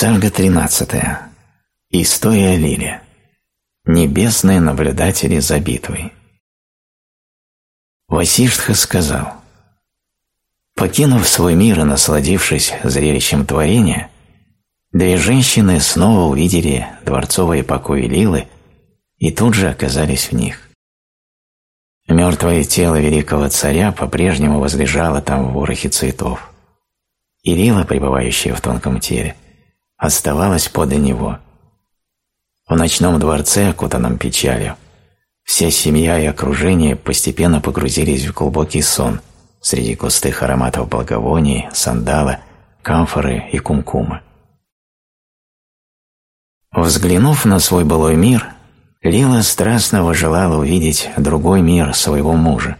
Сарга 13. История Лили. Небесные наблюдатели за битвой. Васиштха сказал, «Покинув свой мир и насладившись зрелищем творения, две женщины снова увидели дворцовые покои Лилы и тут же оказались в них. Мертвое тело великого царя по-прежнему возлежало там в ворохе цветов. И Лила, пребывающая в тонком теле, оставалась подле него. В ночном дворце, окутанном печалью, вся семья и окружение постепенно погрузились в глубокий сон среди густых ароматов благовоний, сандала, камфоры и кумкума. Взглянув на свой былой мир, Лила страстно желала увидеть другой мир своего мужа,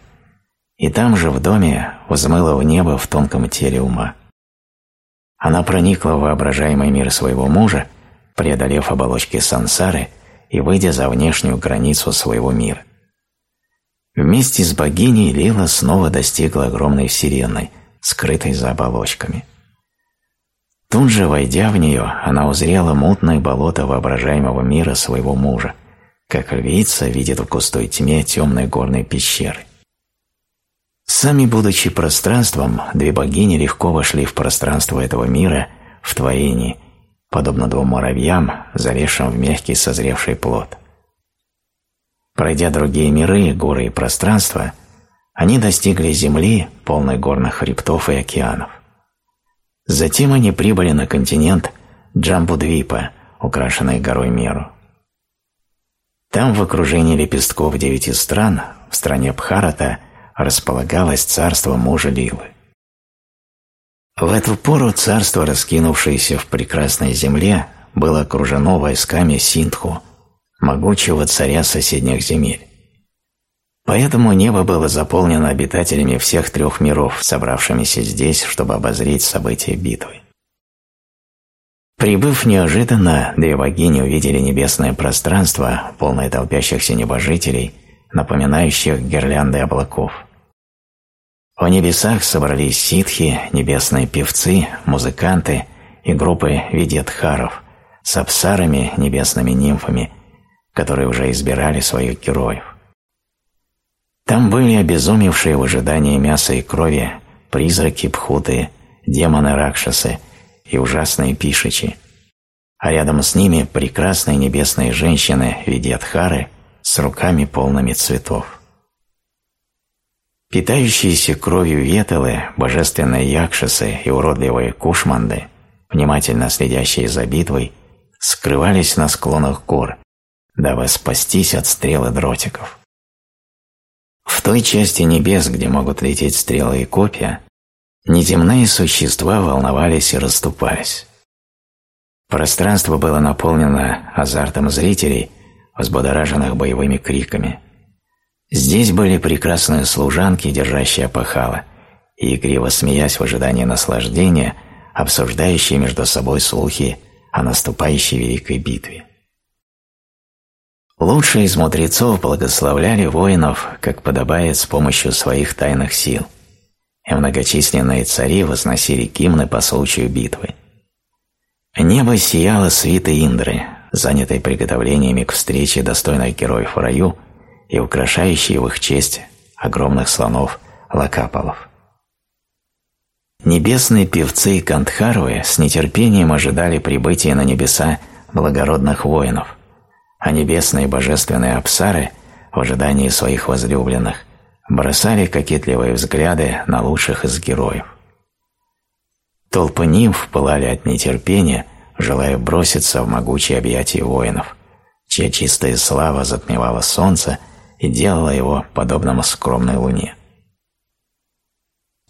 и там же в доме взмыла в небо в тонком теле ума. Она проникла в воображаемый мир своего мужа, преодолев оболочки сансары и выйдя за внешнюю границу своего мира. Вместе с богиней Лила снова достигла огромной вселенной, скрытой за оболочками. Тут же, войдя в нее, она узрела мутное болото воображаемого мира своего мужа, как львица видит в густой тьме темной горной пещеры. Сами будучи пространством, две богини легко вошли в пространство этого мира в творении, подобно двум муравьям, залезшим в мягкий созревший плод. Пройдя другие миры, горы и пространства, они достигли Земли, полной горных хребтов и океанов. Затем они прибыли на континент Джамбудвипа, украшенный горой Меру. Там, в окружении лепестков девяти стран, в стране Бхарата – располагалось царство мужа Лилы. В эту пору царство, раскинувшееся в прекрасной земле, было окружено войсками Синдху, могучего царя соседних земель. Поэтому небо было заполнено обитателями всех трех миров, собравшимися здесь, чтобы обозреть события битвы. Прибыв неожиданно, две богини увидели небесное пространство, полное толпящихся небожителей, напоминающих гирлянды облаков – в небесах собрались ситхи, небесные певцы, музыканты и группы видетхаров с апсарами, небесными нимфами, которые уже избирали своих героев. Там были обезумевшие в ожидании мяса и крови призраки Пхуты, демоны-ракшасы и ужасные пишичи, а рядом с ними прекрасные небесные женщины Видьятхары с руками полными цветов. Питающиеся кровью ветелы, божественные якшасы и уродливые кушманды, внимательно следящие за битвой, скрывались на склонах гор, дабы спастись от стрелы дротиков. В той части небес, где могут лететь стрелы и копья, неземные существа волновались и расступались. Пространство было наполнено азартом зрителей, взбудораженных боевыми криками – Здесь были прекрасные служанки, держащие опахала, и, игриво смеясь в ожидании наслаждения, обсуждающие между собой слухи о наступающей великой битве. Лучшие из мудрецов благословляли воинов, как подобает, с помощью своих тайных сил, и многочисленные цари возносили гимны по случаю битвы. Небо сияло свитой Индры, занятой приготовлениями к встрече достойных героев в раю – и украшающие в их честь огромных слонов лакапалов. Небесные певцы и кантхарвы с нетерпением ожидали прибытия на небеса благородных воинов, а небесные божественные апсары в ожидании своих возлюбленных бросали кокетливые взгляды на лучших из героев. Толпы нимф пылали от нетерпения, желая броситься в могучие объятия воинов, чья чистая слава затмевала солнце и делала его подобным скромной луне.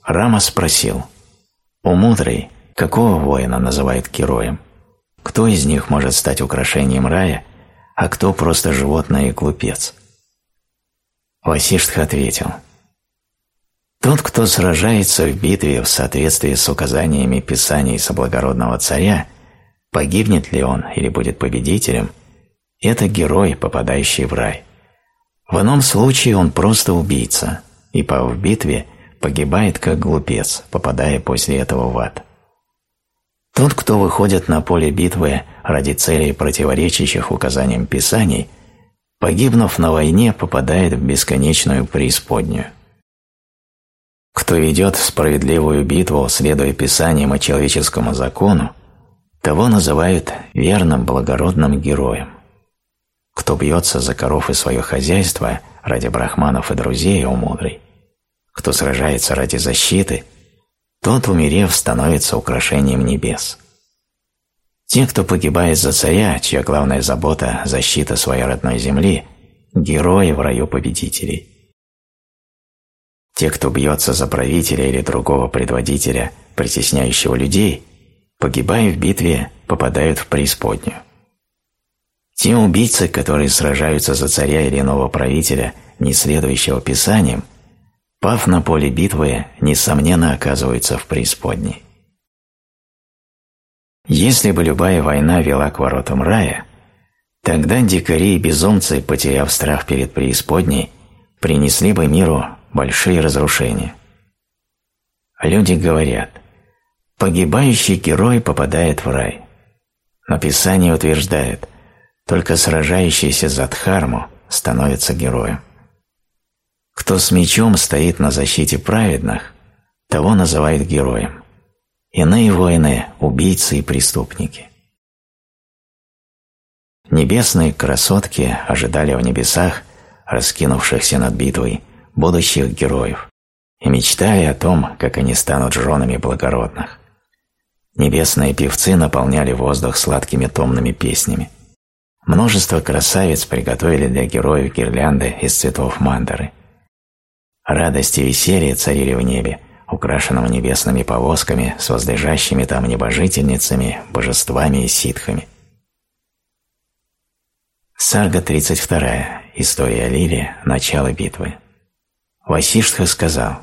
Рама спросил, «У мудрый, какого воина называют героем? Кто из них может стать украшением рая, а кто просто животное и глупец?» Васиштха ответил, «Тот, кто сражается в битве в соответствии с указаниями Писаний соблагородного царя, погибнет ли он или будет победителем, это герой, попадающий в рай. В ином случае он просто убийца, и, пав в битве, погибает как глупец, попадая после этого в ад. Тот, кто выходит на поле битвы ради целей, противоречащих указаниям Писаний, погибнув на войне, попадает в бесконечную преисподнюю. Кто ведет справедливую битву, следуя Писаниям и человеческому закону, того называют верным благородным героем. Кто бьется за коров и свое хозяйство ради брахманов и друзей, о мудрый, кто сражается ради защиты, тот, умерев, становится украшением небес. Те, кто погибает за царя, чья главная забота – защита своей родной земли, герои в раю победителей. Те, кто бьется за правителя или другого предводителя, притесняющего людей, погибая в битве, попадают в преисподнюю. Те убийцы, которые сражаются за царя или иного правителя, не следующего Писаниям, пав на поле битвы, несомненно оказываются в преисподней. Если бы любая война вела к воротам рая, тогда дикари и безумцы, потеряв страх перед преисподней, принесли бы миру большие разрушения. Люди говорят, погибающий герой попадает в рай. Но Писание утверждает, только сражающийся за Дхарму становится героем. Кто с мечом стоит на защите праведных, того называют героем. Иные воины – убийцы и преступники. Небесные красотки ожидали в небесах, раскинувшихся над битвой, будущих героев, и мечтали о том, как они станут женами благородных. Небесные певцы наполняли воздух сладкими томными песнями. Множество красавиц приготовили для героев гирлянды из цветов мандары – Радость и веселье царили в небе, украшенном небесными повозками с возлежащими там небожительницами, божествами и ситхами. Сарга 32. История Лили. Начало битвы. Васиштха сказал,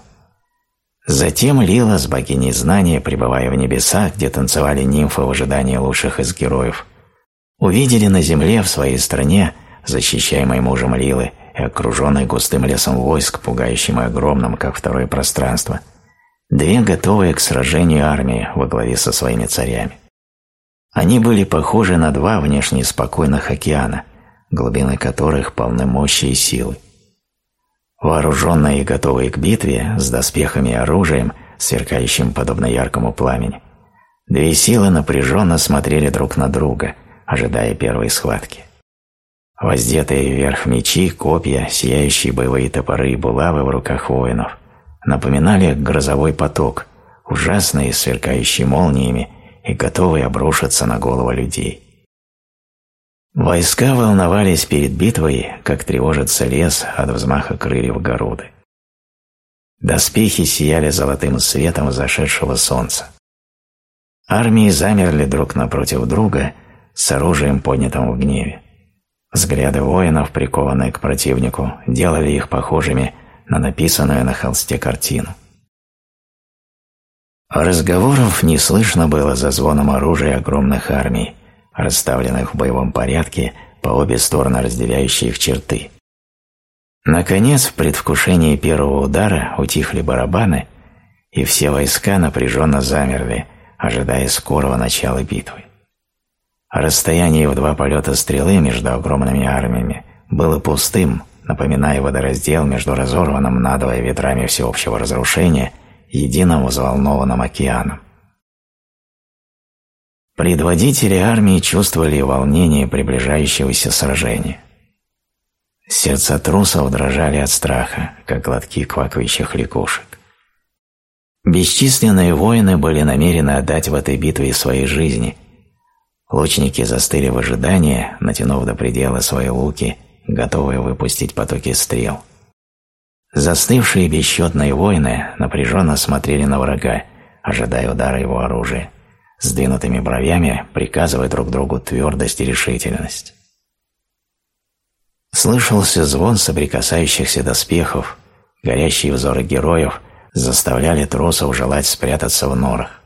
«Затем Лила с богиней знания, пребывая в небесах, где танцевали нимфы в ожидании лучших из героев, увидели на земле в своей стране, защищаемой мужем Лилы, и окруженный густым лесом войск, пугающим и огромным, как второе пространство, две готовые к сражению армии во главе со своими царями. Они были похожи на два внешне спокойных океана, глубины которых полны мощи и силы. Вооруженные и готовые к битве, с доспехами и оружием, сверкающим подобно яркому пламени, две силы напряженно смотрели друг на друга, ожидая первой схватки. Воздетые вверх мечи, копья, сияющие боевые топоры и булавы в руках воинов напоминали грозовой поток, ужасные, сверкающие молниями и готовые обрушиться на голову людей. Войска волновались перед битвой, как тревожится лес от взмаха крыльев Горуды. Доспехи сияли золотым светом зашедшего солнца. Армии замерли друг напротив друга с оружием, поднятым в гневе. Взгляды воинов, прикованные к противнику, делали их похожими на написанную на холсте картину. Разговоров не слышно было за звоном оружия огромных армий, расставленных в боевом порядке по обе стороны разделяющие их черты. Наконец, в предвкушении первого удара утихли барабаны, и все войска напряженно замерли, ожидая скорого начала битвы. Расстояние в два полета стрелы между огромными армиями было пустым, напоминая водораздел между разорванным надвое ветрами всеобщего разрушения единым взволнованным океаном. Предводители армии чувствовали волнение приближающегося сражения. Сердца трусов дрожали от страха, как глотки квакающих лягушек. Бесчисленные воины были намерены отдать в этой битве свои жизни – Лучники застыли в ожидании, натянув до предела свои луки, готовые выпустить потоки стрел. Застывшие бесчетные воины напряженно смотрели на врага, ожидая удара его оружия, сдвинутыми бровями приказывая друг другу твердость и решительность. Слышался звон соприкасающихся доспехов, горящие взоры героев заставляли трусов желать спрятаться в норах.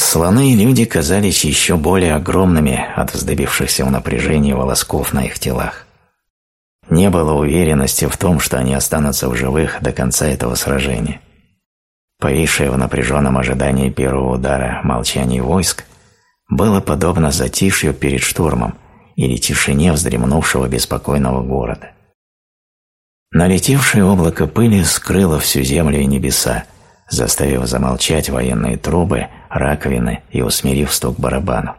Слоны и люди казались еще более огромными от вздыбившихся в напряжении волосков на их телах. Не было уверенности в том, что они останутся в живых до конца этого сражения. Повисшее в напряженном ожидании первого удара молчание войск было подобно затишью перед штурмом или тишине вздремнувшего беспокойного города. Налетевшее облако пыли скрыло всю землю и небеса, заставив замолчать военные трубы, раковины и усмирив стук барабанов.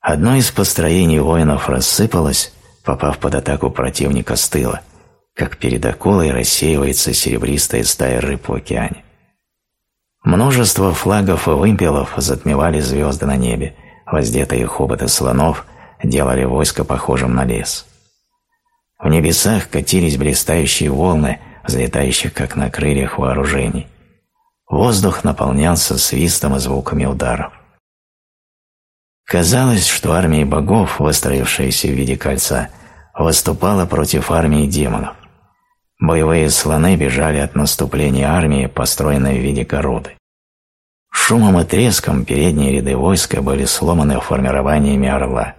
Одно из построений воинов рассыпалось, попав под атаку противника с тыла, как перед акулой рассеивается серебристая стая рыб в океане. Множество флагов и вымпелов затмевали звезды на небе, воздетые хоботы слонов делали войско похожим на лес. В небесах катились блистающие волны, взлетающих как на крыльях вооружений. Воздух наполнялся свистом и звуками ударов. Казалось, что армия богов, выстроившаяся в виде кольца, выступала против армии демонов. Боевые слоны бежали от наступления армии, построенной в виде городы. Шумом и треском передние ряды войска были сломаны формированиями орла.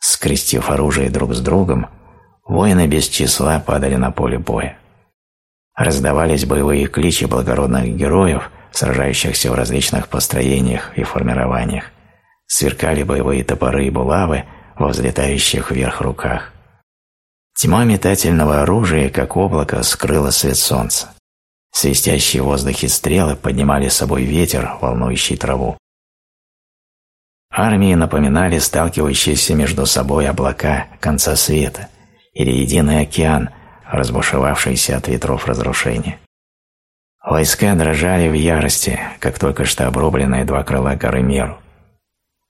Скрестив оружие друг с другом, воины без числа падали на поле боя. Раздавались боевые кличи благородных героев, сражающихся в различных построениях и формированиях, сверкали боевые топоры и булавы во взлетающих вверх руках. Тьма метательного оружия, как облако, скрыла свет солнца. Свистящие в воздухе стрелы поднимали с собой ветер, волнующий траву. Армии напоминали сталкивающиеся между собой облака конца света или единый океан, разбушевавшийся от ветров разрушения. Войска дрожали в ярости, как только что обрубленные два крыла горы Меру.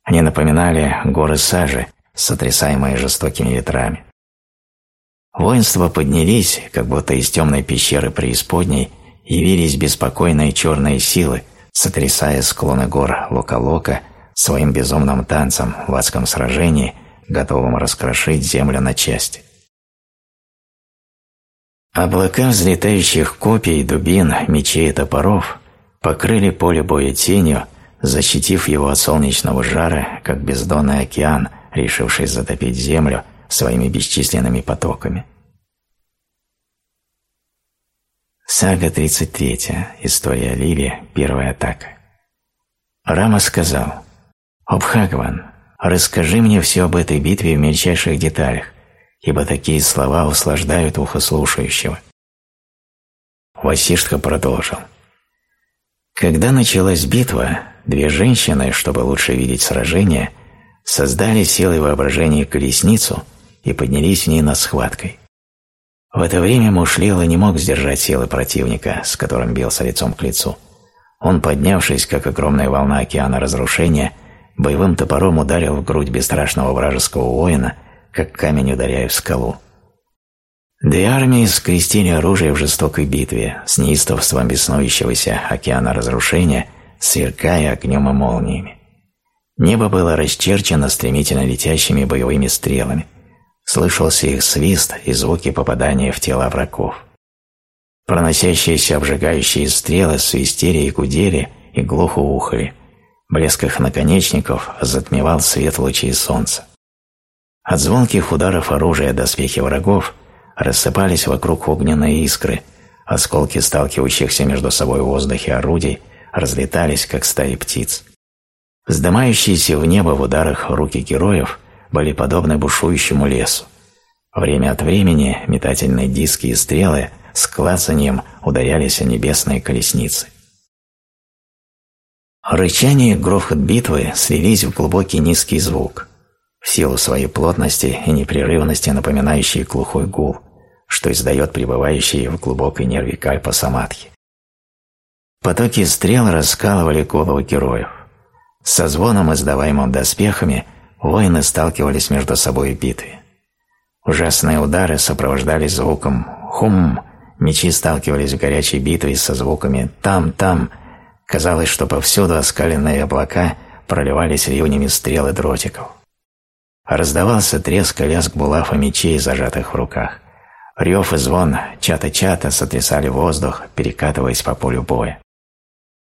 Они напоминали горы сажи, сотрясаемые жестокими ветрами. Воинства поднялись, как будто из темной пещеры преисподней явились беспокойные черные силы, сотрясая склоны гор Лока-Лока своим безумным танцем в адском сражении, готовым раскрошить землю на части. Облака взлетающих копий, дубин, мечей и топоров покрыли поле боя тенью, защитив его от солнечного жара, как бездонный океан, решивший затопить землю своими бесчисленными потоками. Сага 33. История Лили. Первая атака. Рама сказал, «Обхагван, расскажи мне все об этой битве в мельчайших деталях, ибо такие слова услаждают ухо слушающего». Васиштха продолжил. Когда началась битва, две женщины, чтобы лучше видеть сражение, создали силой воображения колесницу и поднялись в ней над схваткой. В это время Мушлила не мог сдержать силы противника, с которым бился лицом к лицу. Он, поднявшись, как огромная волна океана разрушения, боевым топором ударил в грудь бесстрашного вражеского воина, как камень ударяя в скалу. Две армии скрестили оружие в жестокой битве с неистовством беснующегося океана разрушения, сверкая огнем и молниями. Небо было расчерчено стремительно летящими боевыми стрелами. Слышался их свист и звуки попадания в тела врагов. Проносящиеся обжигающие стрелы свистели и гудели и глухо ухали. Блеск их наконечников затмевал свет лучей солнца. От звонких ударов оружия доспехи врагов рассыпались вокруг огненные искры, осколки сталкивающихся между собой в воздухе орудий разлетались, как стаи птиц. Вздымающиеся в небо в ударах руки героев были подобны бушующему лесу. Время от времени метательные диски и стрелы с клацанием ударялись о небесные колесницы. Рычание и грохот битвы слились в глубокий низкий звук, в силу своей плотности и непрерывности напоминающий глухой гул, что издает пребывающий в глубокой нерве кальпа самадхи. Потоки стрел раскалывали головы героев. Со звоном, издаваемым доспехами, воины сталкивались между собой в битве. Ужасные удары сопровождались звуком «хум», мечи сталкивались в горячей битве со звуками «там-там», казалось, что повсюду оскаленные облака проливались ливнями стрел и дротиков. Раздавался треск и лязг булав и мечей, зажатых в руках. Рев и звон чата-чата сотрясали воздух, перекатываясь по полю боя.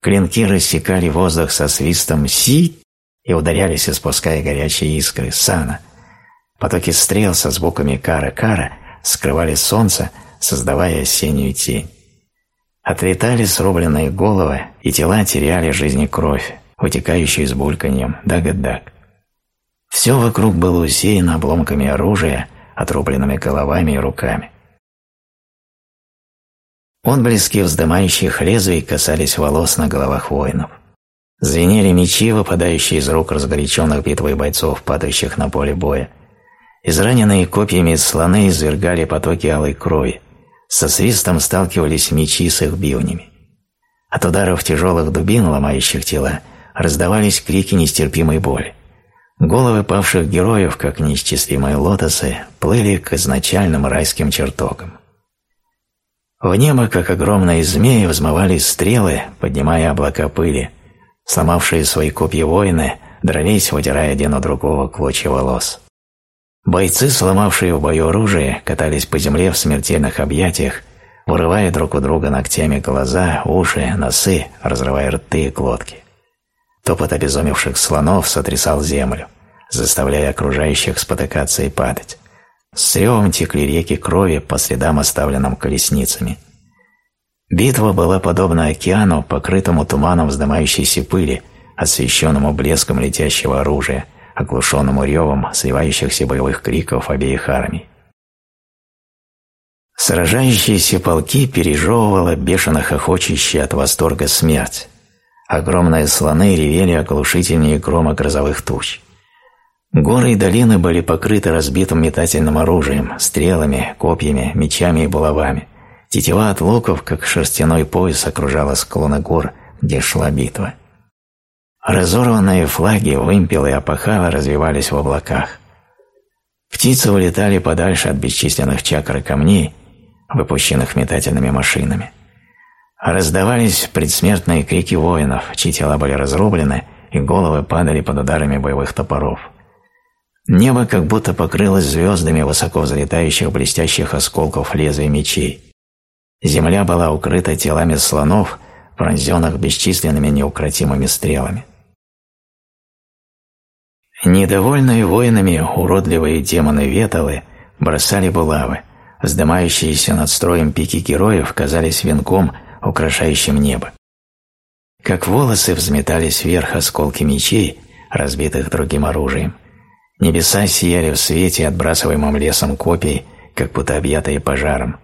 Клинки рассекали воздух со свистом «си» и ударялись, испуская горячие искры сана. Потоки стрел со звуками кара-кара скрывали солнце, создавая осеннюю тень. Отлетали срубленные головы, и тела теряли жизни кровь, вытекающую с бульканьем даг-даг. Все вокруг было усеяно обломками оружия, отрубленными головами и руками. Отблески вздымающих лезвий касались волос на головах воинов. Звенели мечи, выпадающие из рук разгоряченных битвой бойцов, падающих на поле боя. Израненные копьями слоны извергали потоки алой крови. Со свистом сталкивались мечи с их бивнями. От ударов тяжелых дубин, ломающих тела, раздавались крики нестерпимой боли. Головы павших героев, как неисчислимые лотосы, плыли к изначальным райским чертогам. В небо, как огромные змеи, взмывались стрелы, поднимая облака пыли. Сломавшие свои копья воины дрались, выдирая один у другого клочья волос. Бойцы, сломавшие в бою оружие, катались по земле в смертельных объятиях, вырывая друг у друга ногтями глаза, уши, носы, разрывая рты и глотки. Топот обезумевших слонов сотрясал землю, заставляя окружающих спотыкаться и падать. С ревом текли реки крови по следам, оставленным колесницами. Битва была подобна океану, покрытому туманом вздымающейся пыли, освещенному блеском летящего оружия, оглушенному ревом сливающихся боевых криков обеих армий. Сражающиеся полки пережевывала бешено хохочущая от восторга смерть. Огромные слоны ревели оглушительнее грома грозовых туч. Горы и долины были покрыты разбитым метательным оружием, стрелами, копьями, мечами и булавами. Тетива от луков, как шерстяной пояс, окружала склоны гор, где шла битва. Разорванные флаги, вымпелы и опахала развивались в облаках. Птицы улетали подальше от бесчисленных чакр и камней, выпущенных метательными машинами. Раздавались предсмертные крики воинов, чьи тела были разрублены, и головы падали под ударами боевых топоров. Небо как будто покрылось звездами высоко взлетающих блестящих осколков лезвий мечей. Земля была укрыта телами слонов, пронзенных бесчисленными неукротимыми стрелами. Недовольные воинами уродливые демоны Веталы бросали булавы, вздымающиеся над строем пики героев казались венком, украшающим небо. Как волосы взметались вверх осколки мечей, разбитых другим оружием, Небеса сияли в свете, отбрасываемом лесом копий, как будто объятые пожаром.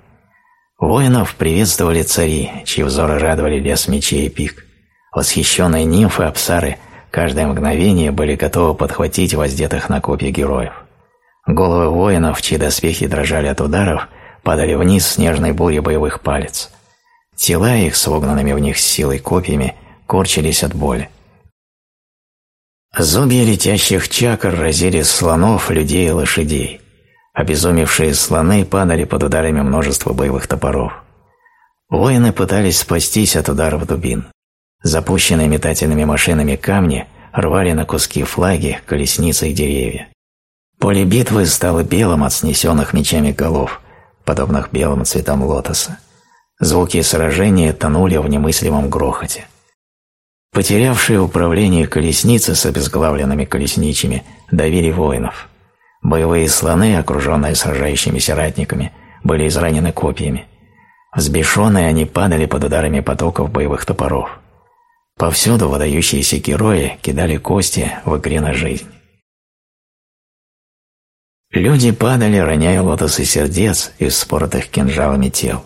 Воинов приветствовали цари, чьи взоры радовали лес мечей и пик. Восхищенные нимфы Апсары каждое мгновение были готовы подхватить воздетых на копья героев. Головы воинов, чьи доспехи дрожали от ударов, падали вниз снежной бурей боевых палец. Тела их, с в них силой копьями, корчились от боли. Зубья летящих чакр разили слонов, людей и лошадей. Обезумевшие слоны падали под ударами множества боевых топоров. Воины пытались спастись от ударов дубин. Запущенные метательными машинами камни рвали на куски флаги, колесницы и деревья. Поле битвы стало белым от снесенных мечами голов, подобных белым цветам лотоса. Звуки сражения тонули в немыслимом грохоте. Потерявшие управление колесницы с обезглавленными колесничими давили воинов. Боевые слоны, окруженные сражающимися ратниками, были изранены копьями. Взбешенные они падали под ударами потоков боевых топоров. Повсюду выдающиеся герои кидали кости в игре на жизнь. Люди падали, роняя лотосы сердец из споротых кинжалами тел.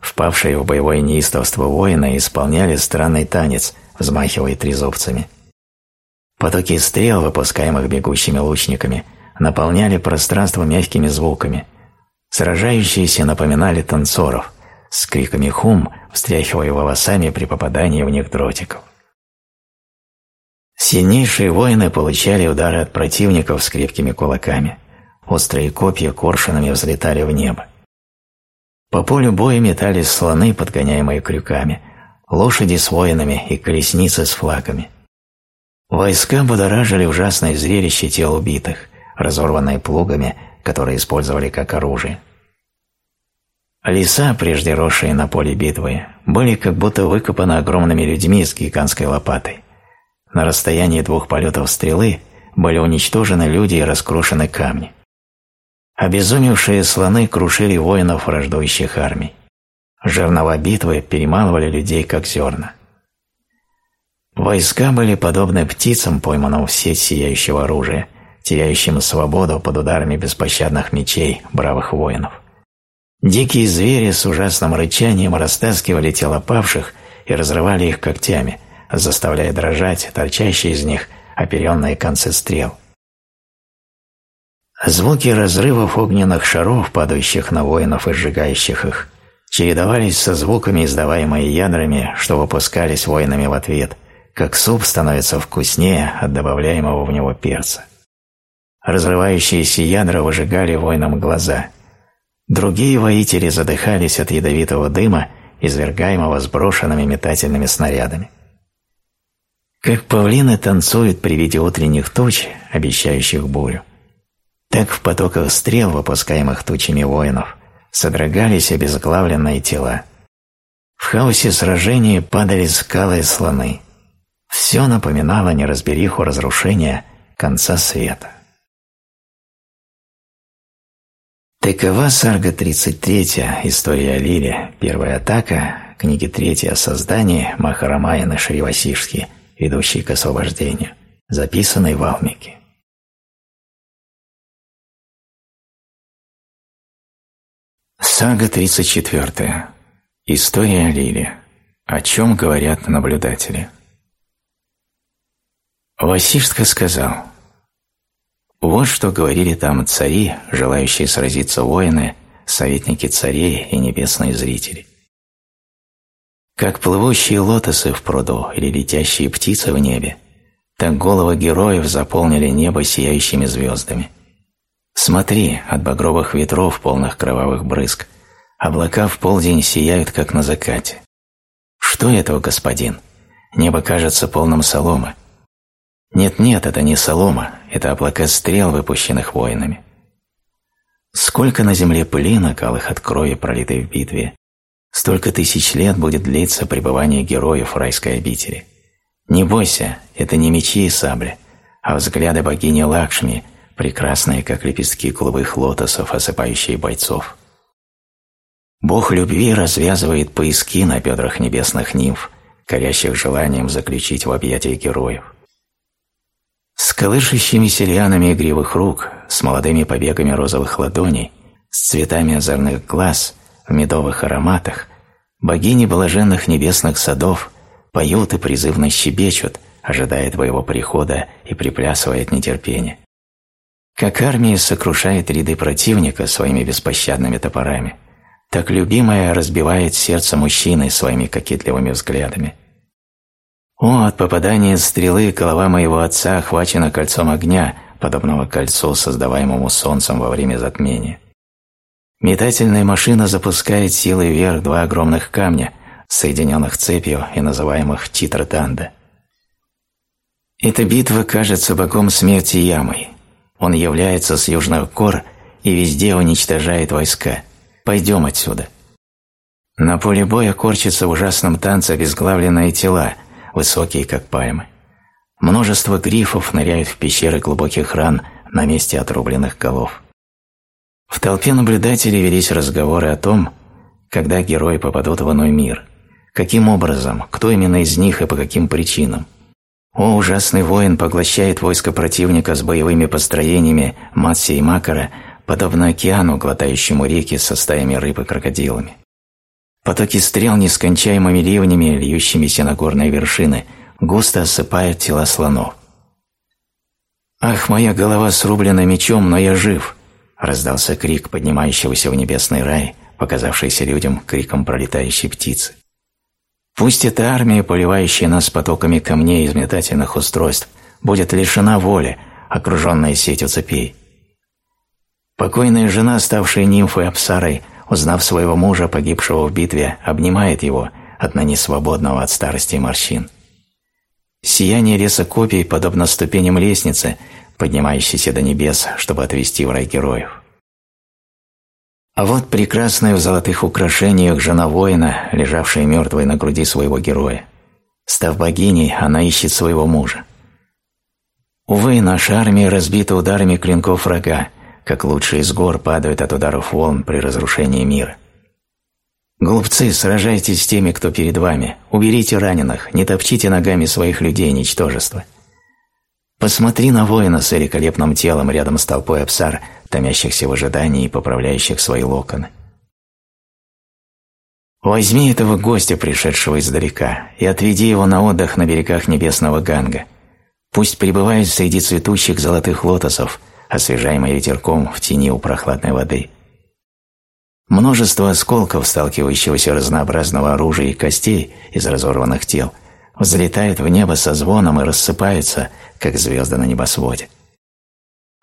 Впавшие в боевое неистовство воины исполняли странный танец, взмахивая трезубцами. Потоки стрел, выпускаемых бегущими лучниками, наполняли пространство мягкими звуками. Сражающиеся напоминали танцоров, с криками «хум», встряхивая волосами при попадании в них дротиков. Сильнейшие воины получали удары от противников с крепкими кулаками. Острые копья коршунами взлетали в небо. По полю боя метались слоны, подгоняемые крюками, лошади с воинами и колесницы с флагами. Войска будоражили ужасное зрелище тел убитых, разорванные плугами, которые использовали как оружие. Леса, прежде росшие на поле битвы, были как будто выкопаны огромными людьми с гигантской лопатой. На расстоянии двух полетов стрелы были уничтожены люди и раскрошены камни. Обезумевшие слоны крушили воинов враждующих армий. жернова битвы перемалывали людей как зерна. Войска были подобны птицам, пойманным в сеть сияющего оружия, теряющим свободу под ударами беспощадных мечей бравых воинов. Дикие звери с ужасным рычанием растаскивали тела павших и разрывали их когтями, заставляя дрожать торчащие из них оперенные концы стрел. Звуки разрывов огненных шаров, падающих на воинов и сжигающих их, чередовались со звуками, издаваемыми ядрами, что выпускались воинами в ответ, как суп становится вкуснее от добавляемого в него перца. Разрывающиеся ядра выжигали воинам глаза. Другие воители задыхались от ядовитого дыма, извергаемого сброшенными метательными снарядами. Как павлины танцуют при виде утренних туч, обещающих бурю, так в потоках стрел, выпускаемых тучами воинов, содрогались обезглавленные тела. В хаосе сражений падали скалы и слоны. Все напоминало неразбериху разрушения конца света. Такова сарга 33, история о Лиле, первая атака, книги 3 о создании Махарамаяна Шривасишки, ведущей к освобождению, записанной в Алмике. Сага 34. История о Лиле. О чем говорят наблюдатели. Васиштха сказал – вот что говорили там цари, желающие сразиться воины, советники царей и небесные зрители. Как плывущие лотосы в пруду или летящие птицы в небе, так головы героев заполнили небо сияющими звездами. Смотри, от багровых ветров, полных кровавых брызг, облака в полдень сияют, как на закате. Что это, господин? Небо кажется полным соломы. Нет-нет, это не солома, это облака стрел, выпущенных воинами. Сколько на земле пыли накалых от крови, пролитой в битве, столько тысяч лет будет длиться пребывание героев в райской обители. Не бойся, это не мечи и сабли, а взгляды богини Лакшми, прекрасные, как лепестки голубых лотосов, осыпающие бойцов. Бог любви развязывает пояски на бедрах небесных нимф, горящих желанием заключить в объятия героев. С колышущимися лианами игривых рук, с молодыми побегами розовых ладоней, с цветами озорных глаз, в медовых ароматах, богини блаженных небесных садов поют и призывно щебечут, ожидая твоего прихода и приплясывая от нетерпения. Как армия сокрушает ряды противника своими беспощадными топорами, так любимая разбивает сердце мужчины своими кокетливыми взглядами – о, от попадания стрелы голова моего отца охвачена кольцом огня, подобного кольцу, создаваемому солнцем во время затмения. Метательная машина запускает силой вверх два огромных камня, соединенных цепью и называемых Читратанда. Эта битва кажется богом смерти Ямой. Он является с южных гор и везде уничтожает войска. Пойдем отсюда. На поле боя корчатся в ужасном танце обезглавленные тела – высокие, как пальмы. Множество грифов ныряют в пещеры глубоких ран на месте отрубленных голов. В толпе наблюдателей велись разговоры о том, когда герои попадут в иной мир, каким образом, кто именно из них и по каким причинам. О, ужасный воин поглощает войско противника с боевыми построениями Матси и Макара, подобно океану, глотающему реки со стаями рыб и крокодилами. Потоки стрел нескончаемыми ливнями, льющимися на горные вершины, густо осыпают тела слонов. «Ах, моя голова срублена мечом, но я жив!» – раздался крик поднимающегося в небесный рай, показавшийся людям криком пролетающей птицы. Пусть эта армия, поливающая нас потоками камней из метательных устройств, будет лишена воли, окруженная сетью цепей. Покойная жена, ставшая нимфой Апсарой, узнав своего мужа, погибшего в битве, обнимает его, отныне свободного от старости морщин. Сияние леса копий подобно ступеням лестницы, поднимающейся до небес, чтобы отвести в рай героев. А вот прекрасная в золотых украшениях жена воина, лежавшая мертвой на груди своего героя. Став богиней, она ищет своего мужа. Увы, наша армия разбита ударами клинков врага, как лучшие из гор падают от ударов волн при разрушении мира. Глупцы, сражайтесь с теми, кто перед вами. Уберите раненых, не топчите ногами своих людей, ничтожество. Посмотри на воина с великолепным телом рядом с толпой абсар, томящихся в ожидании и поправляющих свои локоны. Возьми этого гостя, пришедшего издалека, и отведи его на отдых на берегах небесного Ганга. Пусть пребывает среди цветущих золотых лотосов, освежаемый ветерком в тени у прохладной воды. Множество осколков, сталкивающегося разнообразного оружия и костей из разорванных тел, взлетают в небо со звоном и рассыпаются, как звезды на небосводе.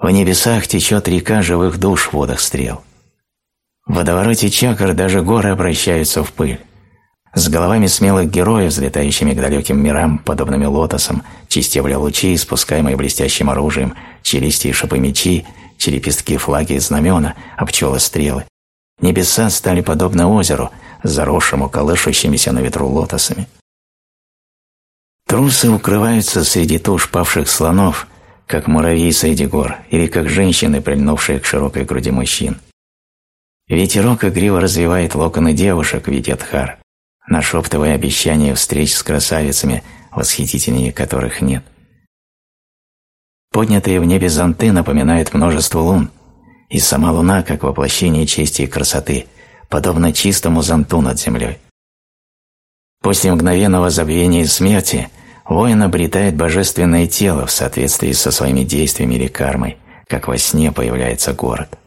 В небесах течет река живых душ в водах стрел. В водовороте чакр даже горы обращаются в пыль. С головами смелых героев, взлетающими к далеким мирам, подобными лотосам, чистевля лучи, спускаемые блестящим оружием, челюсти и шипы мечи, черепистки флаги и знамена, а пчелы стрелы, Небеса стали подобны озеру, заросшему колышущимися на ветру лотосами. Трусы укрываются среди туш павших слонов, как муравьи среди гор, или как женщины, прильнувшие к широкой груди мужчин. Ветерок игриво развивает локоны девушек в виде тхар, нашептывая обещания встреч с красавицами, восхитительнее которых нет. Поднятые в небе зонты напоминают множество лун – и сама луна, как воплощение чести и красоты, подобна чистому зонту над землей. После мгновенного забвения и смерти воин обретает божественное тело в соответствии со своими действиями или кармой, как во сне появляется город.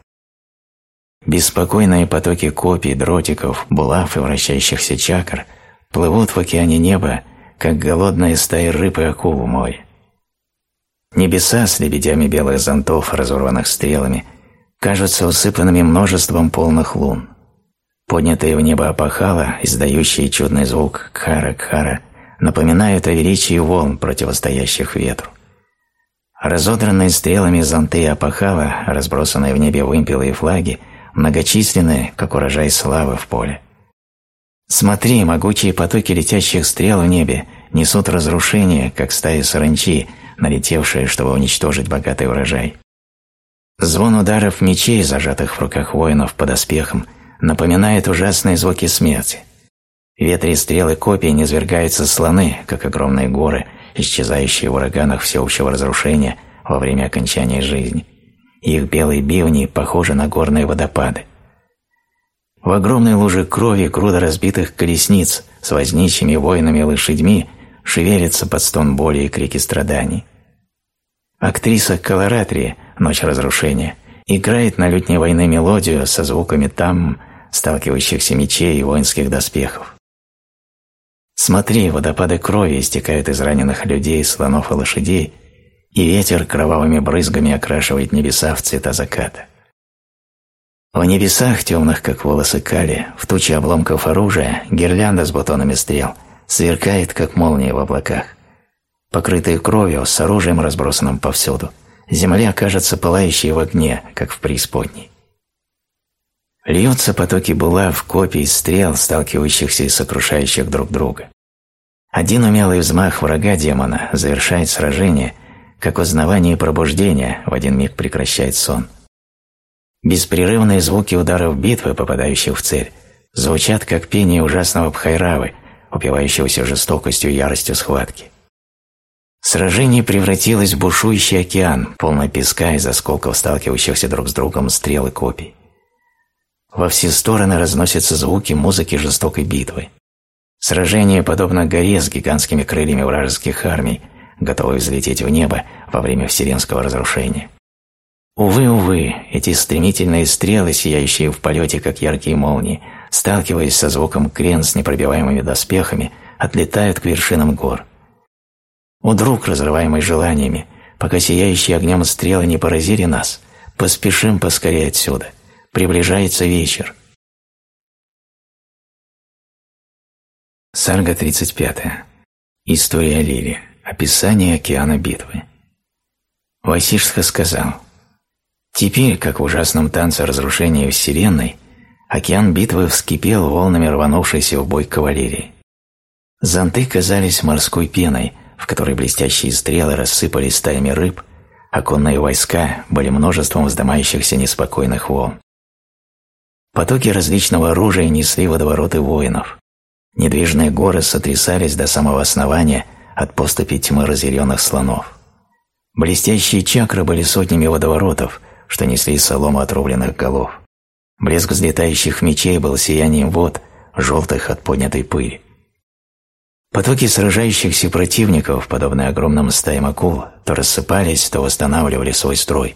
Беспокойные потоки копий, дротиков, булав и вращающихся чакр плывут в океане неба, как голодные стаи рыб и акул в море. Небеса с лебедями белых зонтов, разорванных стрелами – кажутся усыпанными множеством полных лун. Поднятые в небо опахала, издающие чудный звук кхара-кхара, напоминают о величии волн, противостоящих ветру. Разодранные стрелами зонты и опахала, разбросанные в небе вымпелы и флаги, многочисленные, как урожай славы в поле. Смотри, могучие потоки летящих стрел в небе несут разрушение, как стаи саранчи, налетевшие, чтобы уничтожить богатый урожай. Звон ударов мечей, зажатых в руках воинов под оспехом, напоминает ужасные звуки смерти. Ветри стрелы копий низвергаются слоны, как огромные горы, исчезающие в ураганах всеобщего разрушения во время окончания жизни. Их белые бивни похожи на горные водопады. В огромной луже крови груда разбитых колесниц с возничьими воинами и лошадьми шевелится под стон боли и крики страданий. Актриса Колоратрия – «Ночь разрушения», играет на лютне войны мелодию со звуками там сталкивающихся мечей и воинских доспехов. Смотри, водопады крови истекают из раненых людей, слонов и лошадей, и ветер кровавыми брызгами окрашивает небеса в цвета заката. В небесах, темных как волосы кали, в туче обломков оружия, гирлянда с бутонами стрел сверкает, как молния в облаках. Покрытые кровью, с оружием, разбросанным повсюду – земля кажется пылающей в огне, как в преисподней. Льются потоки булав, копий, стрел, сталкивающихся и сокрушающих друг друга. Один умелый взмах врага демона завершает сражение, как узнавание пробуждения в один миг прекращает сон. Беспрерывные звуки ударов битвы, попадающих в цель, звучат как пение ужасного Бхайравы, упивающегося жестокостью и яростью схватки. Сражение превратилось в бушующий океан, полный песка из осколков сталкивающихся друг с другом стрел и копий. Во все стороны разносятся звуки музыки жестокой битвы. Сражение подобно горе с гигантскими крыльями вражеских армий, готовой взлететь в небо во время вселенского разрушения. Увы, увы, эти стремительные стрелы, сияющие в полете, как яркие молнии, сталкиваясь со звуком крен с непробиваемыми доспехами, отлетают к вершинам гор – о, друг, разрываемый желаниями, пока сияющие огнем стрелы не поразили нас, поспешим поскорее отсюда. Приближается вечер. Сарга 35. История Лили. Описание океана битвы. Васишска сказал, «Теперь, как в ужасном танце разрушения Вселенной, океан битвы вскипел волнами рванувшейся в бой кавалерии. Зонты казались морской пеной – в которой блестящие стрелы рассыпались стаями рыб, а конные войска были множеством вздымающихся неспокойных волн. Потоки различного оружия несли водовороты воинов. Недвижные горы сотрясались до самого основания от поступи тьмы разъяренных слонов. Блестящие чакры были сотнями водоворотов, что несли солому отрубленных голов. Блеск взлетающих мечей был сиянием вод, желтых от поднятой пыли. Потоки сражающихся противников, подобные огромным стаям акул, то рассыпались, то восстанавливали свой строй.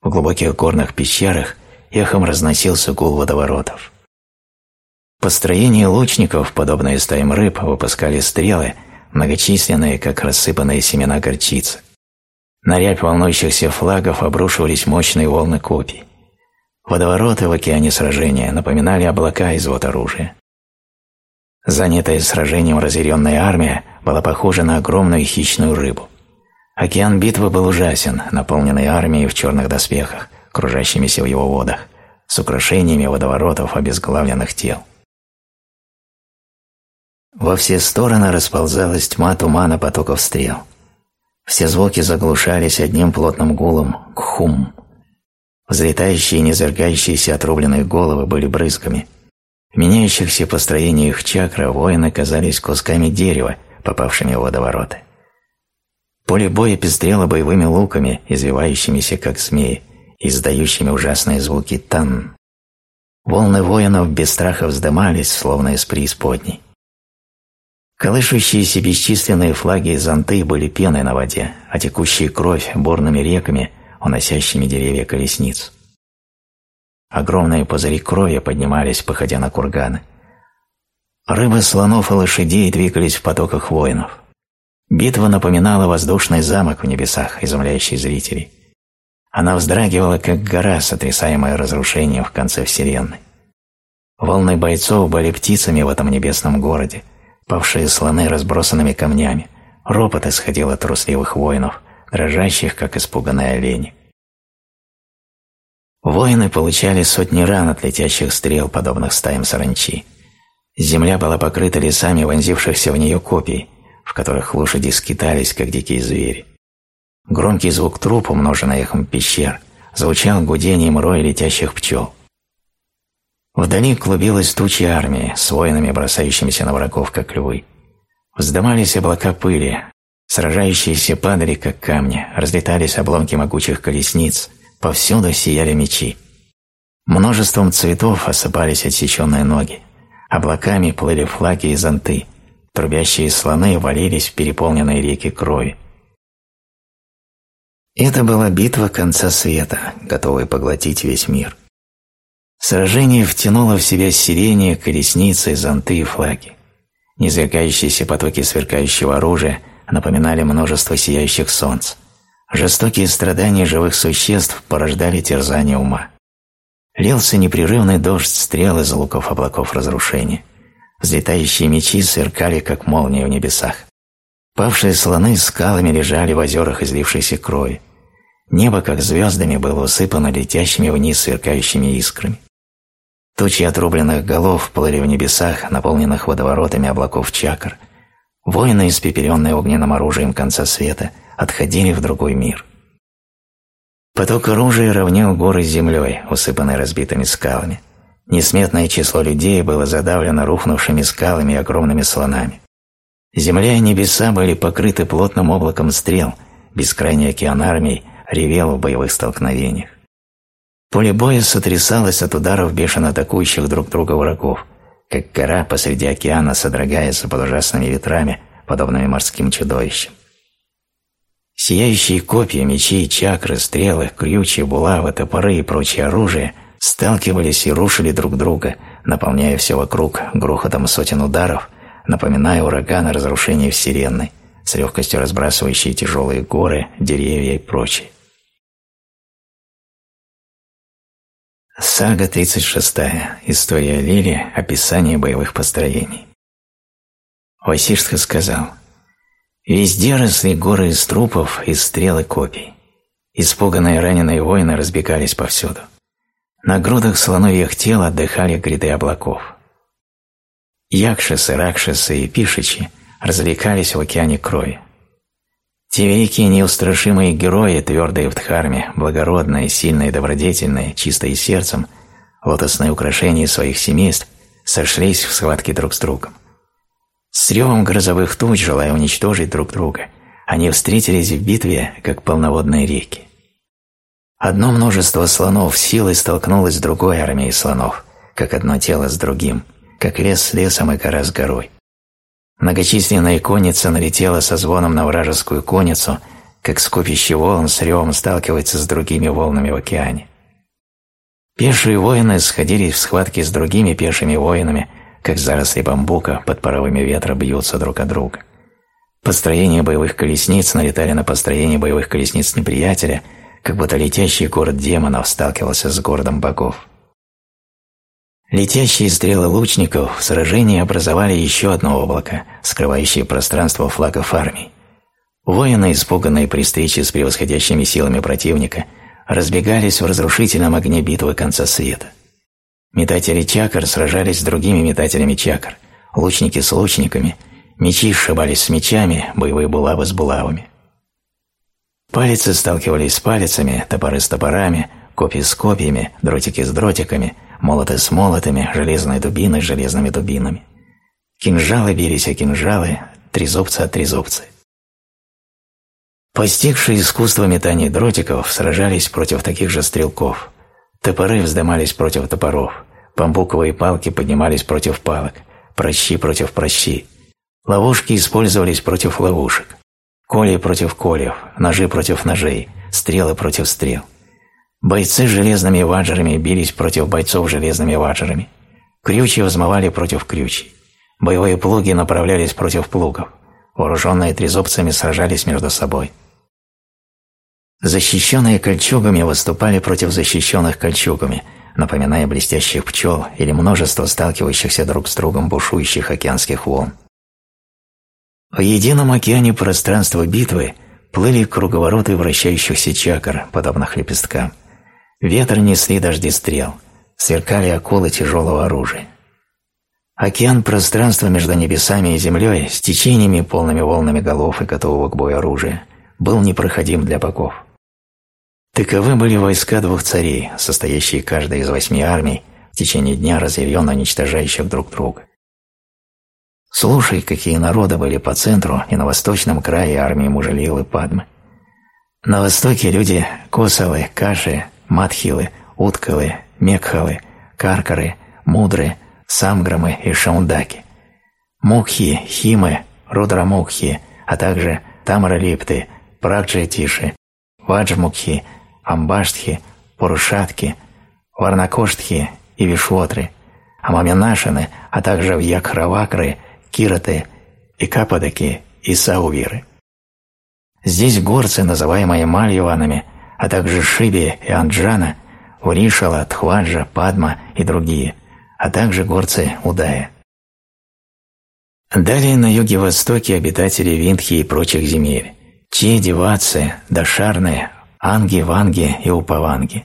В глубоких горных пещерах эхом разносился гул водоворотов. Построение лучников, подобные стаям рыб, выпускали стрелы, многочисленные, как рассыпанные семена горчицы. На рябь волнующихся флагов обрушивались мощные волны копий. Водовороты в океане сражения напоминали облака из вот оружия. Занятая сражением разъяренная армия была похожа на огромную хищную рыбу. Океан битвы был ужасен, наполненный армией в черных доспехах, кружащимися в его водах, с украшениями водоворотов обезглавленных тел. Во все стороны расползалась тьма тумана потоков стрел – все звуки заглушались одним плотным гулом «кхум». Взлетающие и низергающиеся отрубленные головы были брызгами. В меняющихся построениях чакра воины казались кусками дерева, попавшими в водовороты. Поле боя пестрело боевыми луками, извивающимися как змеи, издающими ужасные звуки тан. Волны воинов без страха вздымались, словно из преисподней. Колышущиеся бесчисленные флаги и зонты были пеной на воде, а текущие кровь бурными реками, уносящими деревья колесниц. Огромные пузыри крови поднимались, походя на курганы. Рыбы слонов и лошадей двигались в потоках воинов. Битва напоминала воздушный замок в небесах, изумляющий зрителей. Она вздрагивала, как гора, сотрясаемая разрушением в конце вселенной. Волны бойцов были птицами в этом небесном городе – павшие слоны разбросанными камнями, ропот исходил от трусливых воинов, дрожащих, как испуганные олени. Воины получали сотни ран от летящих стрел, подобных стаям саранчи. Земля была покрыта лесами вонзившихся в нее копий, в которых лошади скитались, как дикие звери. Громкий звук труп, умноженный эхом пещер, звучал гудением роя летящих пчел. Вдали клубилась туча армии с воинами, бросающимися на врагов, как львы. Вздымались облака пыли, сражающиеся падали, как камни, разлетались обломки могучих колесниц, повсюду сияли мечи. Множеством цветов осыпались отсеченные ноги, облаками плыли флаги и зонты, трубящие слоны валились в переполненные реки крови. Это была битва конца света, готовая поглотить весь мир. Сражение втянуло в себя сирени, колесницы, зонты и флаги. Низвергающиеся потоки сверкающего оружия напоминали множество сияющих солнц. Жестокие страдания живых существ порождали терзание ума. Лился непрерывный дождь стрел из луков облаков разрушения. Взлетающие мечи сверкали, как молнии в небесах. Павшие слоны скалами лежали в озерах излившейся крови. Небо, как звездами, было усыпано летящими вниз сверкающими искрами. Тучи отрубленных голов плыли в небесах, наполненных водоворотами облаков чакр. Воины, испепеленные огненным оружием конца света, отходили в другой мир. Поток оружия равнял горы с землей, усыпанной разбитыми скалами. Несметное число людей было задавлено рухнувшими скалами и огромными слонами. Земля и небеса были покрыты плотным облаком стрел, бескрайний океан армий ревел в боевых столкновениях. Поле боя сотрясалось от ударов бешено атакующих друг друга врагов, как гора посреди океана содрогается под ужасными ветрами, подобными морским чудовищам. Сияющие копья, мечи, чакры, стрелы, крючья, булавы, топоры и прочее оружие сталкивались и рушили друг друга, наполняя все вокруг грохотом сотен ударов, напоминая ураганы разрушения Вселенной, с легкостью разбрасывающие тяжелые горы, деревья и прочее. Сага 36. История Лили. Описание боевых построений. Васиштха сказал, «Везде росли горы из трупов, из стрел и копий. Испуганные раненые воины разбегались повсюду. На грудах слоновьих тел отдыхали гряды облаков. Якшисы, Ракшисы и Пишичи развлекались в океане крови. Те великие неустрашимые герои, твердые в Дхарме, благородные, сильные, добродетельные, чистые сердцем, лотосные украшения своих семейств сошлись в схватке друг с другом. С ревом грозовых туч, желая уничтожить друг друга, они встретились в битве, как полноводные реки. Одно множество слонов силой столкнулось с другой армией слонов, как одно тело с другим, как лес с лесом и гора с горой. Многочисленная конница налетела со звоном на вражескую конницу, как скопище волн с ревом сталкивается с другими волнами в океане. Пешие воины сходились в схватке с другими пешими воинами, как заросли бамбука под порывами ветра бьются друг от друга. Построения боевых колесниц налетали на построение боевых колесниц неприятеля, как будто летящий город демонов сталкивался с городом богов. Летящие стрелы лучников в сражении образовали еще одно облако, скрывающее пространство флагов армий. Воины, испуганные при встрече с превосходящими силами противника, разбегались в разрушительном огне битвы конца света. Метатели чакр сражались с другими метателями чакр, лучники с лучниками, мечи сшибались с мечами, боевые булавы с булавами. Палицы сталкивались с палицами, топоры с топорами, копья с копьями, дротики с дротиками, молоты с молотами, железные дубины с железными дубинами. Кинжалы бились о кинжалы, трезубцы от трезубцы. Постигшие искусство метания дротиков сражались против таких же стрелков. Топоры вздымались против топоров, бамбуковые палки поднимались против палок, прощи против прощи. Ловушки использовались против ловушек. Коли против колев, ножи против ножей, стрелы против стрел. Бойцы с железными ваджерами бились против бойцов железными ваджерами. Крючи взмывали против крючей. Боевые плуги направлялись против плугов. Вооруженные трезубцами сражались между собой. Защищенные кольчугами выступали против защищенных кольчугами, напоминая блестящих пчел или множество сталкивающихся друг с другом бушующих океанских волн. В едином океане пространства битвы плыли круговороты вращающихся чакр, подобных лепесткам – Ветер несли дожди стрел, сверкали акулы тяжелого оружия. Океан пространства между небесами и землей с течениями, полными волнами голов и готового к бою оружия, был непроходим для богов. Таковы были войска двух царей, состоящие каждой из восьми армий, в течение дня разъяренно уничтожающих друг друга. Слушай, какие народы были по центру и на восточном крае армии Мужелилы Падмы. На востоке люди Косовы, Каши, Матхилы, Уткалы, Мекхалы, Каркары, Мудры, Самграмы и Шаундаки, Мукхи, Химы, Рудрамукхи, а также Тамралипты, Праджетиши, Ваджмукхи, Амбаштхи, Пурушатки, Варнакоштхи и Вишвотры, Амаминашины, а также Вьякхравакры, Кираты и Кападаки и Саувиры. Здесь горцы, называемые Мальеванами, а также Шиби и Анджана, Уришала, Тхваджа, Падма и другие, а также горцы Удая. Далее на юге-востоке обитатели Виндхи и прочих земель – Чеди, Ватсы, Дашарны, Анги, Ванги и Упаванги,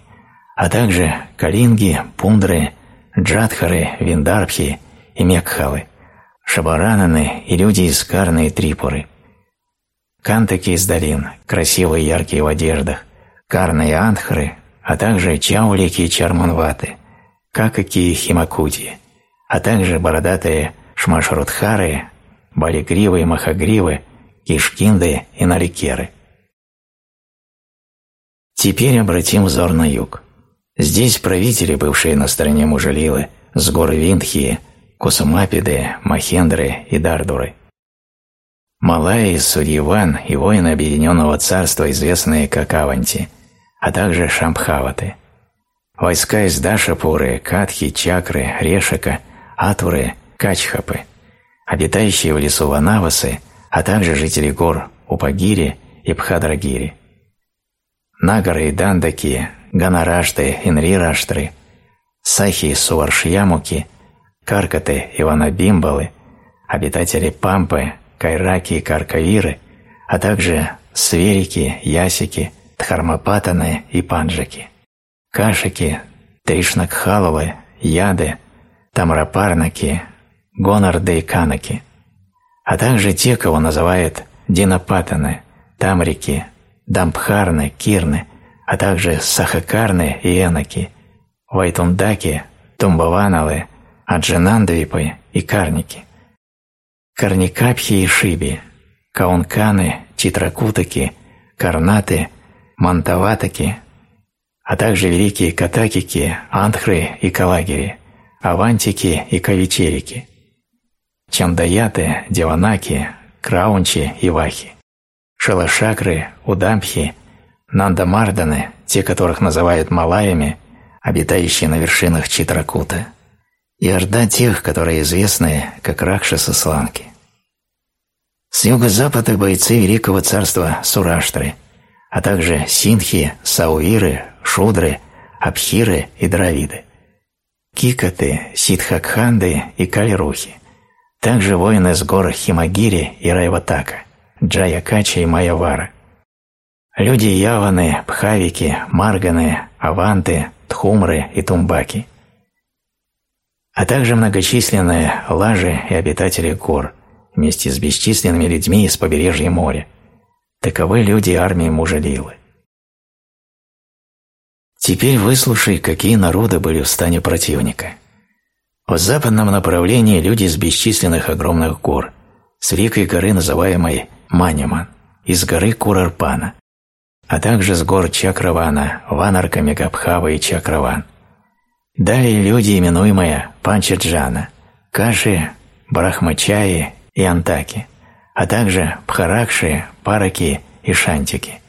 а также Калинги, Пундры, Джадхары, Виндарбхи и Мекхалы, Шабарананы и люди из Карны и Трипуры, Кантаки из долин, красивые яркие в одеждах, Карны и Андхры, а также Чаулики и Чарманваты, Какаки и Химакути, а также бородатые Шмашрудхары, Балигривы и Махагривы, Кишкинды и Нарикеры. Теперь обратим взор на юг. Здесь правители, бывшие на стороне Мужалилы, с гор Виндхи, Кусумапиды, Махендры и Дардуры. Малайи, Судьеван и воины Объединенного Царства, известные как Аванти – а также Шамбхаваты. Войска из Дашапуры, Катхи, Чакры, Решика, Атуры, Качхапы, обитающие в лесу Ванавасы, а также жители гор Упагири и Пхадрагири. Нагары и Дандаки, Ганарашты, Инрираштры, Сахи, Суваршьямуки, Каркаты и Ванабимбалы, обитатели Пампы, Кайраки и Каркавиры, а также Сверики, Ясики, Дхармапатаны и Панджаки, Кашики, Тришнакхаловы, Яды, Тамрапарнаки, Гонарды и Канаки, а также те, кого называют Динапатаны, Тамрики, Дамбхарны, Кирны, а также Сахакарны и Энаки, Вайтундаки, Тумбаваналы, Аджанандвипы и Карники, Карникапхи и Шиби, Каунканы, Читракутаки, Карнаты, Мантаватаки, а также великие Катакики, Антхры и Калагири, Авантики и Кавичерики, Чандаяты, Деванаки, Краунчи и Вахи, Шалашакры, Удампхи, Нандамарданы, те, которых называют Малаями, обитающие на вершинах Читракута, и орда тех, которые известны как Ракшаса-сланки. С юго-запада бойцы Великого царства Сураштры, а также Синхи, Сауиры, Шудры, Абхиры и Дравиды, Кикаты, Сидхакханды и Калирухи, также воины с гор Химагири и Райватака, Джаякача и Майявара, люди Яваны, Пхавики, Марганы, Аванты, Тхумры и Тумбаки, а также многочисленные лажи и обитатели гор вместе с бесчисленными людьми из побережья моря. Таковы люди армии мужа Лилы. Теперь выслушай, какие народы были в стане противника. В западном направлении люди с бесчисленных огромных гор, с великой горы, называемой Маниман, из горы Курарпана, а также с гор Чакравана, Ванарка, Мегабхава и Чакраван. Далее люди, именуемые Панчаджана, Каши, Брахмачаи и Антаки, а также Пхаракши, Параки и Шантики.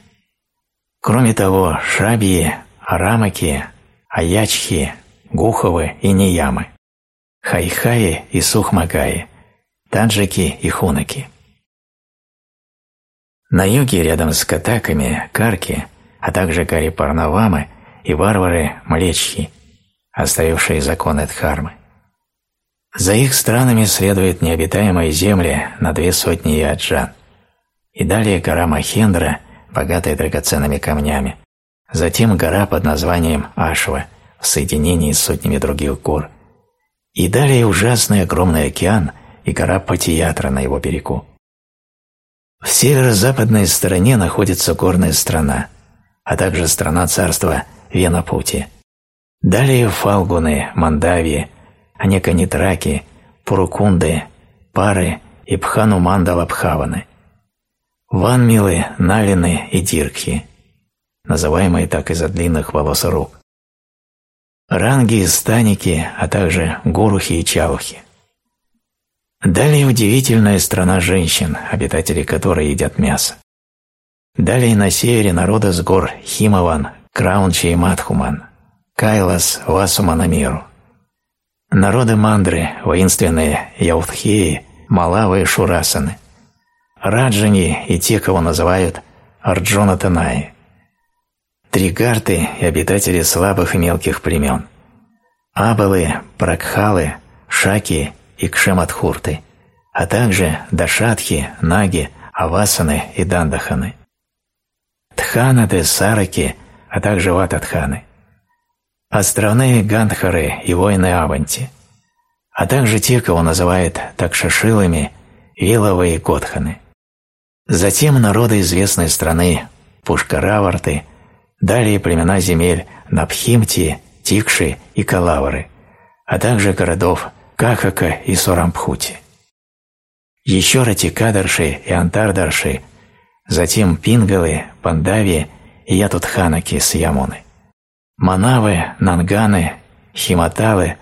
Кроме того, Шабьи, Арамаки, Аячхи, Гуховы и Ниямы, Хайхаи и Сухмагаи, Таджики и Хунаки. На юге рядом с Катаками – Карки, а также Кари-Парнавамы и варвары – Млечхи, оставившие законы Дхармы. За их странами следуют необитаемые земли на две сотни яджан. И далее гора Махендра, богатая драгоценными камнями. Затем гора под названием Ашва, в соединении с сотнями других гор. И далее ужасный огромный океан и гора Патиятра на его берегу. В северо-западной стороне находится горная страна, а также страна царства Венапути. Далее Фалгуны, Мандавии, Анеканитраки, Пурукунды, Пары и Пхану-Мандалабхаваны. Ванмилы, Налины и Диркхи, называемые так из-за длинных волос рук. Ранги, Станики, а также Гурухи и Чаухи. Далее удивительная страна женщин, обитатели которой едят мясо. Далее на севере народы с гор Химаван, Краунчи и Матхуман, Кайлас, Васуманамиру. Народы Мандры, воинственные Яутхеи, Малавы и Шурасаны. Раджани и те, кого называют Арджуна Танаи. Тригарты и обитатели слабых и мелких племен. Абалы, Пракхалы, Шаки и кшематхурты, а также дашатхи, наги, авасаны и дандаханы. Тханаты, сараки, а также вататханы. Островные гандхары и воины Аванти, а также те, кого называют такшашилами, виловые котханы. Затем народы известной страны Пушкараварты, далее племена земель Напхимти, Тикши и Калавры, а также городов Кахака и Сурампхути. Еще Ратикадарши и Антардарши, затем Пингалы, Пандави и Ятутханаки с Ямуны. Манавы, Нанганы, Химаталы,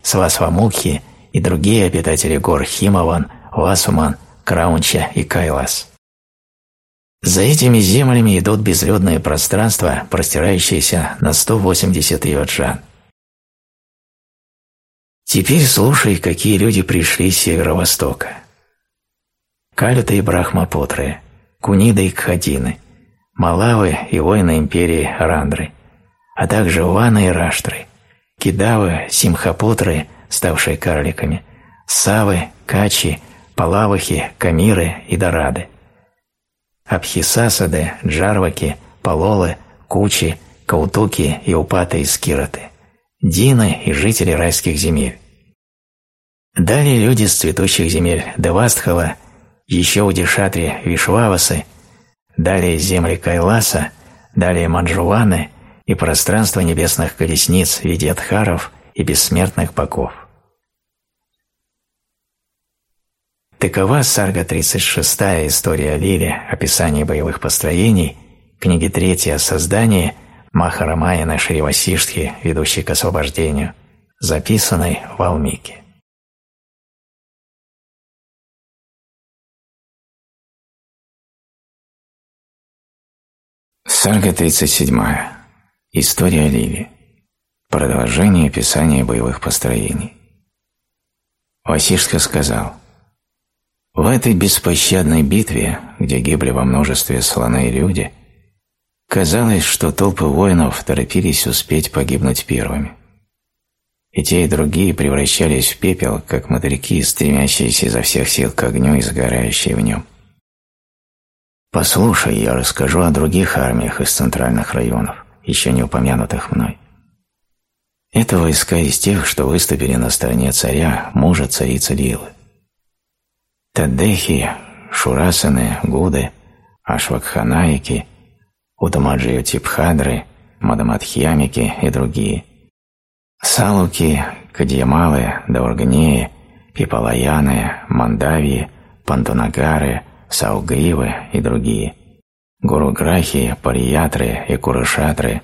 Свасвамукхи и другие обитатели гор Химаван, Васуман, Краунча и Кайлас. За этими землями идут безлюдные пространства, простирающиеся на 180 йоджан. Теперь слушай, какие люди пришли с северо-востока. Калита и Брахмапутры, Кунида и Кхадины, Малавы и воины империи Рандры, а также Ваны и Раштры, Кидавы, Симхапутры, ставшие карликами, Савы, Качи, Палавахи, Камиры и Дорады, Абхисасады, Джарваки, Палолы, Кучи, Каутуки и Упаты из Кираты, Дины и жители райских земель. Далее люди с цветущих земель Девастхала, еще Удишатри Вишвавасы, далее земли Кайласа, далее Манджуваны и пространство небесных колесниц в виде Адхаров и бессмертных богов. Такова сарга 36 история Лили, описание боевых построений, книги 3 о создании Махарамаяна Шривасиштхи, ведущей к освобождению, записанной в Валмике. Сарга 37. История Лили. Продолжение описания боевых построений. Васишка сказал, «В этой беспощадной битве, где гибли во множестве слоны и люди, казалось, что толпы воинов торопились успеть погибнуть первыми. И те, и другие превращались в пепел, как мотыльки, стремящиеся изо всех сил к огню и сгорающие в нем. Послушай, я расскажу о других армиях из центральных районов, еще не упомянутых мной. Это войска из тех, что выступили на стороне царя, мужа царицы Лилы. Таддехи, Шурасаны, Гуды, Ашвакханаики, Утамаджио Типхадры, Мадамадхьямики и другие. Салуки, Кадьямалы, Даургнеи, Пипалаяны, Мандавии, Пантанагары, Саугривы и другие, Гуруграхи, Париятры и Курышатры,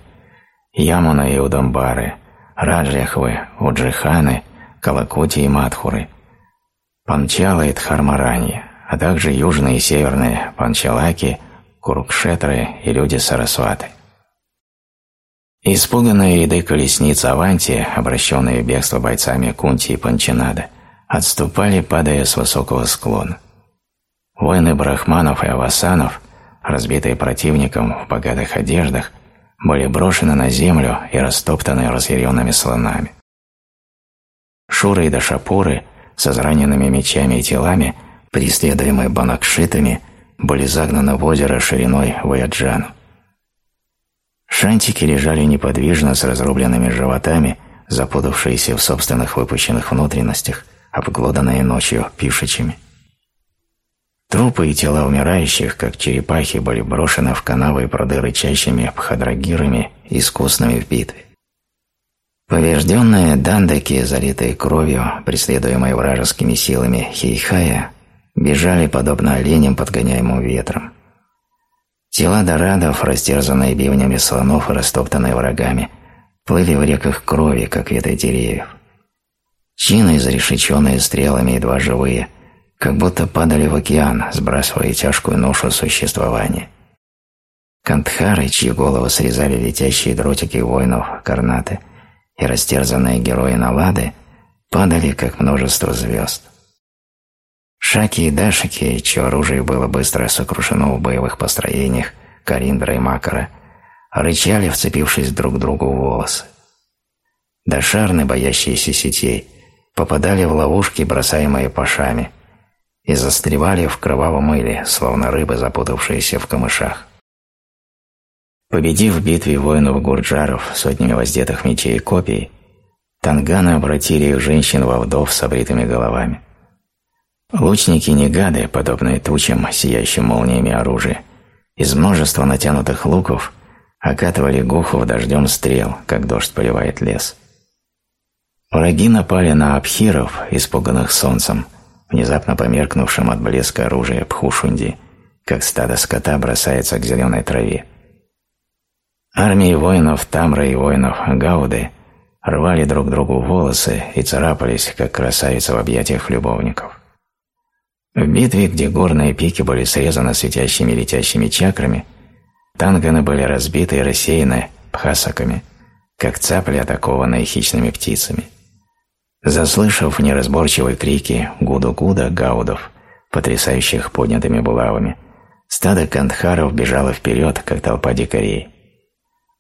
Ямуна и Удамбары, Раджахвы, Уджиханы, Калакути и Мадхуры, Панчалы и Дхармарани, а также южные и северные Панчалаки, Курукшетры и люди Сарасваты. Испуганные ряды колесниц Аванти, обращенные в бегство бойцами Кунти и Панчинада, отступали, падая с высокого склона. Воины брахманов и авасанов, разбитые противником в богатых одеждах, были брошены на землю и растоптаны разъяренными слонами. Шуры и Дашапуры с израненными мечами и телами, преследуемые банакшитами, были загнаны в озеро шириной в Яджану. Шантики лежали неподвижно с разрубленными животами, запутавшиеся в собственных выпущенных внутренностях, обглоданные ночью пишечами. Трупы и тела умирающих, как черепахи, были брошены в канавы и пруды рычащими пхадрагирами, искусными в битве. Поврежденные дандаки, залитые кровью, преследуемые вражескими силами Хейхая, бежали подобно оленям, подгоняемым ветром. Тела дорадов, растерзанные бивнями слонов и растоптанные врагами, плыли в реках крови, как ветви деревьев. Чины, изрешеченные стрелами, едва живые – как будто падали в океан, сбрасывая тяжкую ношу существования. Кантхары, чьи головы срезали летящие дротики воинов Карнаты, и растерзанные герои Налады, падали, как множество звезд. Шаки и Дашики, чье оружие было быстро сокрушено в боевых построениях Кариндра и Макара, рычали, вцепившись друг другу в волосы. Дашарны, боящиеся сетей, попадали в ловушки, бросаемые пашами – и застревали в кровавом мыле, словно рыбы, запутавшиеся в камышах. Победив в битве воинов гурджаров сотнями воздетых мечей и копий, танганы обратили их женщин во вдов с обритыми головами. Лучники не гады, подобные тучам, сияющим молниями оружия, из множества натянутых луков окатывали гухов дождем стрел, как дождь поливает лес. Враги напали на абхиров, испуганных солнцем, внезапно померкнувшим от блеска оружия Пхушунди, как стадо скота бросается к зеленой траве. Армии воинов Тамра и воинов Гауды рвали друг другу волосы и царапались, как красавицы в объятиях любовников. В битве, где горные пики были срезаны светящими летящими чакрами, танганы были разбиты и рассеяны пхасаками, как цапли, атакованные хищными птицами. Заслышав неразборчивые крики гуду-гуда гаудов, потрясающих поднятыми булавами, стадо кандхаров бежало вперед, как толпа дикарей.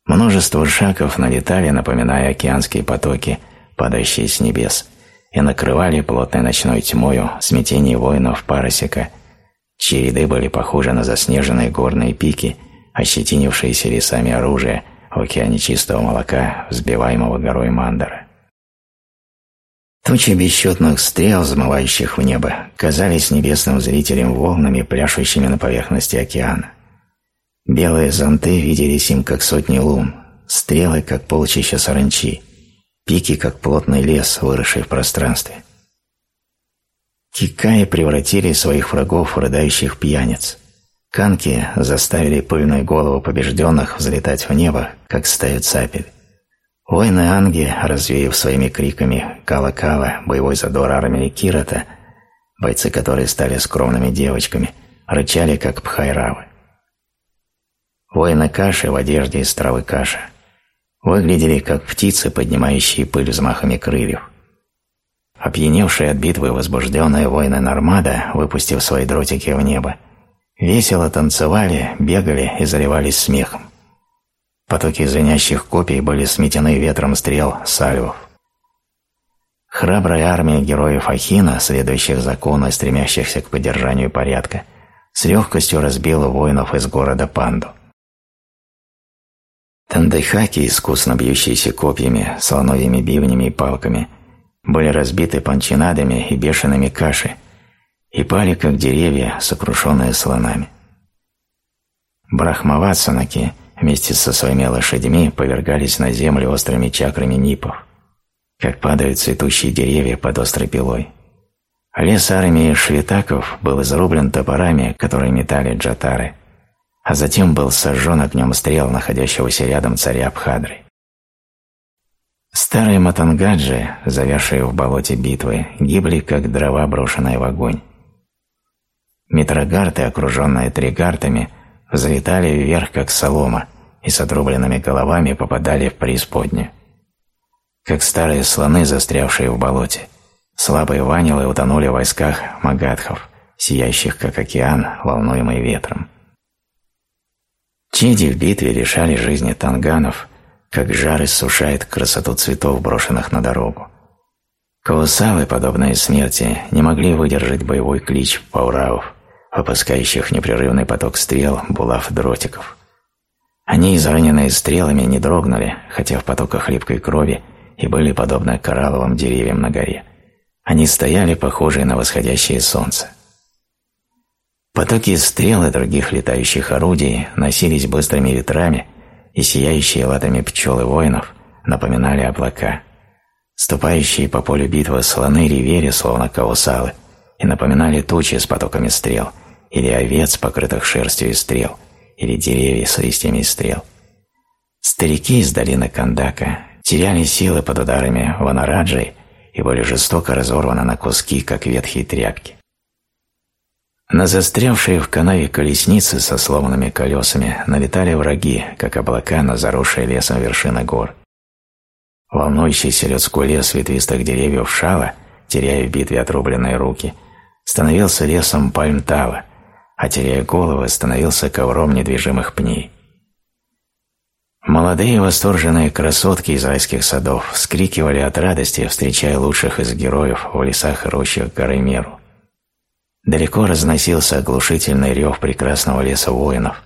Множество шаков налетали, напоминая океанские потоки, падающие с небес, и накрывали плотной ночной тьмою смятение воинов Парасика, чьи ряды были похожи на заснеженные горные пики, ощетинившиеся лесами оружия в океане чистого молока, взбиваемого горой Мандара. Тучи бесчетных стрел, взмывающих в небо, казались небесным зрителям волнами, пляшущими на поверхности океана. Белые зонты виделись им как сотни лун, стрелы как полчища саранчи, пики как плотный лес, выросший в пространстве. Кикаи превратили своих врагов в рыдающих пьяниц. Канки заставили пыльную голову побежденных взлетать в небо, как стаю цапель. Воины Анги, развеяв своими криками «Кала-кала», боевой задор армии Кирата, бойцы которой стали скромными девочками, рычали, как пхайравы. Воины Каши в одежде из травы Каша выглядели, как птицы, поднимающие пыль взмахами крыльев. Опьяневшие от битвы возбужденные воины Нормада, выпустив свои дротики в небо, весело танцевали, бегали и заливались смехом. Потоки звенящих копий были сметены ветром стрел сальвов. Храбрая армия героев Ахина, следующих закону и стремящихся к поддержанию порядка, с легкостью разбила воинов из города Панду. Тандайхаки, искусно бьющиеся копьями, слоновьими бивнями и палками, были разбиты панчинадами и бешеными каши и пали, как деревья, сокрушенные слонами. Брахмаватсанаки вместе со своими лошадьми повергались на землю острыми чакрами нипов, как падают цветущие деревья под острой пилой. Лес армии швитаков был изрублен топорами, которые метали джатары, а затем был сожжен огнем стрел находящегося рядом царя Абхадры. Старые матангаджи, завязшие в болоте битвы, гибли, как дрова, брошенные в огонь. Митрогарты, окруженные тригартами, взлетали вверх, как солома, и с отрубленными головами попадали в преисподнюю. Как старые слоны, застрявшие в болоте, слабые ванилы утонули в войсках магадхов, сияющих, как океан, волнуемый ветром. Чеди в битве решали жизни танганов, как жар иссушает красоту цветов, брошенных на дорогу. Каусалы, подобные смерти, не могли выдержать боевой клич паураув, выпускающих непрерывный поток стрел, булав дротиков. Они, израненные стрелами, не дрогнули, хотя в потоках липкой крови и были подобны коралловым деревьям на горе. Они стояли, похожие на восходящее солнце. Потоки стрел и других летающих орудий носились быстрыми ветрами, и сияющие латами пчелы воинов напоминали облака. Ступающие по полю битвы слоны ревели, словно каусалы, и напоминали тучи с потоками стрел, или овец, покрытых шерстью и стрел, или деревья с листьями стрел. Старики из долины Кандака теряли силы под ударами ванараджей и были жестоко разорваны на куски, как ветхие тряпки. На застрявшие в канаве колесницы со сломанными колесами налетали враги, как облака на заросшие лесом вершины гор. Волнующийся людской лес ветвистых деревьев шала, теряя в битве отрубленные руки – становился лесом пальм тала, а теряя головы, становился ковром недвижимых пней. Молодые восторженные красотки из райских садов вскрикивали от радости, встречая лучших из героев в лесах и рощах горы Меру. Далеко разносился оглушительный рев прекрасного леса воинов,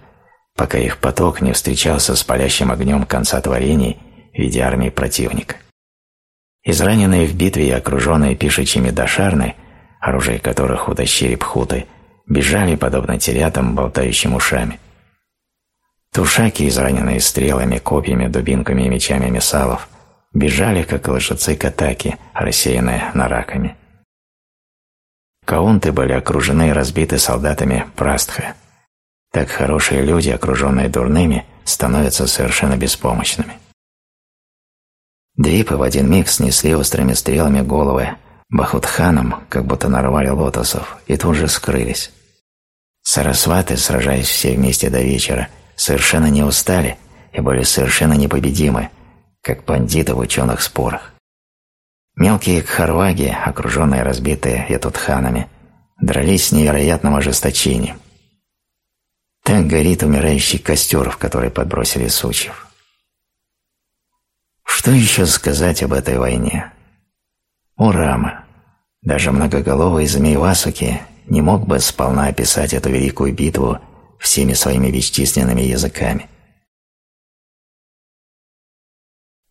пока их поток не встречался с палящим огнем конца творений в виде армии противника. Израненные в битве и окруженные пишечьими дошарны оружие которых утащили пхуты, бежали, подобно телятам, болтающим ушами. Тушаки, израненные стрелами, копьями, дубинками и мечами месалов, бежали, как лошадцы катаки, рассеянные нараками. Каунты были окружены и разбиты солдатами Прастха. Так хорошие люди, окруженные дурными, становятся совершенно беспомощными. Двипы в один миг снесли острыми стрелами головы Бахутханом, как будто нарвали лотосов, и тут же скрылись. Сарасваты, сражаясь все вместе до вечера, совершенно не устали и были совершенно непобедимы, как бандиты в ученых спорах. Мелкие кхарваги, окруженные разбитые ятутханами, дрались с невероятным ожесточением. Так горит умирающий костер, в который подбросили сучьев. Что еще сказать об этой войне? О, Рама! Даже многоголовый змей Васуки не мог бы сполна описать эту великую битву всеми своими бесчисленными языками.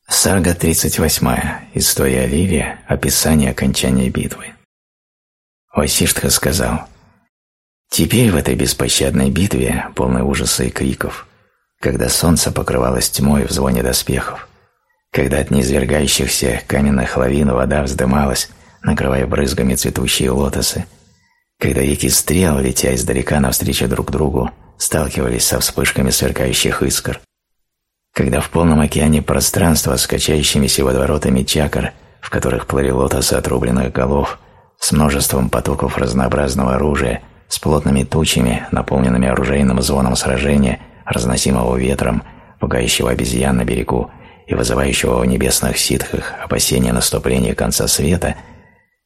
Сага 38. История Ливия. Описание окончания битвы. Васиштха сказал, «Теперь в этой беспощадной битве, полной ужаса и криков, когда солнце покрывалось тьмой в звоне доспехов, когда от низвергающихся каменных лавин вода вздымалась, накрывая брызгами цветущие лотосы, когда реки стрел, летя издалека навстречу друг другу, сталкивались со вспышками сверкающих искр, когда в полном океане пространства с качающимися водоворотами чакр, в которых плыли лотосы отрубленных голов, с множеством потоков разнообразного оружия, с плотными тучами, наполненными оружейным звоном сражения, разносимого ветром, пугающего обезьян на берегу и вызывающего в небесных ситхах опасения наступления конца света,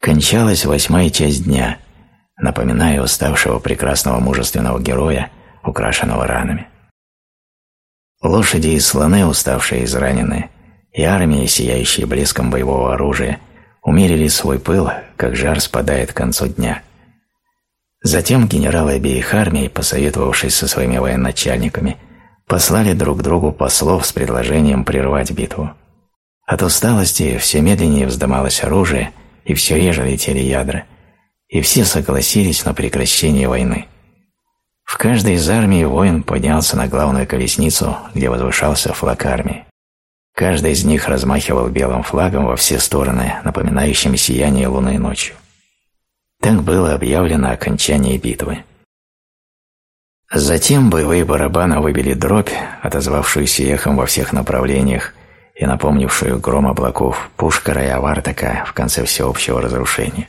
кончалась восьмая часть дня, напоминая уставшего прекрасного мужественного героя, украшенного ранами. Лошади и слоны, уставшие и израненные, и армии, сияющие блеском боевого оружия, умерили свой пыл, как жар спадает к концу дня. Затем генералы обеих армий, посоветовавшись со своими военачальниками, послали друг другу послов с предложением прервать битву. От усталости все медленнее вздымалось оружие, и все реже летели ядра, и все согласились на прекращение войны. В каждой из армий воин поднялся на главную колесницу, где возвышался флаг армии. Каждый из них размахивал белым флагом во все стороны, напоминающим сияние луны ночью. Так было объявлено окончание битвы. Затем боевые барабаны выбили дробь, отозвавшуюся эхом во всех направлениях и напомнившую гром облаков Пушкара и Авартака в конце всеобщего разрушения.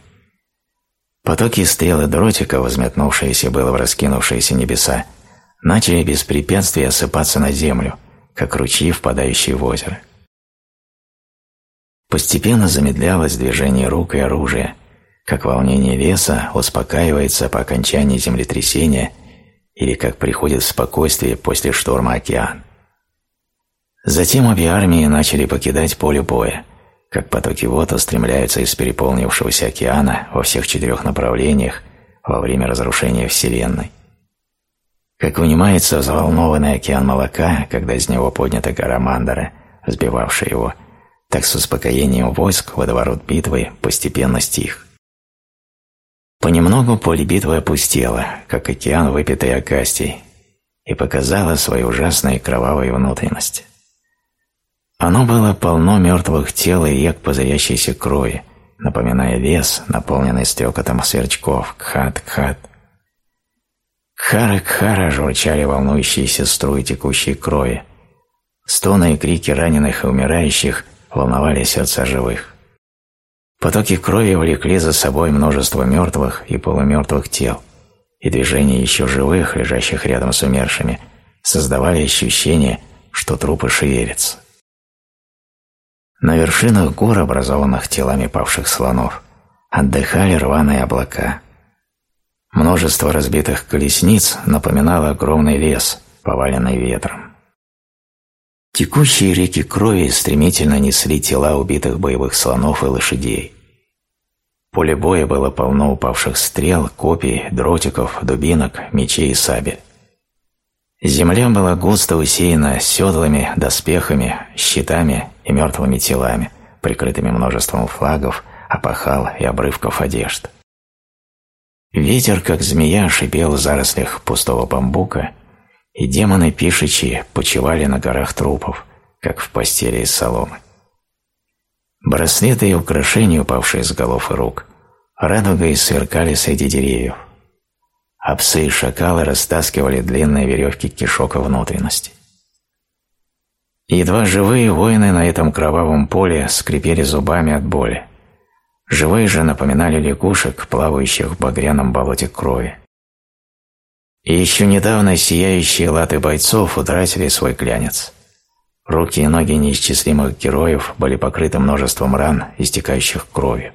Потоки стрел и дротика, возметнувшиеся было в раскинувшиеся небеса, начали без препятствий осыпаться на землю, как ручьи, впадающие в озеро. Постепенно замедлялось движение рук и оружия, как волнение леса успокаивается по окончании землетрясения или как приходит спокойствие после шторма океан. Затем обе армии начали покидать поле боя – как потоки вод устремляются из переполнившегося океана во всех четырех направлениях во время разрушения Вселенной. Как вынимается взволнованный океан молока, когда из него поднята гора Мандара, сбивавшая его, так с успокоением войск водоворот битвы постепенно стих. Понемногу поле битвы опустело, как океан, выпитый Акастий, и показало свои ужасные кровавые внутренности. Оно было полно мертвых тел и рек позырящейся крови, напоминая лес, наполненный стрекотом сверчков, кхат-кхат. Кхара-кхара журчали волнующиеся струи текущей крови. Стоны и крики раненых и умирающих волновали сердца живых. Потоки крови влекли за собой множество мертвых и полумертвых тел, и движения еще живых, лежащих рядом с умершими, создавали ощущение, что трупы шевелятся. На вершинах гор, образованных телами павших слонов, отдыхали рваные облака. Множество разбитых колесниц напоминало огромный лес, поваленный ветром. Текущие реки крови стремительно несли тела убитых боевых слонов и лошадей. Поле боя было полно упавших стрел, копий, дротиков, дубинок, мечей и сабель. Земля была густо усеяна седлами, доспехами, щитами и мертвыми телами, прикрытыми множеством флагов, опахал и обрывков одежд. Ветер, как змея, шипел в зарослях пустого бамбука, и демоны пишичи почивали на горах трупов, как в постели из соломы. Браслеты и украшения, упавшие с голов и рук, радугой сверкали среди деревьев а псы и шакалы растаскивали длинные веревки кишок и внутренности. Едва живые воины на этом кровавом поле скрипели зубами от боли. Живые же напоминали лягушек, плавающих в багряном болоте крови. И еще недавно сияющие латы бойцов утратили свой клянец. Руки и ноги неисчислимых героев были покрыты множеством ран, истекающих кровью.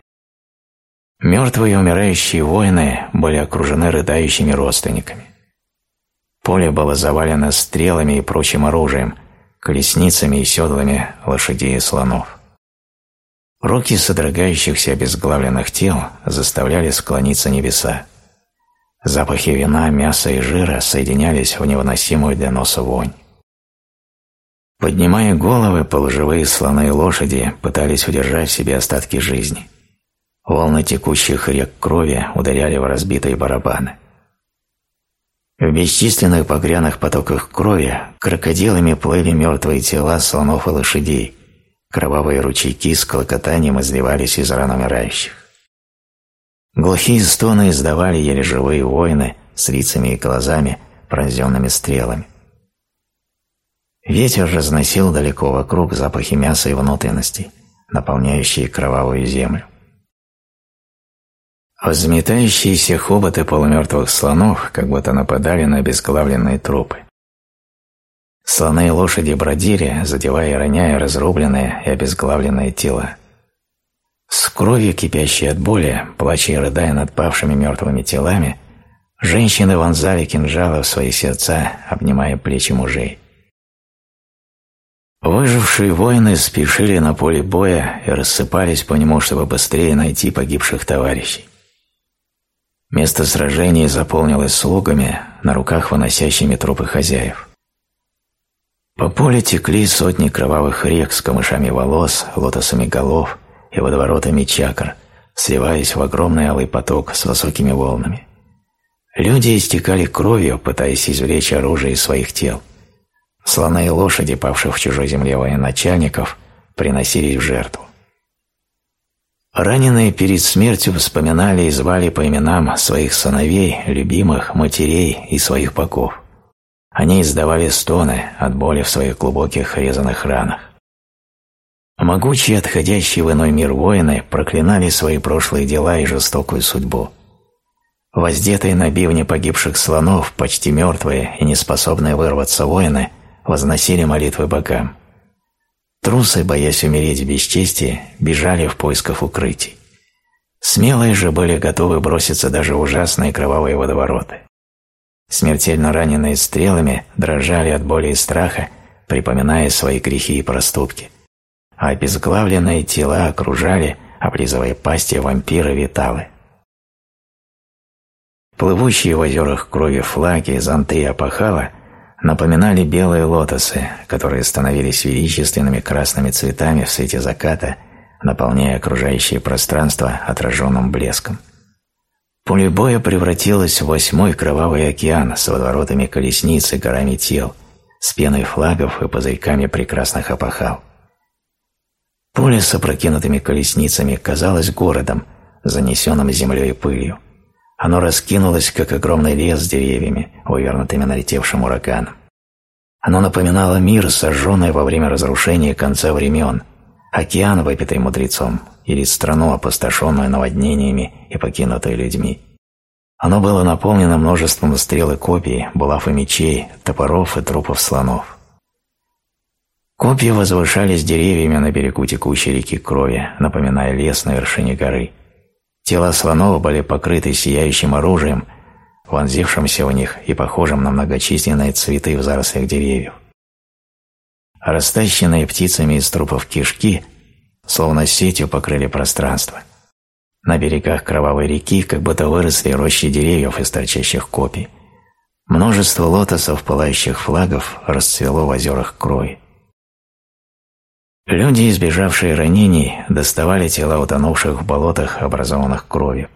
Мертвые и умирающие воины были окружены рыдающими родственниками. Поле было завалено стрелами и прочим оружием, колесницами и седлами лошадей и слонов. Руки содрогающихся обезглавленных тел заставляли склониться небеса. Запахи вина, мяса и жира соединялись в невыносимую для носа вонь. Поднимая головы, полуживые слоны и лошади пытались удержать в себе остатки жизни – Волны текущих рек крови ударяли в разбитые барабаны. В бесчисленных багряных потоках крови крокодилами плыли мертвые тела слонов и лошадей, Кровавые ручейки с клокотанием изливались из ран умирающих. Глухие стоны издавали еле живые воины с лицами и глазами, пронзенными стрелами. Ветер разносил далеко вокруг запахи мяса и внутренностей, наполняющие кровавую землю. Взметающиеся хоботы полумертвых слонов как будто нападали на обезглавленные трупы. Слоны и лошади бродили, задевая и роняя разрубленные и обезглавленные тела. С кровью, кипящей от боли, плача и рыдая над павшими мертвыми телами, женщины вонзали кинжалы в свои сердца, обнимая плечи мужей. Выжившие воины спешили на поле боя и рассыпались по нему, чтобы быстрее найти погибших товарищей. Место сражений заполнилось слугами, на руках выносящими трупы хозяев. По полю текли сотни кровавых рек с камышами волос, лотосами голов и водоворотами чакр, сливаясь в огромный алый поток с высокими волнами. Люди истекали кровью, пытаясь извлечь оружие из своих тел. Слоны и лошади, павших в чужой земле военачальников, приносились в жертву. Раненые перед смертью вспоминали и звали по именам своих сыновей, любимых, матерей и своих богов. Они издавали стоны от боли в своих глубоких резаных ранах. Могучие, отходящие в иной мир воины проклинали свои прошлые дела и жестокую судьбу. Воздетые на бивне погибших слонов, почти мертвые и неспособные вырваться воины, возносили молитвы богам. Трусы, боясь умереть в бесчестии, бежали в поисках укрытий. Смелые же были готовы броситься даже в ужасные кровавые водовороты смертельно раненые стрелами, дрожали от боли и страха, припоминая свои грехи и проступки, а обезглавленные тела окружали, облизывая пасти вампиры виталы. Плывущие в озерах крови флаги, зонты и опахала напоминали белые лотосы, которые становились величественными красными цветами в свете заката, наполняя окружающее пространство отраженным блеском. Поле боя превратилось в восьмой кровавый океан с водоворотами колесниц и горами тел, с пеной флагов и пузырьками прекрасных опахал. Поле с опрокинутыми колесницами казалось городом, занесенным землей и пылью. Оно раскинулось, как огромный лес с деревьями, увернутыми налетевшим ураганом. Оно напоминало мир, сожженный во время разрушения конца времен, океан, выпитый мудрецом, или страну, опустошенную наводнениями и покинутую людьми. Оно было наполнено множеством стрел и копий, булав и мечей, топоров и трупов слонов. Копья возвышались деревьями на берегу текущей реки крови, напоминая лес на вершине горы. Тела слонов были покрыты сияющим оружием, вонзившимся в них и похожим на многочисленные цветы в зарослях деревьев. Растащенные птицами из трупов кишки словно сетью покрыли пространство. На берегах кровавой реки как будто выросли рощи деревьев из торчащих копий. Множество лотосов, пылающих флагов, расцвело в озерах крови. Люди, избежавшие ранений, доставали тела утонувших в болотах, образованных кровью,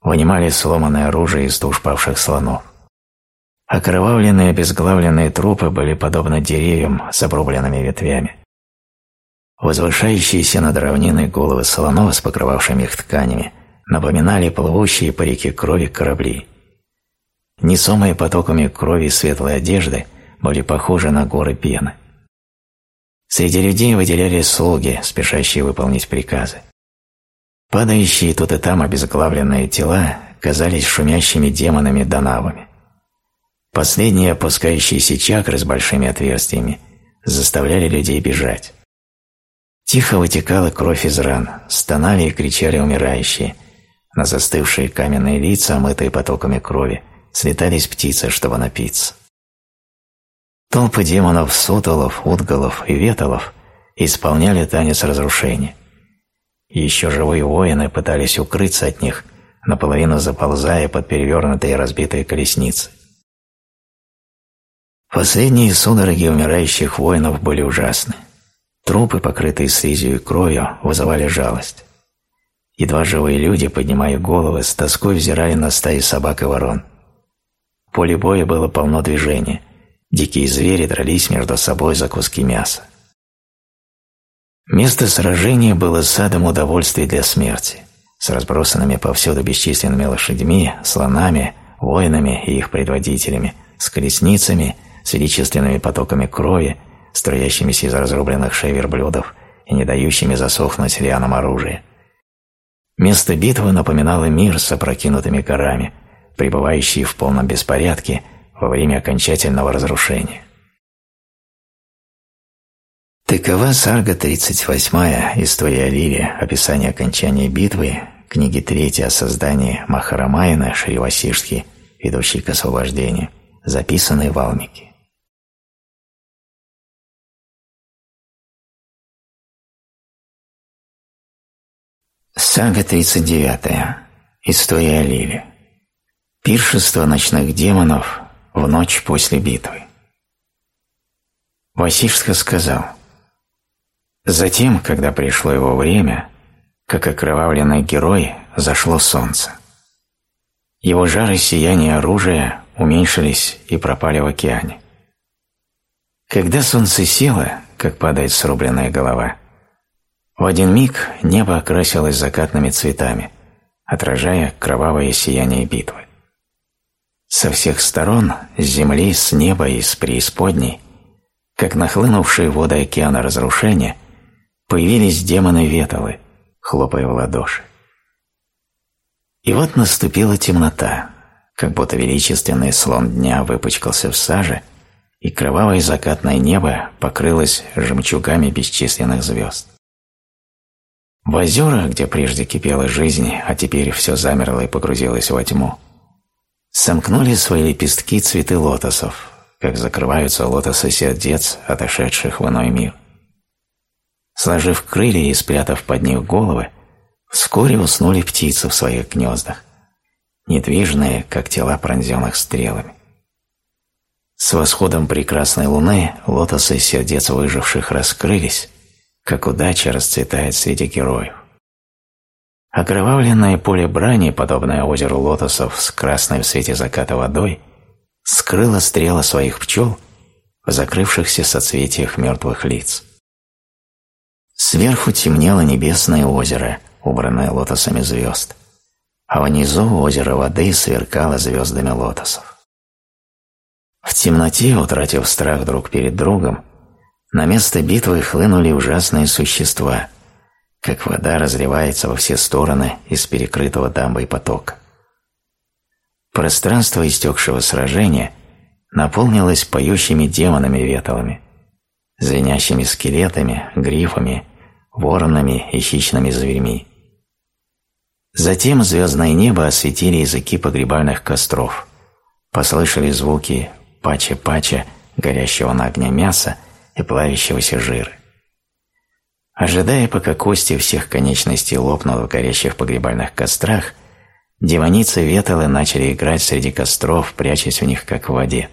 вынимали сломанное оружие из туш павших слонов. Окровавленные обезглавленные трупы были подобны деревьям с обрубленными ветвями. Возвышающиеся над равниной головы слонов с покрывавшими их тканями напоминали плывущие по реке крови корабли. Несомые потоками крови светлой одежды были похожи на горы пены. Среди людей выделялись слуги, спешащие выполнить приказы. Падающие тут и там обезглавленные тела казались шумящими демонами-донавами. Последние опускающиеся чакры с большими отверстиями заставляли людей бежать. Тихо вытекала кровь из ран, стонали и кричали умирающие. На застывшие каменные лица, омытые потоками крови, слетались птицы, чтобы напиться. Толпы демонов сутолов, утголов и ветолов исполняли танец разрушения. Еще живые воины пытались укрыться от них, наполовину заползая под перевернутые и разбитые колесницы. Последние судороги умирающих воинов были ужасны. Трупы, покрытые слизью и кровью, вызывали жалость. Едва живые люди, поднимая головы, с тоской взирали на стаи собак и ворон. Поле боя было полно движения. Дикие звери дрались между собой за куски мяса. Место сражения было садом удовольствий для смерти, с разбросанными повсюду бесчисленными лошадьми, слонами, воинами и их предводителями, с колесницами, с величественными потоками крови, струящимися из разрубленных шей верблюдов и не дающими засохнуть лианам оружия. Место битвы напоминало мир с опрокинутыми горами, пребывающий в полном беспорядке во время окончательного разрушения. Такова сарга 38 «История Лили. Описание окончания битвы», книги 3 о создании Махарамайна Шривасишки, ведущей к освобождению, записанной в Алмике. Сага 39. История Лили. Пиршество ночных демонов в ночь после битвы. Васишска сказал – Затем, когда пришло его время, как окровавленный герой, зашло солнце. Его жар и сияние оружия уменьшились и пропали в океане. Когда солнце село, как падает срубленная голова, в один миг небо окрасилось закатными цветами, отражая кровавое сияние битвы. Со всех сторон, с земли, с неба и с преисподней, как нахлынувшие воды океана разрушения, появились демоны-ветолы, хлопая в ладоши. И вот наступила темнота, как будто величественный слон дня выпачкался в саже, и кровавое закатное небо покрылось жемчугами бесчисленных звезд. В озерах, где прежде кипела жизнь, а теперь все замерло и погрузилось во тьму, сомкнули свои лепестки цветы лотосов, как закрываются лотосы сердец, отошедших в иной мир. Сложив крылья и спрятав под них головы, вскоре уснули птицы в своих гнездах, недвижные, как тела пронзенных стрелами. С восходом прекрасной луны лотосы сердец выживших раскрылись, как удача расцветает среди героев. Окровавленное поле брани, подобное озеру лотосов с красной в свете заката водой, скрыло стрелы своих пчел в закрывшихся соцветиях мертвых лиц. Сверху темнело небесное озеро, убранное лотосами звезд, а внизу озеро воды сверкало звездами лотосов. В темноте, утратив страх друг перед другом, на место битвы хлынули ужасные существа, как вода разливается во все стороны из перекрытого дамбой потока. Пространство истекшего сражения наполнилось поющими демонами-ветолами, звенящими скелетами, грифами, воронами и хищными зверьми. Затем звездное небо осветили языки погребальных костров, послышали звуки пача-пача, горящего на огне мяса и плавящегося жира. Ожидая, пока кости всех конечностей лопнут в горящих погребальных кострах, демоницы веталы начали играть среди костров, прячась в них, как в воде.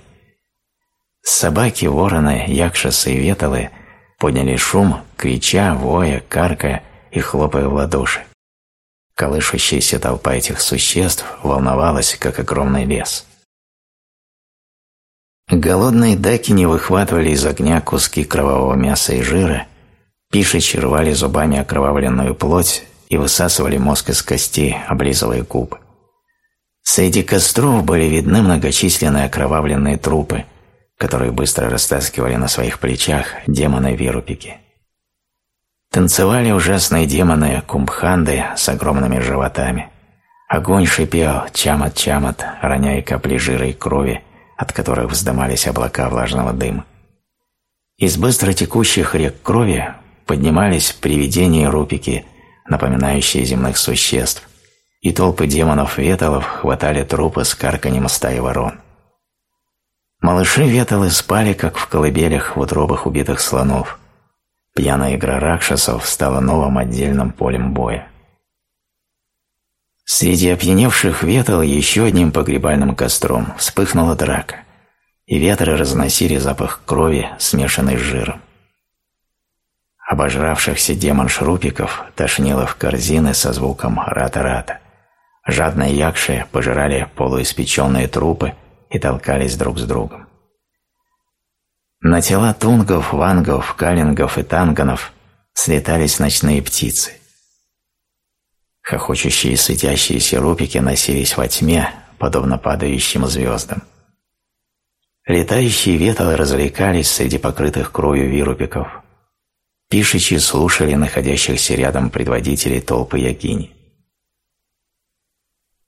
Собаки, вороны, якшасы и веталы подняли шум, крича, воя, каркая и хлопая в ладоши. Колышущаяся толпа этих существ волновалась, как огромный лес. Голодные даки не выхватывали из огня куски кровавого мяса и жира, пишичи рвали зубами окровавленную плоть и высасывали мозг из костей, облизывая губы. Среди костров были видны многочисленные окровавленные трупы, которые быстро растаскивали на своих плечах демоны-вирупики. Танцевали ужасные демоны кумбханды с огромными животами. Огонь шипел чамат-чамат, роняя капли жира и крови, от которых вздымались облака влажного дыма. Из быстро текущих рек крови поднимались привидения рупики, напоминающие земных существ, и толпы демонов-ветолов хватали трупы с карканем стаи ворон. Малыши-ветолы спали, как в колыбелях в утробах убитых слонов. Пьяная игра ракшасов стала новым отдельным полем боя. Среди опьяневших ветол еще одним погребальным костром вспыхнула драка, и ветры разносили запах крови, смешанный с жиром. Обожравшихся демон-шрупиков тошнило в корзины со звуком рата-рата. Жадные якши пожирали полуиспеченные трупы и толкались друг с другом. На тела тунгов, вангов, калингов и танганов слетались ночные птицы. Хохочущие светящиеся рупики носились во тьме, подобно падающим звездам. Летающие ветры развлекались среди покрытых кровью вирупиков. Пишичи слушали находящихся рядом предводителей толпы ягини.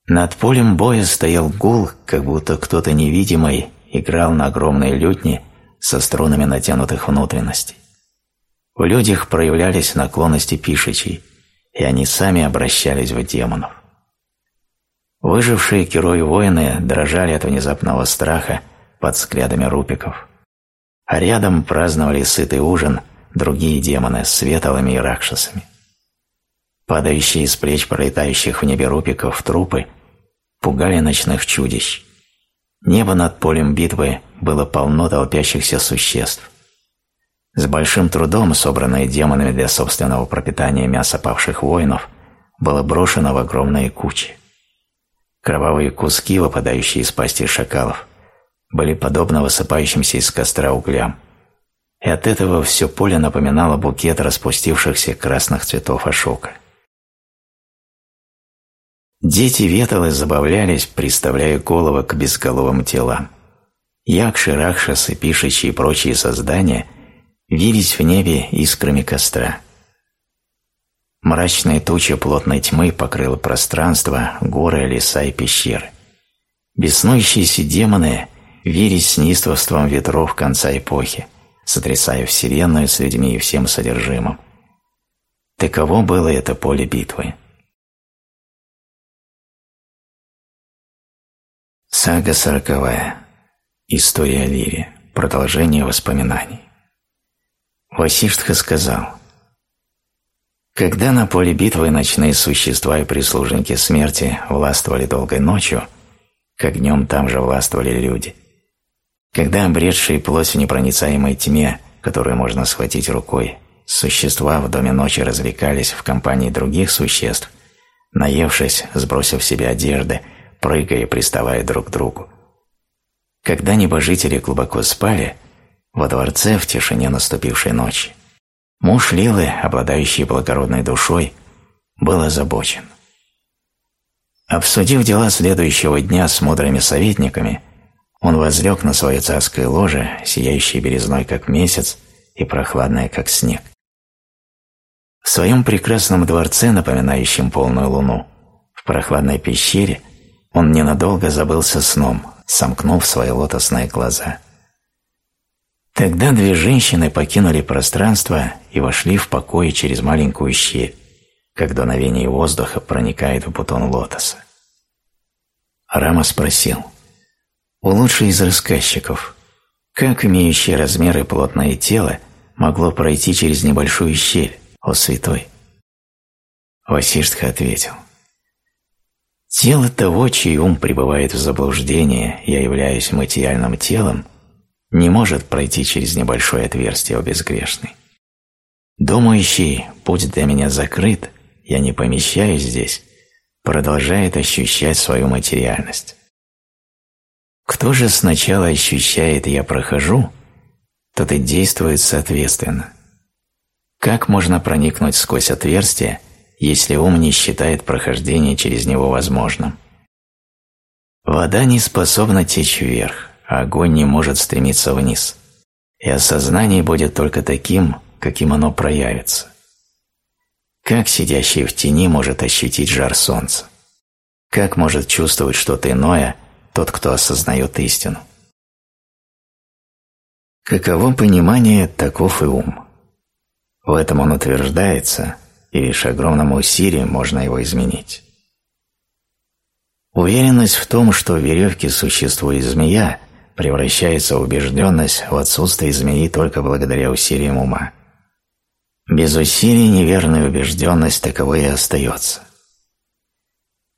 Над полем боя стоял гул, как будто кто-то невидимый играл на огромной лютне со струнами натянутых внутренностей. В людях проявлялись наклонности пишичей, и они сами обращались в демонов. Выжившие герои-воины дрожали от внезапного страха под взглядами рупиков, а рядом праздновали сытый ужин другие демоны с веталами и ракшасами. Падающие из плеч пролетающих в небе рупиков трупы пугали ночных чудищ. Небо над полем битвы было полно толпящихся существ. С большим трудом, собранное демонами для собственного пропитания мясо павших воинов, было брошено в огромные кучи. Кровавые куски, выпадающие из пасти шакалов, были подобны высыпающимся из костра углям. И от этого все поле напоминало букет распустившихся красных цветов ашока. Дети веталы забавлялись, приставляя головы к безголовым телам. Якши, ракшасы, пишичи и прочие создания вились в небе искрами костра. Мрачная туча плотной тьмы покрыла пространство, горы, леса и пещеры. Беснующиеся демоны вились с неистовством ветров конца эпохи, сотрясая Вселенную с людьми и всем содержимым. Таково было это поле битвы. Сага сороковая. История Лири. Продолжение воспоминаний. Васиштха сказал, «Когда на поле битвы ночные существа и прислужники смерти властвовали долгой ночью, как днем там же властвовали люди, когда обретшие плоть в непроницаемой тьме, которую можно схватить рукой, существа в доме ночи развлекались в компании других существ, наевшись, сбросив себе одежды, прыгая и приставая друг к другу. Когда небожители глубоко спали, во дворце в тишине наступившей ночи, муж Лилы, обладающий благородной душой, был озабочен. Обсудив дела следующего дня с мудрыми советниками, он возлег на свое царское ложе, сияющее березной как месяц и прохладное как снег. В своем прекрасном дворце, напоминающем полную луну, в прохладной пещере, он ненадолго забылся сном, сомкнув свои лотосные глаза. Тогда две женщины покинули пространство и вошли в покой через маленькую щель, как дуновение воздуха проникает в бутон лотоса. Рама спросил, «У лучшей из рассказчиков, как имеющее размеры плотное тело могло пройти через небольшую щель, о святой?» Васиштха ответил, «Тело того, чей ум пребывает в заблуждении, я являюсь материальным телом, не может пройти через небольшое отверстие, о безгрешный. Думающий, путь для меня закрыт, я не помещаюсь здесь, продолжает ощущать свою материальность. Кто же сначала ощущает «я прохожу», тот и действует соответственно. Как можно проникнуть сквозь отверстие, если ум не считает прохождение через него возможным? Вода не способна течь вверх, а огонь не может стремиться вниз. И осознание будет только таким, каким оно проявится. Как сидящий в тени может ощутить жар солнца? Как может чувствовать что-то иное тот, кто осознает истину? Каково понимание, таков и ум. В этом он утверждается, и лишь огромным усилием можно его изменить. Уверенность в том, что в веревке существует змея, превращается в убежденность в отсутствии змеи только благодаря усилиям ума. Без усилий неверная убежденность таковой и остается.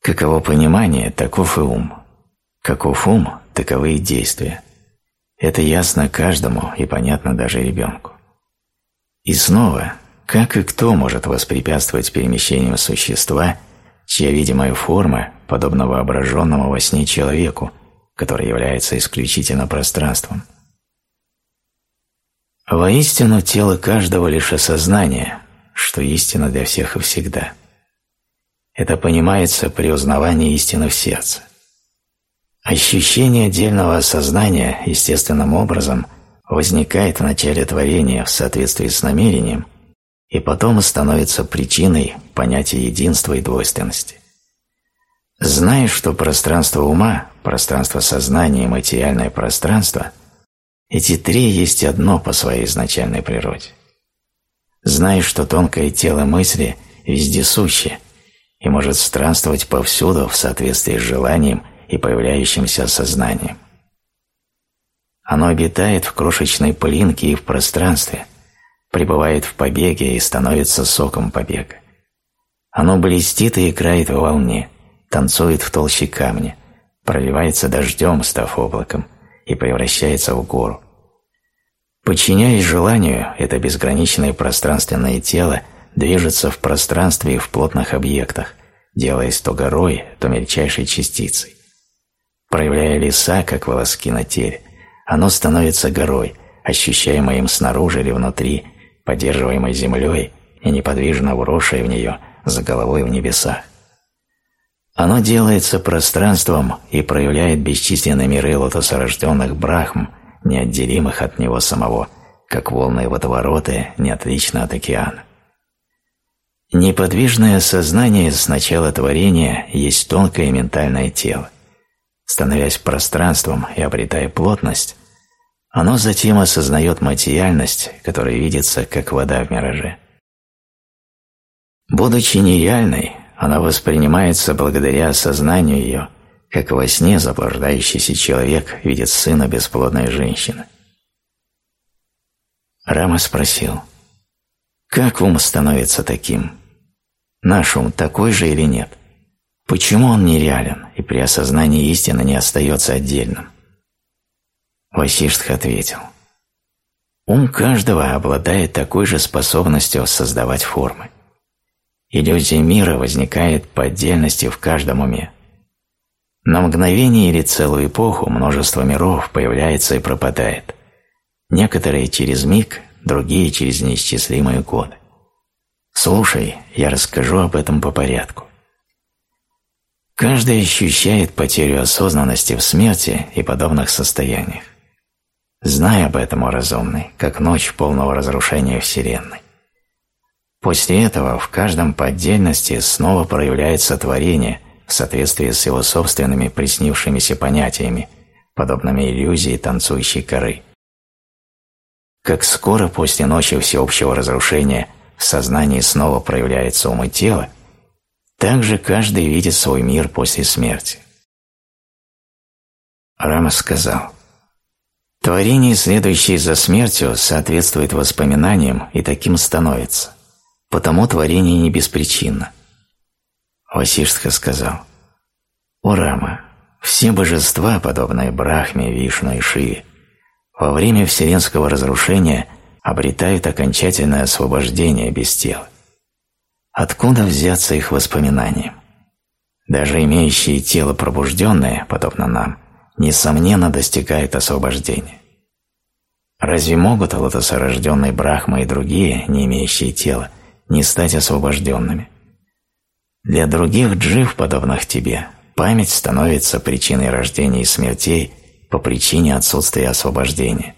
Каково понимание, таков и ум. Каков ум, таковы и действия. Это ясно каждому и понятно даже ребенку. И снова, как и кто может воспрепятствовать перемещению существа, чья видимая форма подобна воображенному во сне человеку, который является исключительно пространством. Воистину, тело каждого лишь осознание, что истина для всех и всегда. Это понимается при узнавании истины в сердце. Ощущение отдельного осознания естественным образом возникает в начале творения в соответствии с намерением и потом становится причиной понятия единства и двойственности. Зная, что пространство ума, пространство сознания и материальное пространство – эти три есть одно по своей изначальной природе. Зная, что тонкое тело мысли вездесуще и может странствовать повсюду в соответствии с желанием и появляющимся сознанием. Оно обитает в крошечной пылинке и в пространстве, пребывает в побеге и становится соком побега. Оно блестит и играет в волне, танцует в толще камня, проливается дождем, став облаком, и превращается в гору. Подчиняясь желанию, это безграничное пространственное тело движется в пространстве и в плотных объектах, делаясь то горой, то мельчайшей частицей. Проявляя леса, как волоски на теле, оно становится горой, ощущаемой им снаружи или внутри, поддерживаемой землей и неподвижно вросшей в нее за головой в небесах. Оно делается пространством и проявляет бесчисленные миры лотосорожденных брахм, неотделимых от него самого, как волны водовороты не отлично от океана. Неподвижное сознание с начала творения есть тонкое ментальное тело. Становясь пространством и обретая плотность, оно затем осознает материальность, которая видится как вода в мираже. Будучи нереальной, она воспринимается благодаря осознанию ее, как во сне заблуждающийся человек видит сына бесплодной женщины. Рама спросил, «Как ум становится таким? Наш ум такой же или нет? Почему он нереален и при осознании истины не остается отдельным?» Васиштха ответил, «Ум каждого обладает такой же способностью создавать формы. Иллюзия мира возникает по отдельности в каждом уме. На мгновение или целую эпоху множество миров появляется и пропадает. Некоторые через миг, другие через неисчислимые годы. Слушай, я расскажу об этом по порядку. Каждый ощущает потерю осознанности в смерти и подобных состояниях. Знай об этом, о разумный, как ночь полного разрушения Вселенной. После этого в каждом по отдельности снова проявляется творение в соответствии с его собственными приснившимися понятиями, подобными иллюзии танцующей коры. Как скоро после ночи всеобщего разрушения в сознании снова проявляется ум и тело, так же каждый видит свой мир после смерти. Рама сказал, «Творение, следующее за смертью, соответствует воспоминаниям и таким становится потому творение не беспричинно. Васиштха сказал, «О Рама, все божества, подобные Брахме, Вишну и Шиве, во время вселенского разрушения обретают окончательное освобождение без тела. Откуда взяться их воспоминаниям? Даже имеющие тело пробужденное, подобно нам, несомненно достигают освобождения. Разве могут лотосорожденный Брахма и другие, не имеющие тела, не стать освобожденными. Для других джив, подобных тебе, память становится причиной рождения и смертей по причине отсутствия освобождения.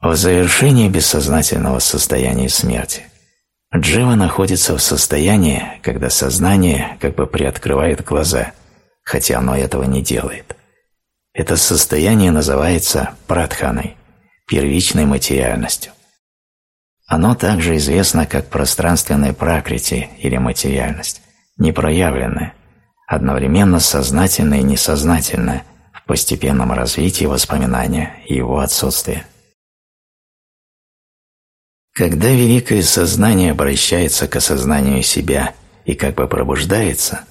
В завершении бессознательного состояния смерти джива находится в состоянии, когда сознание как бы приоткрывает глаза, хотя оно этого не делает. Это состояние называется прадханой, первичной материальностью. Оно также известно как пространственное пракрити или материальность, непроявленная, одновременно сознательное и несознательное в постепенном развитии воспоминания и его отсутствия. Когда великое сознание обращается к осознанию себя и как бы пробуждается,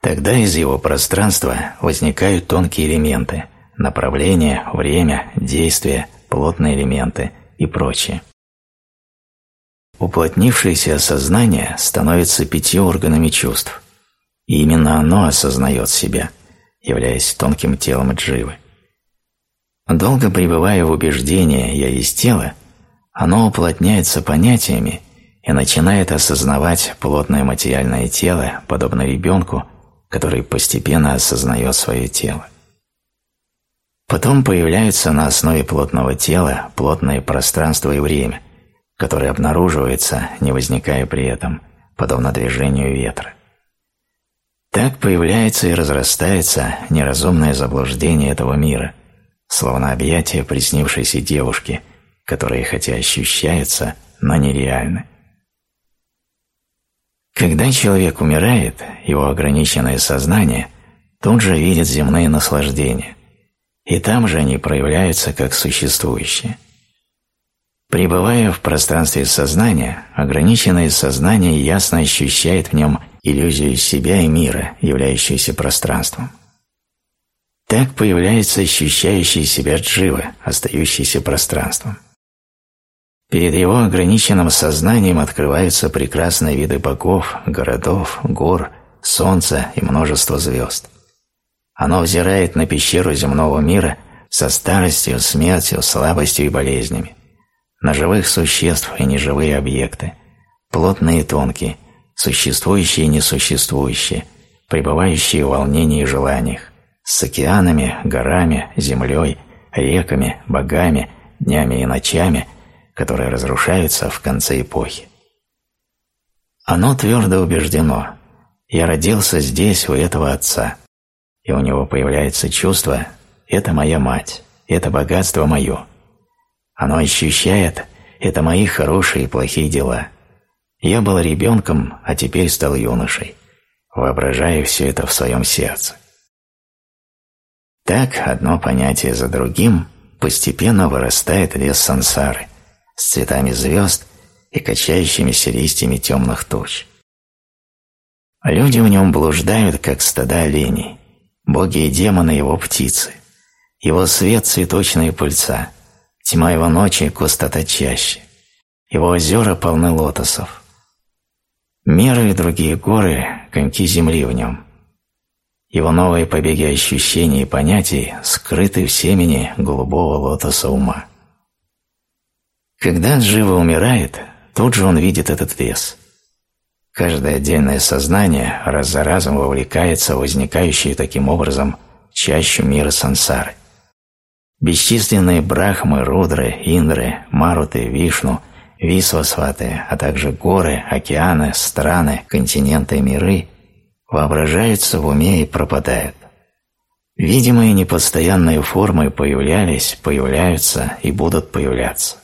тогда из его пространства возникают тонкие элементы, направления, время, действия, плотные элементы и прочее. Уплотнившееся сознание становится пятью органами чувств, и именно оно осознает себя, являясь тонким телом дживы. Долго пребывая в убеждении «я есть тело», оно уплотняется понятиями и начинает осознавать плотное материальное тело, подобно ребенку, который постепенно осознает свое тело. Потом появляются на основе плотного тела плотное пространство и время, которое обнаруживается, не возникая при этом, подобно движению ветра. Так появляется и разрастается неразумное заблуждение этого мира, словно объятие приснившейся девушки, которые хотя ощущаются, но нереальны. Когда человек умирает, его ограниченное сознание тут же видит земные наслаждения, и там же они проявляются как существующие. Пребывая в пространстве сознания, ограниченное сознание ясно ощущает в нем иллюзию себя и мира, являющуюся пространством. Так появляется ощущающий себя джива, остающийся пространством. Перед его ограниченным сознанием открываются прекрасные виды богов, городов, гор, солнца и множество звезд. Оно взирает на пещеру земного мира со старостью, смертью, слабостью и болезнями, на живых существ и неживые объекты, плотные и тонкие, существующие и несуществующие, пребывающие в волнении и желаниях, с океанами, горами, землей, реками, богами, днями и ночами – которые разрушаются в конце эпохи. Оно твердо убеждено «Я родился здесь, у этого отца», и у него появляется чувство «Это моя мать, это богатство мое». Оно ощущает «Это мои хорошие и плохие дела». Я был ребенком, а теперь стал юношей, воображая все это в своем сердце. Так одно понятие за другим постепенно вырастает лес сансары, с цветами звезд и качающимися листьями темных туч. Люди в нем блуждают, как стада оленей, боги и демоны его птицы, его свет – цветочные пыльца, тьма его ночи – густота чаще, его озера полны лотосов. Меры и другие горы – коньки земли в нем. Его новые побеги ощущений и понятий скрыты в семени голубого лотоса ума. Когда Джива умирает, тут же он видит этот лес. Каждое отдельное сознание раз за разом вовлекается в возникающую таким образом чащу мира сансары. Бесчисленные брахмы, рудры, индры, маруты, вишну, висвасваты, а также горы, океаны, страны, континенты и миры воображаются в уме и пропадают. Видимые непостоянные формы появлялись, появляются и будут появляться.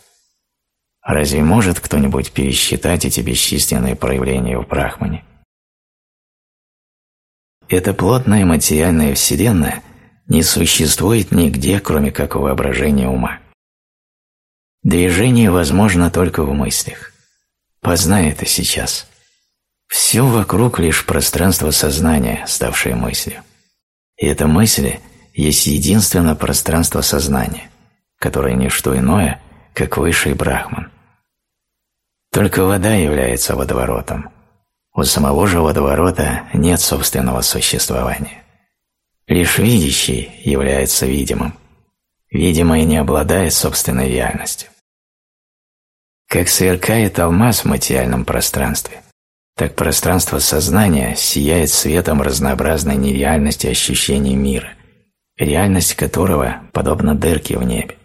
Разве может кто-нибудь пересчитать эти бесчисленные проявления в Брахмане? Эта плотная материальная вселенная не существует нигде, кроме как в воображении ума. Движение возможно только в мыслях. Познай это сейчас. Все вокруг лишь пространство сознания, ставшее мыслью. И эта мысль есть единственное пространство сознания, которое не что иное, как высший брахман. Только вода является водоворотом. У самого же водоворота нет собственного существования. Лишь видящий является видимым. Видимое не обладает собственной реальностью. Как сверкает алмаз в материальном пространстве, так пространство сознания сияет светом разнообразной нереальности ощущений мира, реальность которого подобна дырке в небе.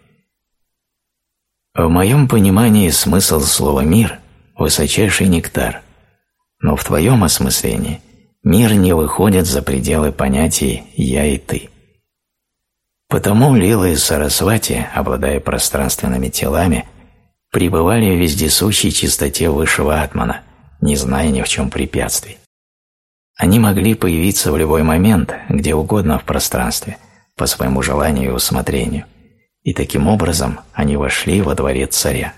В моем понимании смысл слова «мир» высочайший нектар, но в твоем осмыслении мир не выходит за пределы понятий «я» и «ты». Потому Лила и Сарасвати, обладая пространственными телами, пребывали в вездесущей чистоте высшего атмана, не зная ни в чем препятствий. Они могли появиться в любой момент, где угодно в пространстве, по своему желанию и усмотрению, и таким образом они вошли во дворец царя.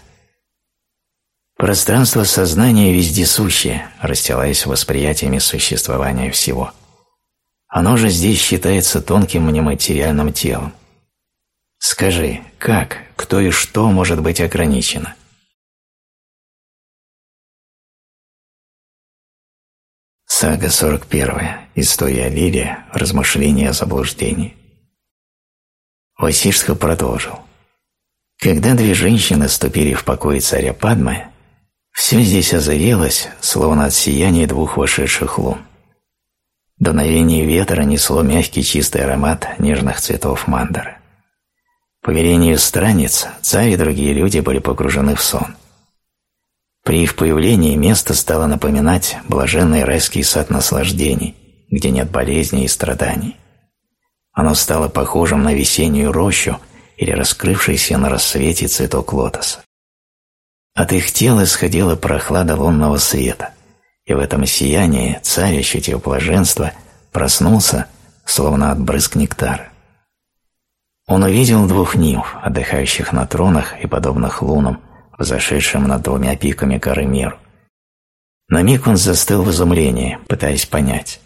Пространство сознания вездесущее, расстилаясь восприятиями существования всего. Оно же здесь считается тонким нематериальным телом. Скажи, как, кто и что может быть ограничено? Сага 41. История Лилия. Размышления о заблуждении. Васишска продолжил. Когда две женщины ступили в покой царя Падмы, Все здесь озарилось, словно от сияния двух вошедших лун. Дуновение ветра несло мягкий чистый аромат нежных цветов мандара. По велению страниц, царь и другие люди были погружены в сон. При их появлении место стало напоминать блаженный райский сад наслаждений, где нет болезней и страданий. Оно стало похожим на весеннюю рощу или раскрывшийся на рассвете цветок лотоса. От их тел исходила прохлада лунного света, и в этом сиянии царь, ощутив блаженство, проснулся, словно от брызг нектара. Он увидел двух нимф, отдыхающих на тронах и подобных лунам, взошедшим над двумя пиками горы Миру. На миг он застыл в изумлении, пытаясь понять.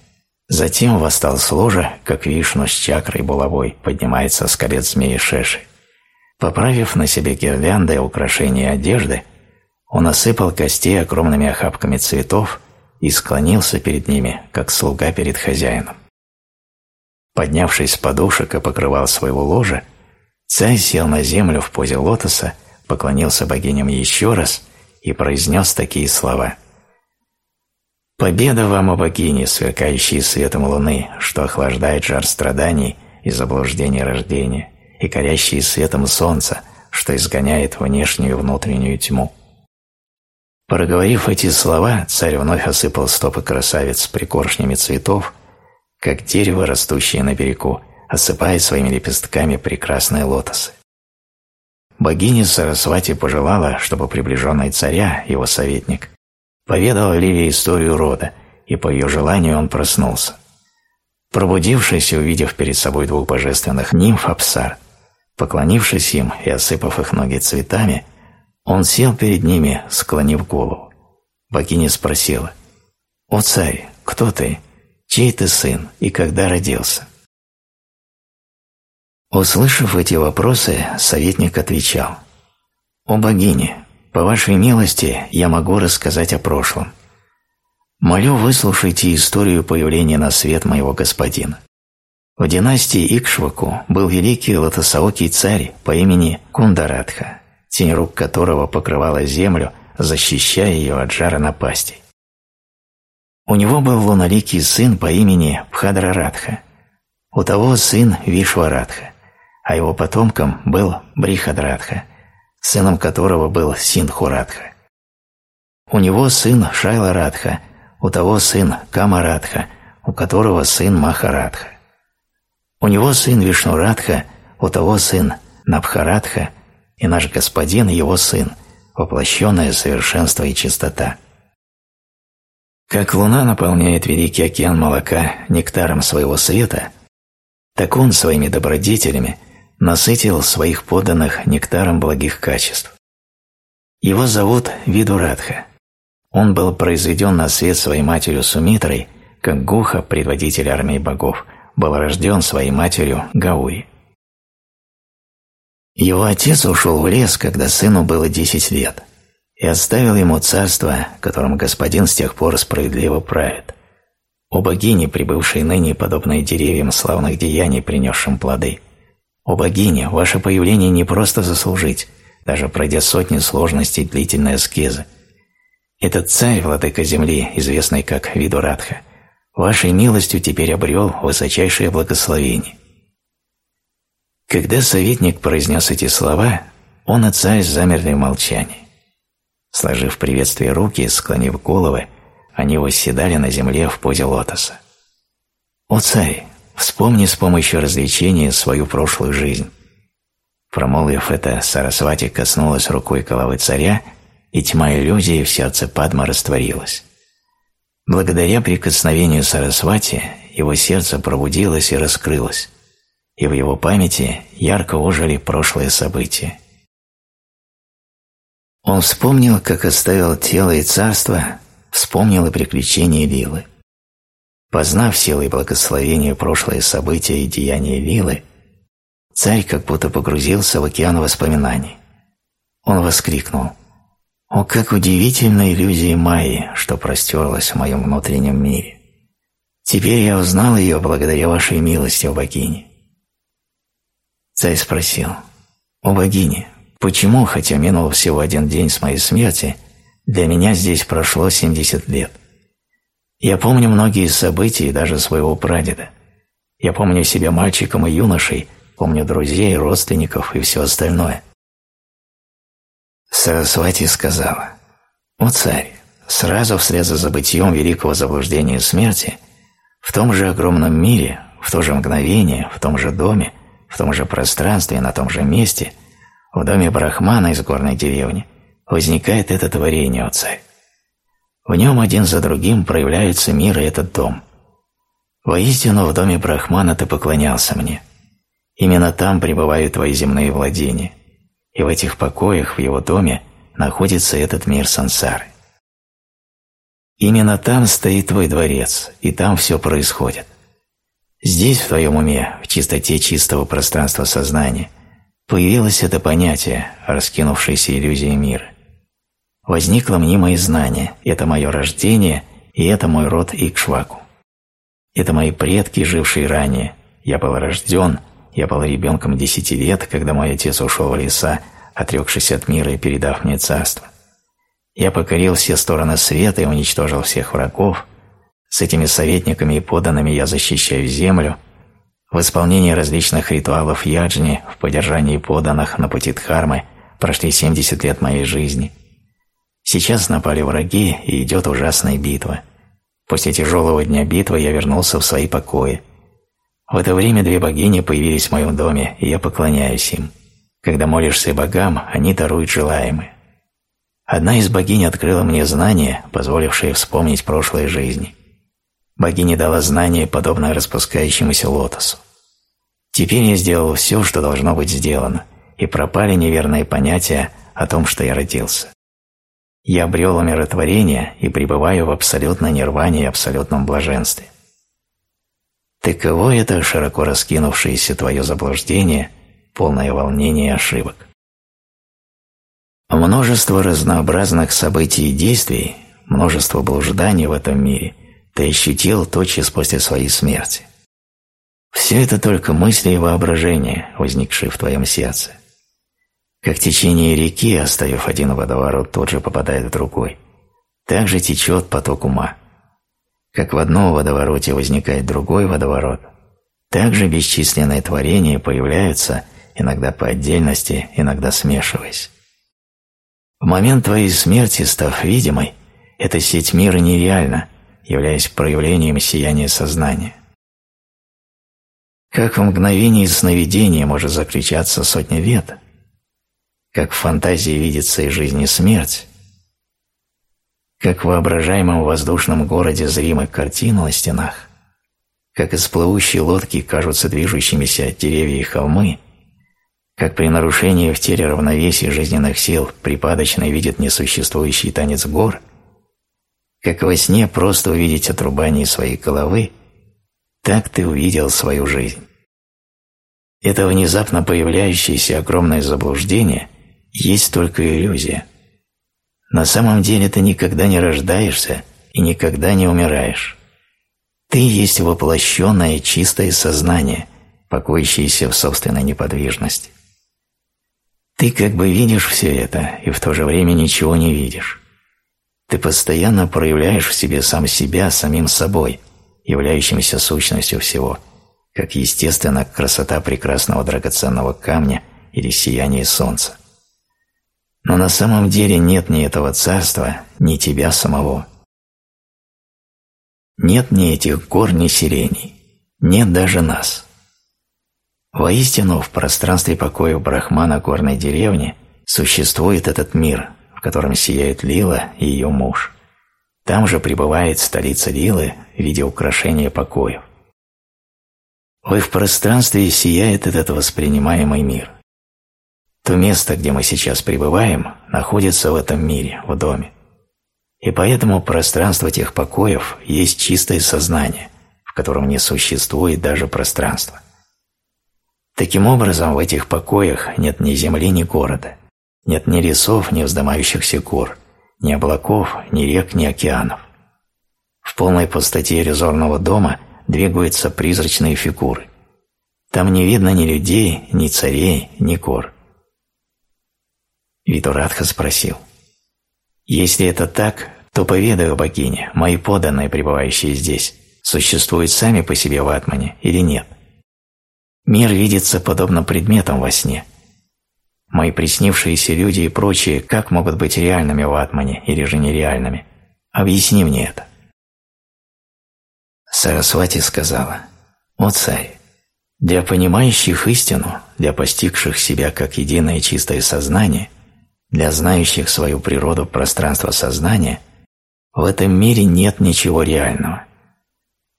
Затем восстал с ложа, как вишну с чакрой булавой поднимается с колец змеи Шеши. Поправив на себе гирлянды, украшения одежды, он осыпал костей огромными охапками цветов и склонился перед ними, как слуга перед хозяином. Поднявшись с подушек и покрывал своего ложа, царь сел на землю в позе лотоса, поклонился богиням еще раз и произнес такие слова. «Победа вам, о богини, сверкающие светом луны, что охлаждает жар страданий и заблуждений рождения, и горящие светом солнца, что изгоняет внешнюю и внутреннюю тьму. Проговорив эти слова, царь вновь осыпал стопы красавиц прикоршнями цветов, как дерево, растущее на берегу, осыпает своими лепестками прекрасные лотосы. Богиня Сарасвати пожелала, чтобы приближенный царя, его советник, поведал Ливе историю рода, и по ее желанию он проснулся. Пробудившись и увидев перед собой двух божественных нимф Апсар, поклонившись им и осыпав их ноги цветами, он сел перед ними, склонив голову. Богиня спросила, «О царь, кто ты? Чей ты сын и когда родился?» Услышав эти вопросы, советник отвечал, «О богине, по вашей милости я могу рассказать о прошлом. Молю, выслушайте историю появления на свет моего господина. В династии Икшваку был великий лотосоокий царь по имени Кундарадха, тень рук которого покрывала землю, защищая ее от жара напастей. У него был луналикий сын по имени Бхадрарадха, у того сын Вишварадха, а его потомком был Брихадрадха, сыном которого был Синдхурадха. У него сын Шайларадха, у того сын Камарадха, у которого сын Махарадха. У него сын Вишнурадха, у того сын Набхарадха, и наш Господин – его Сын, воплощенное совершенство и чистота. Как луна наполняет великий океан молока нектаром своего света, так он своими добродетелями насытил своих подданных нектаром благих качеств. Его зовут Видурадха. Он был произведен на свет своей матерью Сумитрой, как Гуха, предводитель армии богов, был рожден своей матерью Гаури. Его отец ушел в лес, когда сыну было десять лет, и оставил ему царство, которым господин с тех пор справедливо правит. О богини, прибывшей ныне, подобные деревьям славных деяний, принесшим плоды. О богини, ваше появление не просто заслужить, даже пройдя сотни сложностей длительной аскезы. Этот царь, владыка земли, известный как Видурадха, вашей милостью теперь обрел высочайшее благословение. Когда советник произнес эти слова, он и царь замерли в молчании. Сложив приветствие руки, склонив головы, они восседали на земле в позе лотоса. «О царь, вспомни с помощью развлечения свою прошлую жизнь». Промолвив это, Сарасвати коснулась рукой головы царя, и тьма иллюзии в сердце Падма растворилась. Благодаря прикосновению Сарасвати его сердце пробудилось и раскрылось, и в его памяти ярко ожили прошлые события. Он вспомнил, как оставил тело и царство, вспомнил и приключения Лилы. Познав силы и благословения прошлые события и деяния Лилы, царь как будто погрузился в океан воспоминаний. Он воскликнул «О, как удивительна иллюзия Майи, что простерлась в моем внутреннем мире! Теперь я узнал ее благодаря вашей милости, о богине. Царь спросил, «О богине, почему, хотя минул всего один день с моей смерти, Для меня здесь прошло 70 лет. Я помню многие события и даже своего прадеда. Я помню себя мальчиком и юношей, помню друзей, родственников и все остальное. Сарасвати сказала, «О царь, сразу вслед за забытием великого заблуждения смерти, в том же огромном мире, в то же мгновение, в том же доме, в том же пространстве, на том же месте, в доме Брахмана из горной деревни, возникает это творение, о царь. В нем один за другим проявляются мир и этот дом. Воистину, в доме Брахмана ты поклонялся мне. Именно там пребывают твои земные владения, и в этих покоях в его доме находится этот мир сансары. Именно там стоит твой дворец, и там все происходит. Здесь, в твоем уме, в чистоте чистого пространства сознания, появилось это понятие, раскинувшееся иллюзия мира. Возникло мнимое знание, это мое рождение, и это мой род Икшваку. Это мои предки, жившие ранее. Я был рожден, я был ребенком десяти лет, когда мой отец ушел в леса, отрекшись от мира и передав мне царство. Я покорил все стороны света и уничтожил всех врагов. С этими советниками и поданными я защищаю землю. В исполнении различных ритуалов яджни, в поддержании поданных на пути Дхармы прошли 70 лет моей жизни. Сейчас напали враги, и идет ужасная битва. После тяжелого дня битвы я вернулся в свои покои. В это время две богини появились в моем доме, и я поклоняюсь им. Когда молишься богам, они даруют желаемое. Одна из богинь открыла мне знание, позволившее вспомнить прошлые жизни. Богиня дала знание, подобное распускающемуся лотосу. Теперь я сделал все, что должно быть сделано, и пропали неверные понятия о том, что я родился. Я обрел умиротворение и пребываю в абсолютной нирване и абсолютном блаженстве. Таково это широко раскинувшееся твое заблуждение, полное волнения и ошибок. Множество разнообразных событий и действий, множество блужданий в этом мире ты ощутил тотчас после своей смерти. Все это только мысли и воображение, возникшие в твоем сердце. Как течение реки, оставив один водоворот, тут же попадает в другой. Так же течет поток ума. Как в одном водовороте возникает другой водоворот, так же бесчисленные творения появляются иногда по отдельности, иногда смешиваясь. В момент твоей смерти, став видимой, эта сеть мира нереальна, являясь проявлением сияния сознания. Как в мгновении сновидения может закричаться сотня лет, как в фантазии видится и жизнь, и смерть, как в воображаемом воздушном городе зримы картины на стенах, как из плывущей лодки кажутся движущимися деревья и холмы, как при нарушении в теле равновесия жизненных сил припадочный видит несуществующий танец гор, как во сне просто увидеть отрубание своей головы, так ты увидел свою жизнь. Это внезапно появляющееся огромное заблуждение есть только иллюзия. На самом деле ты никогда не рождаешься и никогда не умираешь. Ты есть воплощенное чистое сознание, покоящееся в собственной неподвижности. Ты как бы видишь все это и в то же время ничего не видишь. Ты постоянно проявляешь в себе сам себя самим собой, являющимся сущностью всего, как естественно красота прекрасного драгоценного камня или сияние солнца. Но на самом деле нет ни этого царства, ни тебя самого. Нет ни этих гор, ни сирений, нет даже нас. Воистину, в пространстве покоя Брахмана горной деревни существует этот мир, в котором сияет Лила и ее муж. Там же пребывает столица Лилы в виде украшения покоев. В их пространстве сияет этот воспринимаемый мир. То место, где мы сейчас пребываем, находится в этом мире, в доме. И поэтому пространство тех покоев есть чистое сознание, в котором не существует даже пространства. Таким образом, в этих покоях нет ни земли, ни города, нет ни лесов, ни вздымающихся гор, ни облаков, ни рек, ни океанов. В полной пустоте резорного дома двигаются призрачные фигуры. Там не видно ни людей, ни царей, ни гор. Витурадха спросил, Если это так, то поведаю богине, мои поданные, пребывающие здесь, существуют сами по себе в атмане или нет? Мир видится подобно предметам во сне. Мои приснившиеся люди и прочие как могут быть реальными в атмане или же нереальными? Объясни мне это. Сарасвати сказала, «О царь, для понимающих истину, для постигших себя как единое чистое сознание, для знающих свою природу пространства сознания, в этом мире нет ничего реального.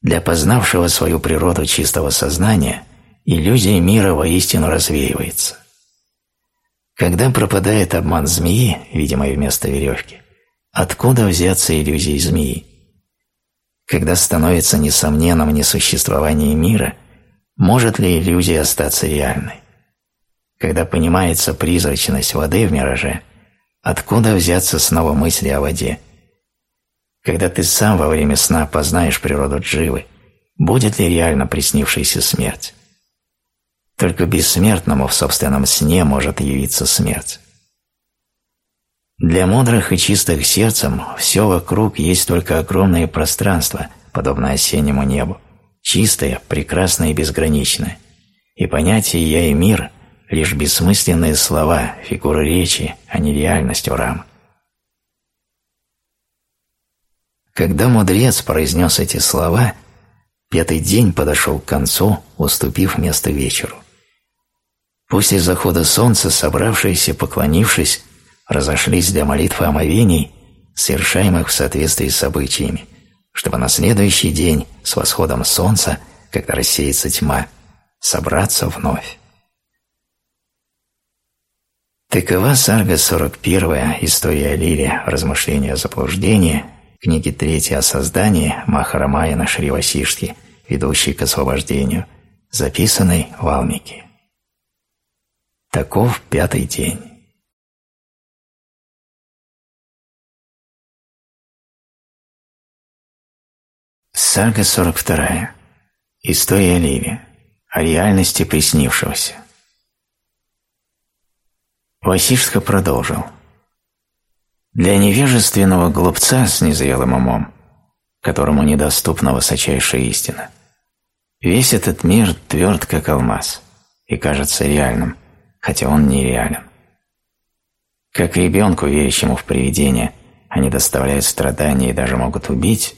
Для познавшего свою природу чистого сознания иллюзия мира воистину развеивается. Когда пропадает обман змеи, видимой вместо веревки, откуда взяться иллюзии змеи? Когда становится несомненным несуществование мира, может ли иллюзия остаться реальной? Когда понимается призрачность воды в мираже, откуда взяться снова мысли о воде? Когда ты сам во время сна познаешь природу дживы, будет ли реально приснившаяся смерть? Только бессмертному в собственном сне может явиться смерть. Для мудрых и чистых сердцем все вокруг есть только огромное пространство, подобное осеннему небу, чистое, прекрасное и безграничное. И понятие «я» и «мир» – лишь бессмысленные слова, фигуры речи, а не реальность Урама. Когда мудрец произнес эти слова, пятый день подошел к концу, уступив место вечеру. После захода солнца собравшиеся, поклонившись, разошлись для молитвы омовений, совершаемых в соответствии с обычаями, чтобы на следующий день с восходом солнца, когда рассеется тьма, собраться вновь. Такова сарга 41 «История Лили. Размышления о заблуждении» книги 3 о создании Махарамаяна Шривасишки, ведущей к освобождению, записанной в Алмике. Таков пятый день. Сага 42. История Ливи. О реальности приснившегося. Васишка продолжил. Для невежественного глупца с незрелым умом, которому недоступна высочайшая истина, весь этот мир тверд, как алмаз, и кажется реальным, хотя он нереален. Как ребенку, верящему в привидения, они доставляют страдания и даже могут убить,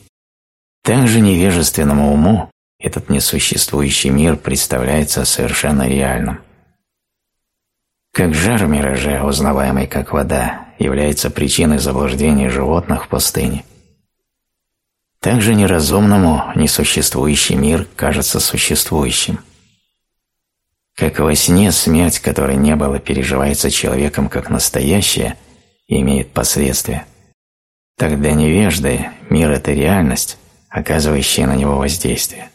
так же невежественному уму этот несуществующий мир представляется совершенно реальным. Как жар в мираже, узнаваемый как вода, является причиной заблуждения животных в пустыне. Также неразумному несуществующий мир кажется существующим. Как во сне смерть, которой не было, переживается человеком как настоящее и имеет последствия, так для невежды мир – это реальность, оказывающая на него воздействие.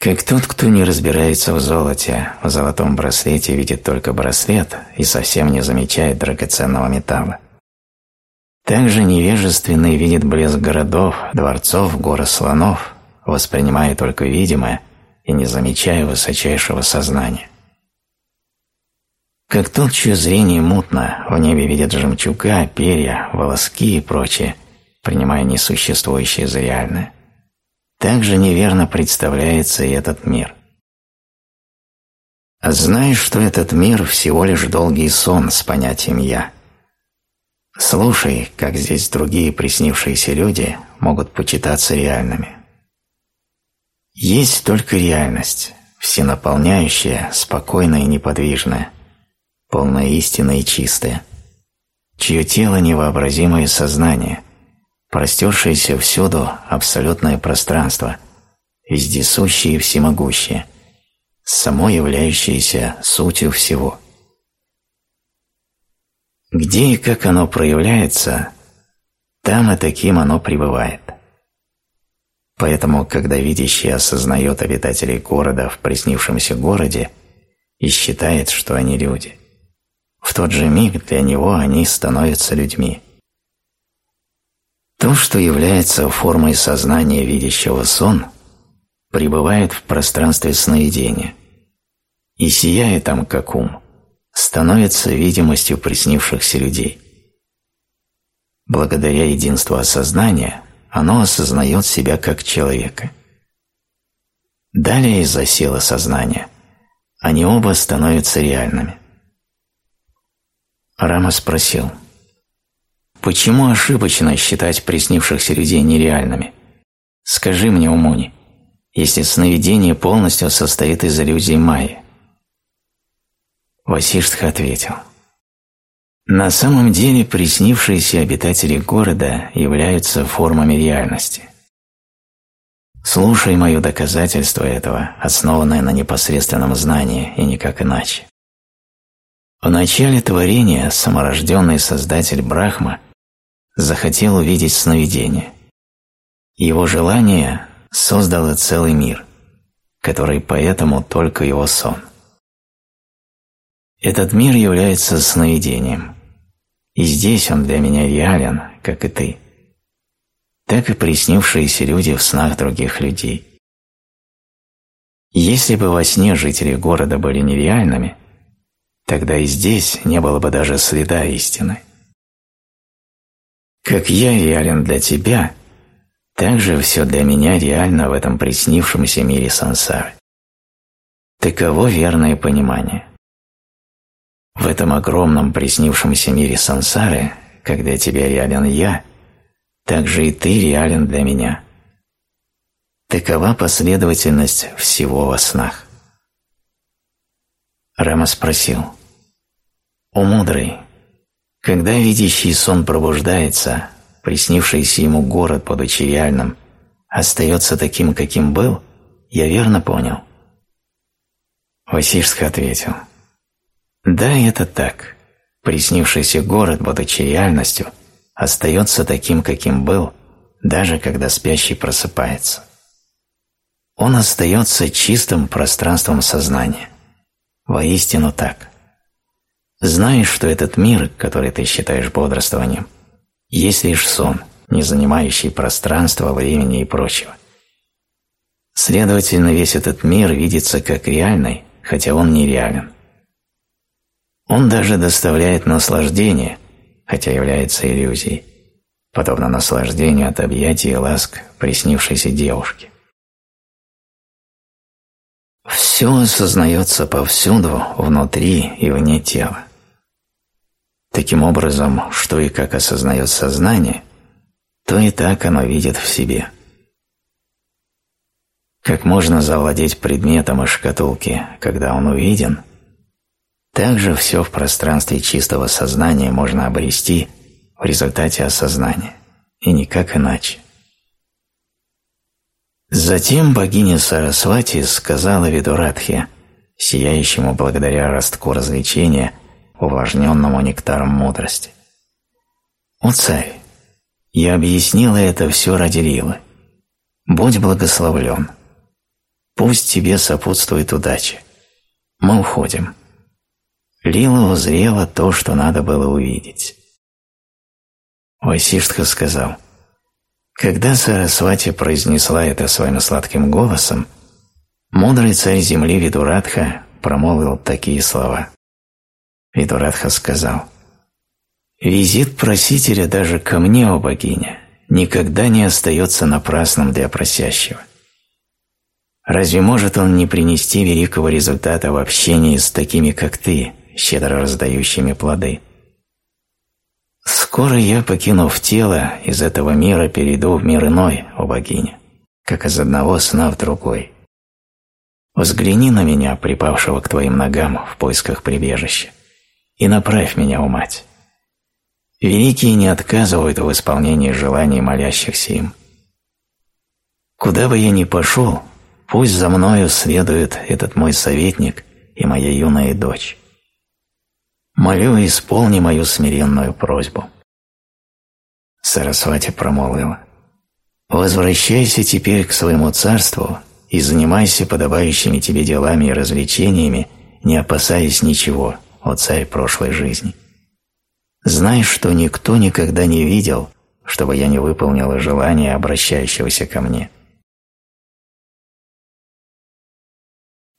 Как тот, кто не разбирается в золоте, в золотом браслете видит только браслет и совсем не замечает драгоценного металла. Также невежественный видит блеск городов, дворцов, горы слонов, воспринимая только видимое и не замечая высочайшего сознания. Как тот, чье зрение мутно, в небе видит жемчуга, перья, волоски и прочее, принимая несуществующее за реальное также неверно представляется и этот мир. Знаешь, что этот мир всего лишь долгий сон с понятием «я». Слушай, как здесь другие приснившиеся люди могут почитаться реальными. Есть только реальность, всенаполняющая, спокойная и неподвижная, полная истины и чистая, чье тело невообразимое сознание, простершееся всюду абсолютное пространство, вездесущее и всемогущее, само являющееся сутью всего. Где и как оно проявляется, там и таким оно пребывает. Поэтому, когда видящий осознает обитателей города в приснившемся городе и считает, что они люди, в тот же миг для него они становятся людьми. То, что является формой сознания видящего сон, пребывает в пространстве сновидения и, сияя там как ум, становится видимостью приснившихся людей. Благодаря единству осознания оно осознает себя как человека. Далее из-за силы сознания они оба становятся реальными. Рама спросил, «Почему ошибочно считать приснившихся людей нереальными? Скажи мне, Умуни, если сновидение полностью состоит из иллюзий Майи?» Васиштха ответил, «На самом деле приснившиеся обитатели города являются формами реальности. Слушай мое доказательство этого, основанное на непосредственном знании и никак иначе. В начале творения саморожденный создатель Брахма захотел увидеть сновидение. Его желание создало целый мир, который поэтому только его сон. Этот мир является сновидением, и здесь он для меня реален, как и ты так и приснившиеся люди в снах других людей. Если бы во сне жители города были нереальными, тогда и здесь не было бы даже следа истины. Как я реален для тебя, так же все для меня реально в этом приснившемся мире сансары. Таково верное понимание. В этом огромном приснившемся мире сансары, когда тебе реален я, так же и ты реален для меня. Такова последовательность всего во снах. Рама спросил, «О мудрый, когда видящий сон пробуждается, приснившийся ему город, будучи реальным, остается таким, каким был, я верно понял?» Васишска ответил, «Да, это так. Приснившийся город, будучи реальностью, остается таким, каким был, даже когда спящий просыпается. Он остается чистым пространством сознания. Воистину так. Знаешь, что этот мир, который ты считаешь бодрствованием, есть лишь сон, не занимающий пространства, времени и прочего. Следовательно, весь этот мир видится как реальный, хотя он не реален. Он даже доставляет наслаждение – хотя является иллюзией, подобно наслаждению от объятий и ласк приснившейся девушки. Все осознается повсюду, внутри и вне тела. Таким образом, что и как осознает сознание, то и так оно видит в себе. Как можно завладеть предметом из шкатулки, когда он увиден, также все в пространстве чистого сознания можно обрести в результате осознания, и никак иначе. Затем богиня Сарасвати сказала Видурадхе, сияющему благодаря ростку развлечения, увлажненному нектаром мудрости. «О царь, я объяснила это все ради Лилы. Будь благословлен. Пусть тебе сопутствует удача. Мы уходим». Лила узрела то, что надо было увидеть. Васиштха сказал, когда Сарасвати произнесла это своим сладким голосом, мудрый царь земли Видурадха промолвил такие слова. Видурадха сказал, «Визит просителя даже ко мне, о богиня, никогда не остается напрасным для просящего. Разве может он не принести великого результата в общении с такими, как ты, щедро раздающими плоды. Скоро я, покинув тело, из этого мира перейду в мир иной, о богиня, как из одного сна в другой. Взгляни на меня, припавшего к твоим ногам в поисках прибежища, и направь меня, о мать. Великие не отказывают в исполнении желаний молящихся им. Куда бы я ни пошел, пусть за мною следует этот мой советник и моя юная дочь. Молю, исполни мою смиренную просьбу. Сарасвати промолвила. Возвращайся теперь к своему царству и занимайся подобающими тебе делами и развлечениями, не опасаясь ничего, о царь прошлой жизни. Знай, что никто никогда не видел, чтобы я не выполнила желание обращающегося ко мне.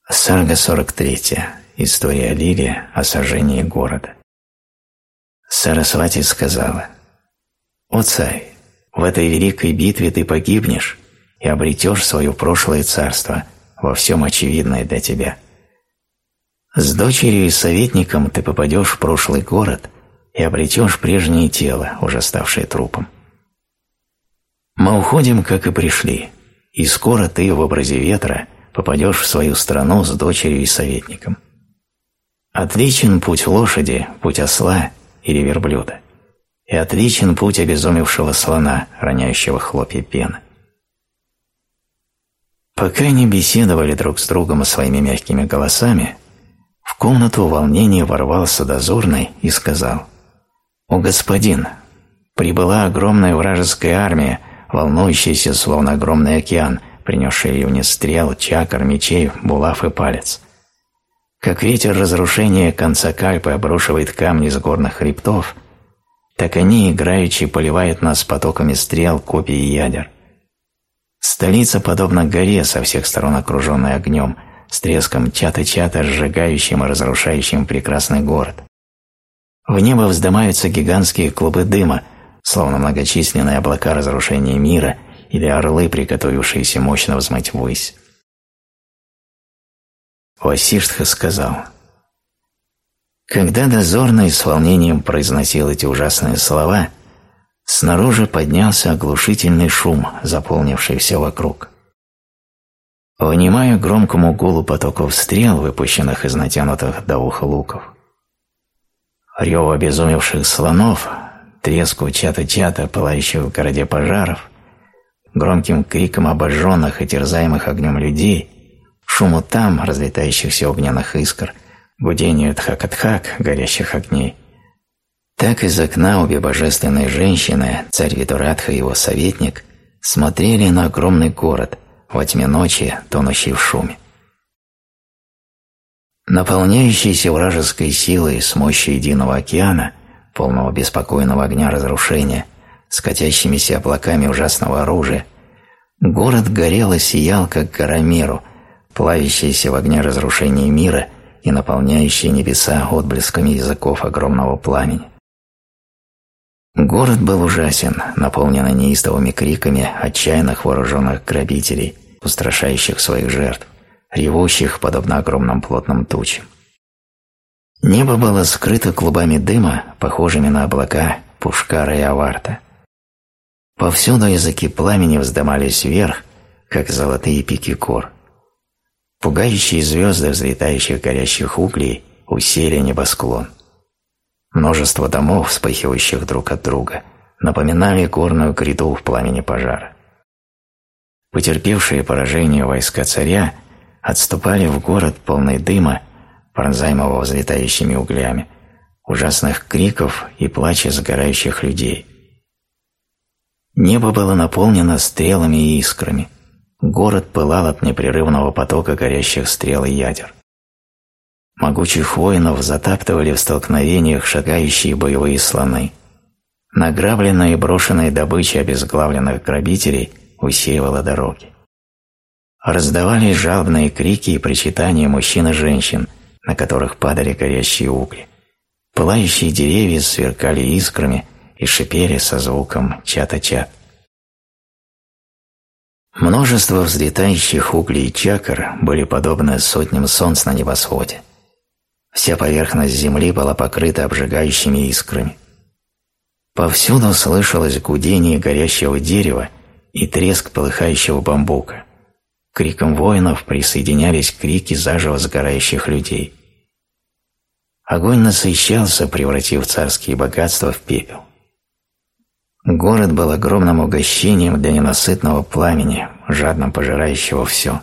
Сарга 43. История Лили о сожжении города. Сарасвати сказала, «О царь, в этой великой битве ты погибнешь и обретешь свое прошлое царство, во всем очевидное для тебя. С дочерью и советником ты попадешь в прошлый город и обретешь прежнее тело, уже ставшее трупом. Мы уходим, как и пришли, и скоро ты в образе ветра попадешь в свою страну с дочерью и советником. Отличен путь лошади, путь осла или верблюда, и отличен путь обезумевшего слона, роняющего хлопья пены. Пока они беседовали друг с другом своими мягкими голосами, в комнату волнения ворвался дозорный и сказал «О, господин, прибыла огромная вражеская армия, волнующаяся, словно огромный океан, принесший ливни стрел, чакр, мечей, булав и палец. Как ветер разрушения конца Кальпы обрушивает камни с горных хребтов, так они, играючи, поливают нас потоками стрел, копий и ядер. Столица подобна горе, со всех сторон окруженной огнем, с треском чата-чата, сжигающим и разрушающим прекрасный город. В небо вздымаются гигантские клубы дыма, словно многочисленные облака разрушения мира или орлы, приготовившиеся мощно взмыть ввысь. Васиштха сказал, «Когда дозорный с волнением произносил эти ужасные слова, снаружи поднялся оглушительный шум, заполнивший все вокруг. Внимая громкому гулу потоков стрел, выпущенных из натянутых до уха луков, рев обезумевших слонов, треску чата-чата, пылающих в городе пожаров, громким криком обожженных и терзаемых огнем людей, шуму там, разлетающихся огненных искр, гудению тхак-тхак, горящих огней – так из окна обе божественные женщины, царь Видурадха и его советник, смотрели на огромный город, во тьме ночи, тонущий в шуме. Наполняющийся вражеской силой с мощью единого океана, полного беспокойного огня разрушения, с облаками ужасного оружия, город горел и сиял, как гора Меру, плавящаяся в огне разрушения мира и наполняющая небеса отблесками языков огромного пламени. Город был ужасен, наполненный неистовыми криками отчаянных вооруженных грабителей, устрашающих своих жертв, ревущих, подобно огромным плотным тучам. Небо было скрыто клубами дыма, похожими на облака Пушкара и Аварта. Повсюду языки пламени вздымались вверх, как золотые пики кор. Пугающие звезды взлетающих горящих углей усели небосклон. Множество домов, вспыхивающих друг от друга, напоминали горную гряду в пламени пожара. Потерпевшие поражение войска царя отступали в город полный дыма, пронзаемого взлетающими углями, ужасных криков и плача сгорающих людей. Небо было наполнено стрелами и искрами. Город пылал от непрерывного потока горящих стрел и ядер. Могучих воинов затаптывали в столкновениях шагающие боевые слоны. Награбленная и брошенная добыча обезглавленных грабителей усеивала дороги. Раздавались жалобные крики и причитания мужчин и женщин, на которых падали горящие угли. Пылающие деревья сверкали искрами и шипели со звуком чата-чат. Множество взлетающих углей чакр были подобны сотням солнц на небосводе. Вся поверхность земли была покрыта обжигающими искрами. Повсюду слышалось гудение горящего дерева и треск полыхающего бамбука. К крикам воинов присоединялись крики заживо сгорающих людей. Огонь насыщался, превратив царские богатства в пепел. Город был огромным угощением для ненасытного пламени, жадно пожирающего все.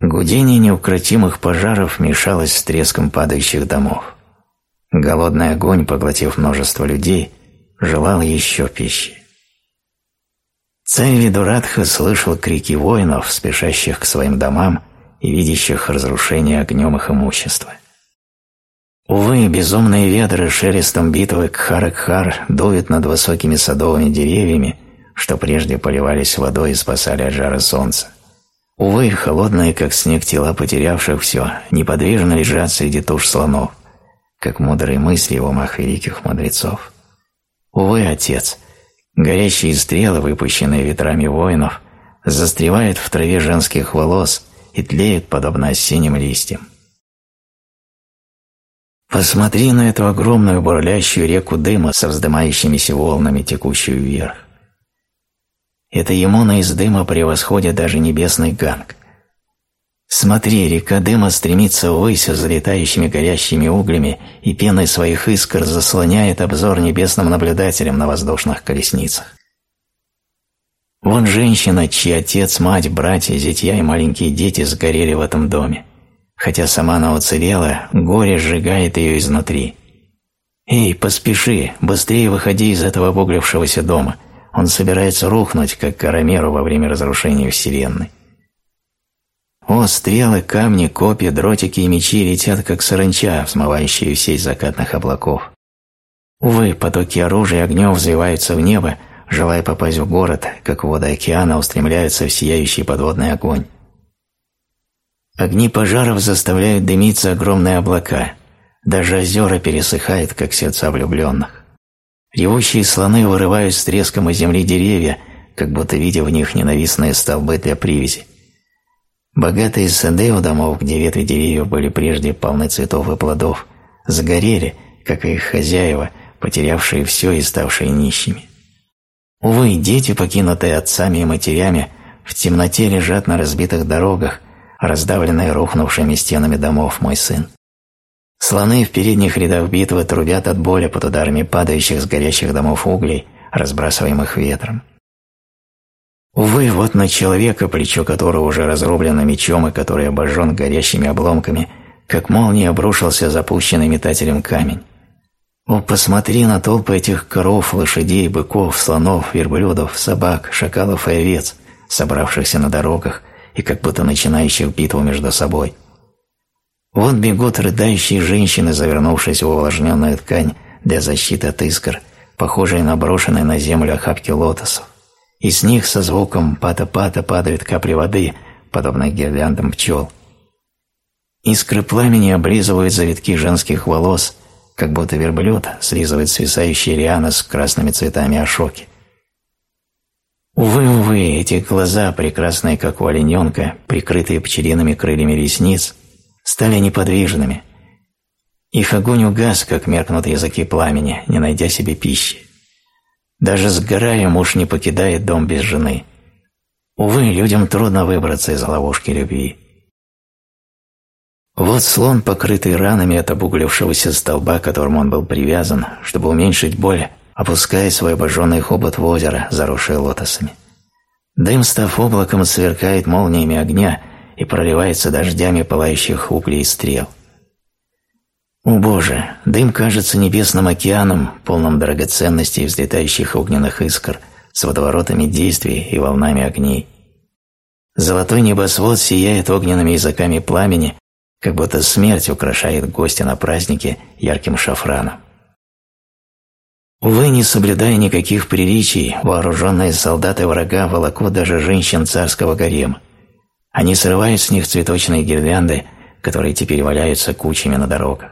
Гудение неукротимых пожаров мешалось с треском падающих домов. Голодный огонь, поглотив множество людей, желал еще пищи. Царь Видурадха слышал крики воинов, спешащих к своим домам и видящих разрушение огнем их имущества. Увы, безумные ветры шелестом битвы Кхар-Кхар дуют над высокими садовыми деревьями, что прежде поливались водой и спасали от жара солнца. Увы, холодные, как снег, тела потерявших все, неподвижно лежат среди туш слонов, как мудрые мысли в умах великих мудрецов. Увы, отец, горящие стрелы, выпущенные ветрами воинов, застревают в траве женских волос и тлеют, подобно осенним листьям. Посмотри на эту огромную бурлящую реку дыма со вздымающимися волнами, текущую вверх. Это Емона из дыма превосходит даже небесный ганг. Смотри, река дыма стремится ввысь залетающими горящими углями и пеной своих искр заслоняет обзор небесным наблюдателям на воздушных колесницах. Вон женщина, чьи отец, мать, братья, зятья и маленькие дети сгорели в этом доме. Хотя сама она уцелела, горе сжигает ее изнутри. «Эй, поспеши, быстрее выходи из этого обуглившегося дома. Он собирается рухнуть, как Карамеру во время разрушения Вселенной». О, стрелы, камни, копья, дротики и мечи летят, как саранча, взмывающие сеть закатных облаков. Увы, потоки оружия и огнем взвиваются в небо, желая попасть в город, как воды океана устремляются в сияющий подводный огонь. Огни пожаров заставляют дымиться огромные облака, даже озера пересыхают, как сердца влюбленных. Ревущие слоны вырывают с треском из земли деревья, как будто видя в них ненавистные столбы для привязи. Богатые сады у домов, где ветви деревьев были прежде полны цветов и плодов, загорели, как и их хозяева, потерявшие все и ставшие нищими. Увы, дети, покинутые отцами и матерями, в темноте лежат на разбитых дорогах, раздавленные рухнувшими стенами домов, мой сын. Слоны в передних рядах битвы трубят от боли под ударами падающих с горящих домов углей, разбрасываемых ветром. Увы, вот на человека, плечо которого уже разрублено мечом и который обожжен горящими обломками, как молния обрушился запущенный метателем камень. О, посмотри на толпы этих коров, лошадей, быков, слонов, верблюдов, собак, шакалов и овец, собравшихся на дорогах и как будто начинающих битву между собой. Вот бегут рыдающие женщины, завернувшись в увлажненную ткань для защиты от искр, похожие на брошенные на землю охапки лотосов и с них со звуком пата-пата падают капли воды, подобно гирляндам пчел. Искры пламени облизывают завитки женских волос, как будто верблюд слизывает свисающие лианы с красными цветами ошоки. Увы, увы, эти глаза, прекрасные как у олененка, прикрытые пчелиными крыльями ресниц, стали неподвижными. Их огонь угас, как меркнут языки пламени, не найдя себе пищи. Даже сгорая, муж не покидает дом без жены. Увы, людям трудно выбраться из ловушки любви. Вот слон, покрытый ранами от обуглившегося столба, которому он был привязан, чтобы уменьшить боль, опускает свой обожженный хобот в озеро, заросшее лотосами. Дым, став облаком, сверкает молниями огня и проливается дождями пылающих углей и стрел. О Боже, дым кажется небесным океаном, полным драгоценностей взлетающих огненных искр, с водоворотами действий и волнами огней. Золотой небосвод сияет огненными языками пламени, как будто смерть украшает гостя на празднике ярким шафраном. Увы, не соблюдая никаких приличий, вооруженные солдаты врага волокут даже женщин царского гарема. Они срывают с них цветочные гирлянды, которые теперь валяются кучами на дорогах.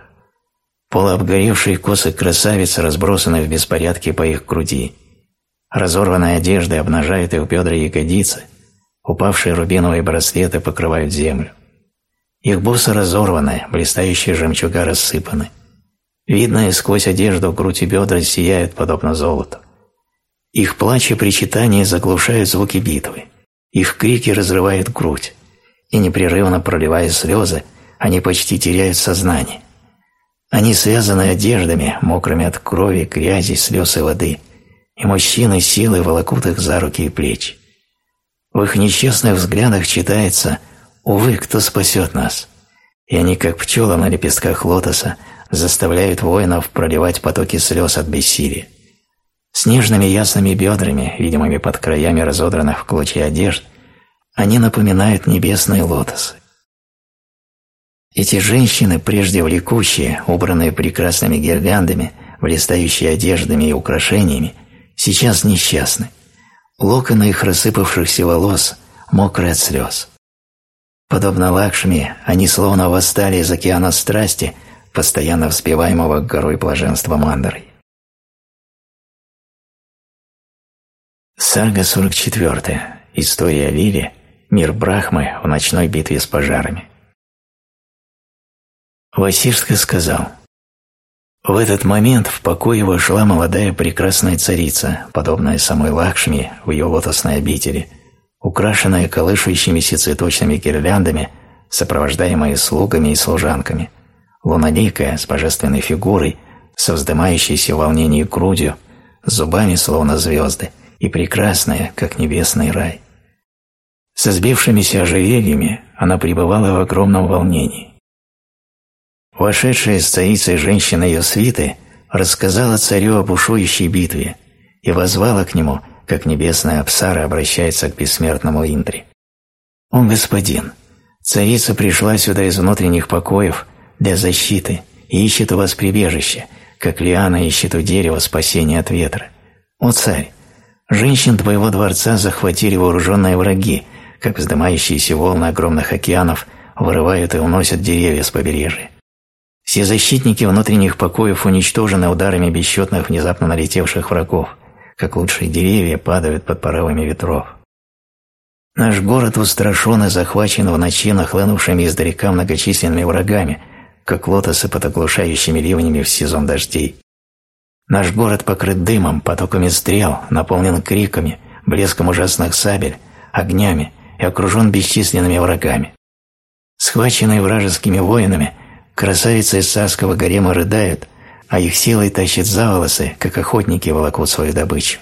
Полуобгоревшие косы красавиц разбросаны в беспорядке по их груди. Разорванные одежды обнажают их бедра и ягодицы, упавшие рубиновые браслеты покрывают землю. Их бусы разорваны, блистающие жемчуга рассыпаны. Видные сквозь одежду грудь и бедра сияют, подобно золоту. Их плач и причитания заглушают звуки битвы. Их крики разрывают грудь, и непрерывно проливая слезы, они почти теряют сознание – они связаны одеждами, мокрыми от крови, грязи, слез и воды, и мужчины силой волокут их за руки и плечи. В их несчастных взглядах читается «Увы, кто спасет нас?» И они, как пчелы на лепестках лотоса, заставляют воинов проливать потоки слез от бессилия. С нежными ясными бедрами, видимыми под краями разодранных в клочья одежд, они напоминают небесные лотосы. Эти женщины, прежде влекущие, убранные прекрасными гирляндами, блистающие одеждами и украшениями, сейчас несчастны. Локоны их рассыпавшихся волос мокры от слез. Подобно Лакшми, они словно восстали из океана страсти, постоянно вспеваемого горой блаженства Мандарой. Сага 44. История Лили. Мир Брахмы в ночной битве с пожарами. Васишска сказал, «В этот момент в покое вошла молодая прекрасная царица, подобная самой Лакшми в ее лотосной обители, украшенная колышущимися цветочными гирляндами, сопровождаемая слугами и служанками, лунодейкая с божественной фигурой, со вздымающейся в грудью, зубами словно звезды – и прекрасная, как небесный рай. Со сбившимися ожерельями она пребывала в огромном волнении. Вошедшая с царицей женщина ее свиты рассказала царю о бушующей битве и возвала к нему, как небесная Апсара обращается к бессмертному Индре. «Он господин, царица пришла сюда из внутренних покоев для защиты ищет у вас прибежище, как лиана ищет у дерева спасения от ветра. О царь, Женщин твоего дворца захватили вооруженные враги, как вздымающиеся волны огромных океанов вырывают и уносят деревья с побережья. Все защитники внутренних покоев уничтожены ударами бесчетных внезапно налетевших врагов, как лучшие деревья падают под порывами ветров. Наш город устрашен и захвачен в ночи нахлынувшими издалека многочисленными врагами, как лотосы под оглушающими ливнями в сезон дождей. Наш город покрыт дымом, потоками стрел, наполнен криками, блеском ужасных сабель, огнями и окружен бесчисленными врагами. Схваченные вражескими воинами, красавицы из царского гарема рыдают, а их силой тащат за волосы, как охотники волокут свою добычу.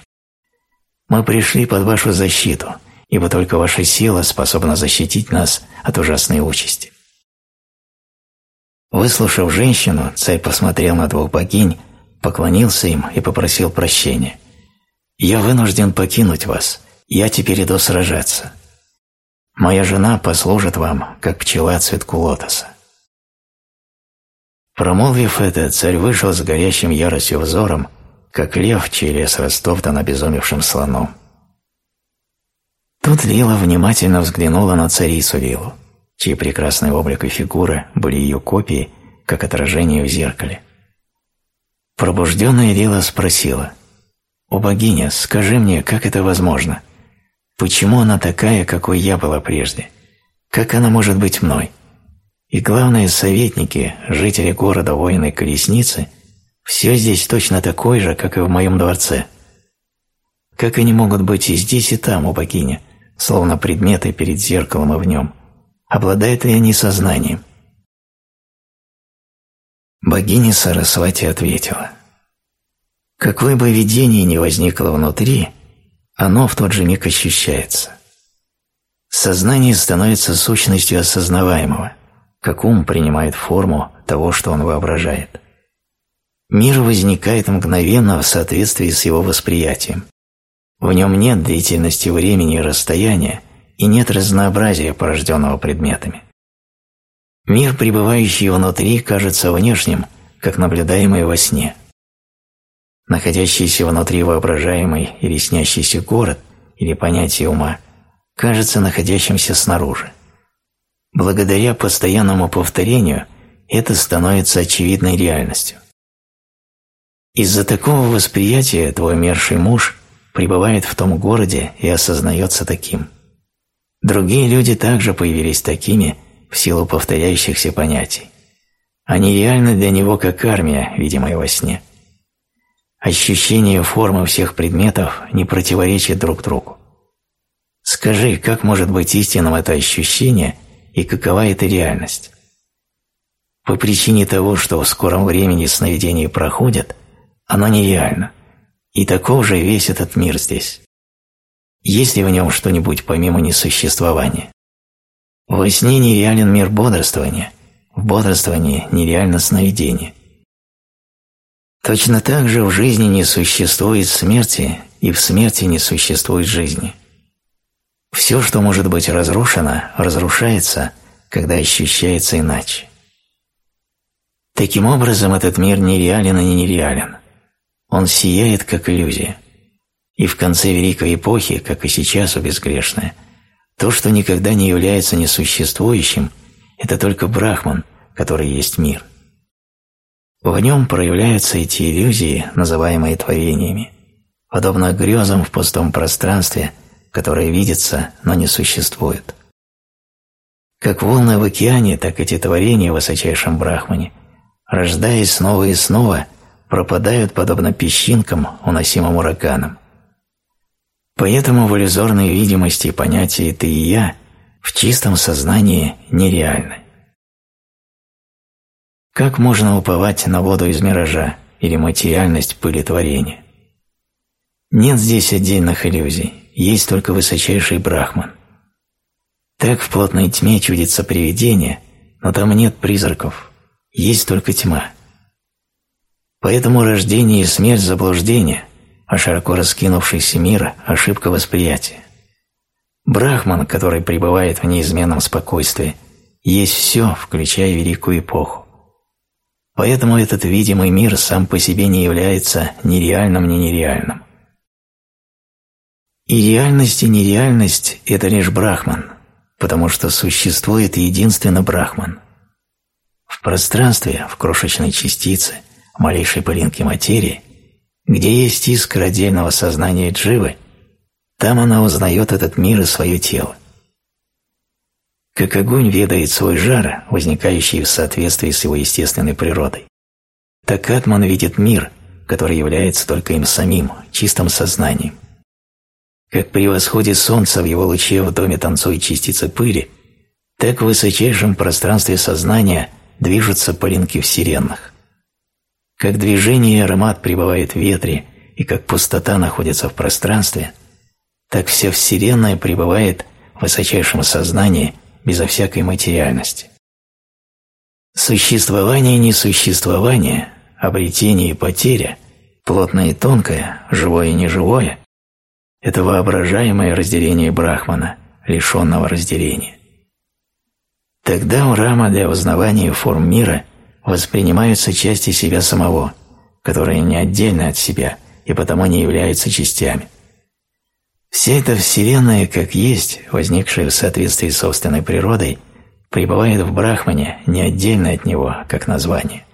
Мы пришли под вашу защиту, ибо только ваша сила способна защитить нас от ужасной участи. Выслушав женщину, царь посмотрел на двух богинь, поклонился им и попросил прощения. «Я вынужден покинуть вас, я теперь иду сражаться. Моя жена послужит вам, как пчела цветку лотоса». Промолвив это, царь вышел с горящим яростью взором, как лев, чей лес растоптан обезумевшим слоном. Тут Лила внимательно взглянула на царицу Лилу, чьи прекрасный облик и фигура были ее копией, как отражение в зеркале. Пробужденная Лила спросила, «О богиня, скажи мне, как это возможно? Почему она такая, какой я была прежде? Как она может быть мной?» И главные советники, жители города воины колесницы, все здесь точно такое же, как и в моем дворце. Как они могут быть и здесь, и там, у богини, словно предметы перед зеркалом и в нем? Обладают ли они сознанием? Богиня Сарасвати ответила, «Какое бы видение ни возникло внутри, оно в тот же миг ощущается. Сознание становится сущностью осознаваемого, как ум принимает форму того, что он воображает. Мир возникает мгновенно в соответствии с его восприятием. В нем нет длительности времени и расстояния, и нет разнообразия, порожденного предметами. Мир, пребывающий внутри, кажется внешним, как наблюдаемый во сне. Находящийся внутри воображаемый или снящийся город или понятие ума кажется находящимся снаружи. Благодаря постоянному повторению это становится очевидной реальностью. Из-за такого восприятия твой мерший муж пребывает в том городе и осознается таким. Другие люди также появились такими – в силу повторяющихся понятий. Они реальны для него как армия, видимая во сне. Ощущение формы всех предметов не противоречит друг другу. Скажи, как может быть истинным это ощущение и какова эта реальность? По причине того, что в скором времени сновидения проходят, оно нереально, и таков же весь этот мир здесь. Есть ли в нем что-нибудь помимо несуществования? Во сне нереален мир бодрствования, в бодрствовании нереально сновидение. Точно так же в жизни не существует смерти, и в смерти не существует жизни. Все, что может быть разрушено, разрушается, когда ощущается иначе. Таким образом, этот мир нереален и нереален. Он сияет, как иллюзия. И в конце Великой Эпохи, как и сейчас у безгрешная, то, что никогда не является несуществующим, это только Брахман, который есть мир. В нем проявляются эти иллюзии, называемые творениями. подобно грезам в пустом пространстве, которое видится, но не существует. Как волны в океане, так эти творения в высочайшем Брахмане, рождаясь снова и снова, пропадают подобно песчинкам, уносимым ураганом. Поэтому в иллюзорной видимости понятие «ты» и «я» в чистом сознании нереальны. Как можно уповать на воду из миража или материальность пыли творения? Нет здесь отдельных иллюзий, есть только высочайший брахман. Так в плотной тьме чудится привидение, но там нет призраков, есть только тьма. Поэтому рождение и смерть – заблуждение, а широко раскинувшийся мир – ошибка восприятия. Брахман, который пребывает в неизменном спокойствии, есть все, включая великую эпоху. Поэтому этот видимый мир сам по себе не является ни реальным, ни нереальным. И реальность и нереальность – это лишь Брахман, потому что существует единственно Брахман. В пространстве, в крошечной частице, малейшей пылинке материи, где есть искра отдельного сознания Дживы, там она узнает этот мир и свое тело. Как огонь ведает свой жар, возникающий в соответствии с его естественной природой, так Атман видит мир, который является только им самим, чистым сознанием – как при восходе солнца в его луче в доме танцуют частицы пыли, так в высочайшем пространстве сознания движутся пылинки вселенных. Как движение и аромат пребывает в ветре, и как пустота находится в пространстве, так вся Вселенная пребывает в высочайшем сознании безо всякой материальности. Существование и несуществование, обретение и потеря, плотное и тонкое, живое и неживое это воображаемое разделение Брахмана, лишенного разделения. Тогда Рама для узнавания форм мира воспринимаются части себя самого, которые не отдельны от себя и потому не являются частями. Вся эта Вселенная, как есть, возникшая в соответствии с собственной природой, пребывает в Брахмане не отдельно от него, как название.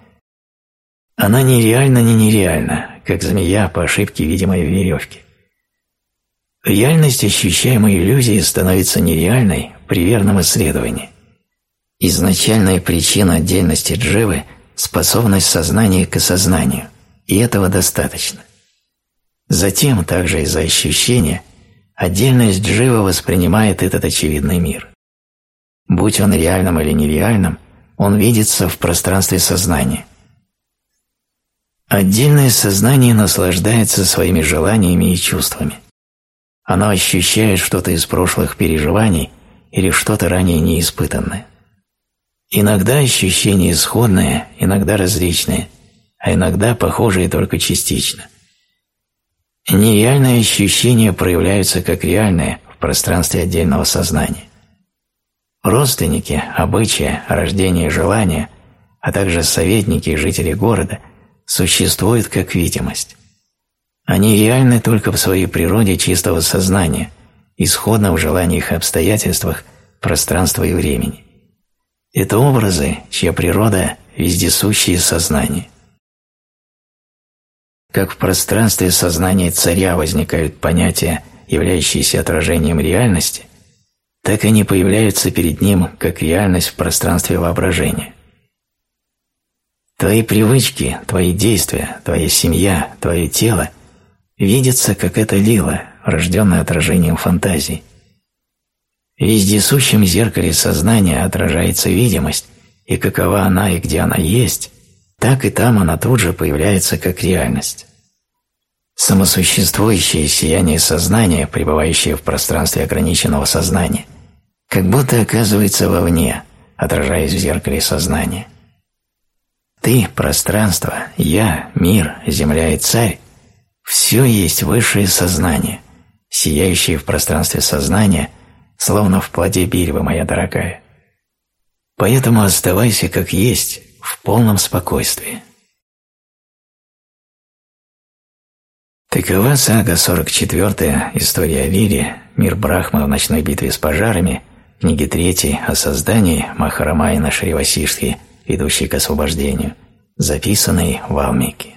Она нереальна, не нереальна, как змея по ошибке, видимой в веревке. Реальность ощущаемой иллюзии становится нереальной при верном исследовании. Изначальная причина отдельности дживы – способность сознания к осознанию, и этого достаточно. Затем, также из-за ощущения, отдельность дживы воспринимает этот очевидный мир. Будь он реальным или нереальным, он видится в пространстве сознания. Отдельное сознание наслаждается своими желаниями и чувствами – оно ощущает что-то из прошлых переживаний или что-то ранее неиспытанное. Иногда ощущения исходные, иногда различные, а иногда похожие только частично. Нереальные ощущения проявляются как реальные в пространстве отдельного сознания. Родственники, обычаи, рождение желания, а также советники и жители города существуют как видимость. Они реальны только в своей природе чистого сознания, исходно в желаниях и обстоятельствах пространства и времени. Это образы, чья природа – вездесущее сознание. Как в пространстве сознания царя возникают понятия, являющиеся отражением реальности, так они появляются перед ним как реальность в пространстве воображения. Твои привычки, твои действия, твоя семья, твое тело видится, как это лила, рожденная отражением фантазии. В вездесущем зеркале сознания отражается видимость, и какова она и где она есть, так и там она тут же появляется как реальность. Самосуществующее сияние сознания, пребывающее в пространстве ограниченного сознания, как будто оказывается вовне, отражаясь в зеркале сознания. Ты – пространство, я – мир, земля и царь все есть высшее сознание, сияющее в пространстве сознания, словно в плоде бельвы, моя дорогая. Поэтому оставайся как есть, в полном спокойствии. Такова сага 44 «История о Вире», «Мир Брахмы в ночной битве с пожарами», книги 3 о создании Махарамайна Шривасишки, ведущей к освобождению, записанной в Алмике.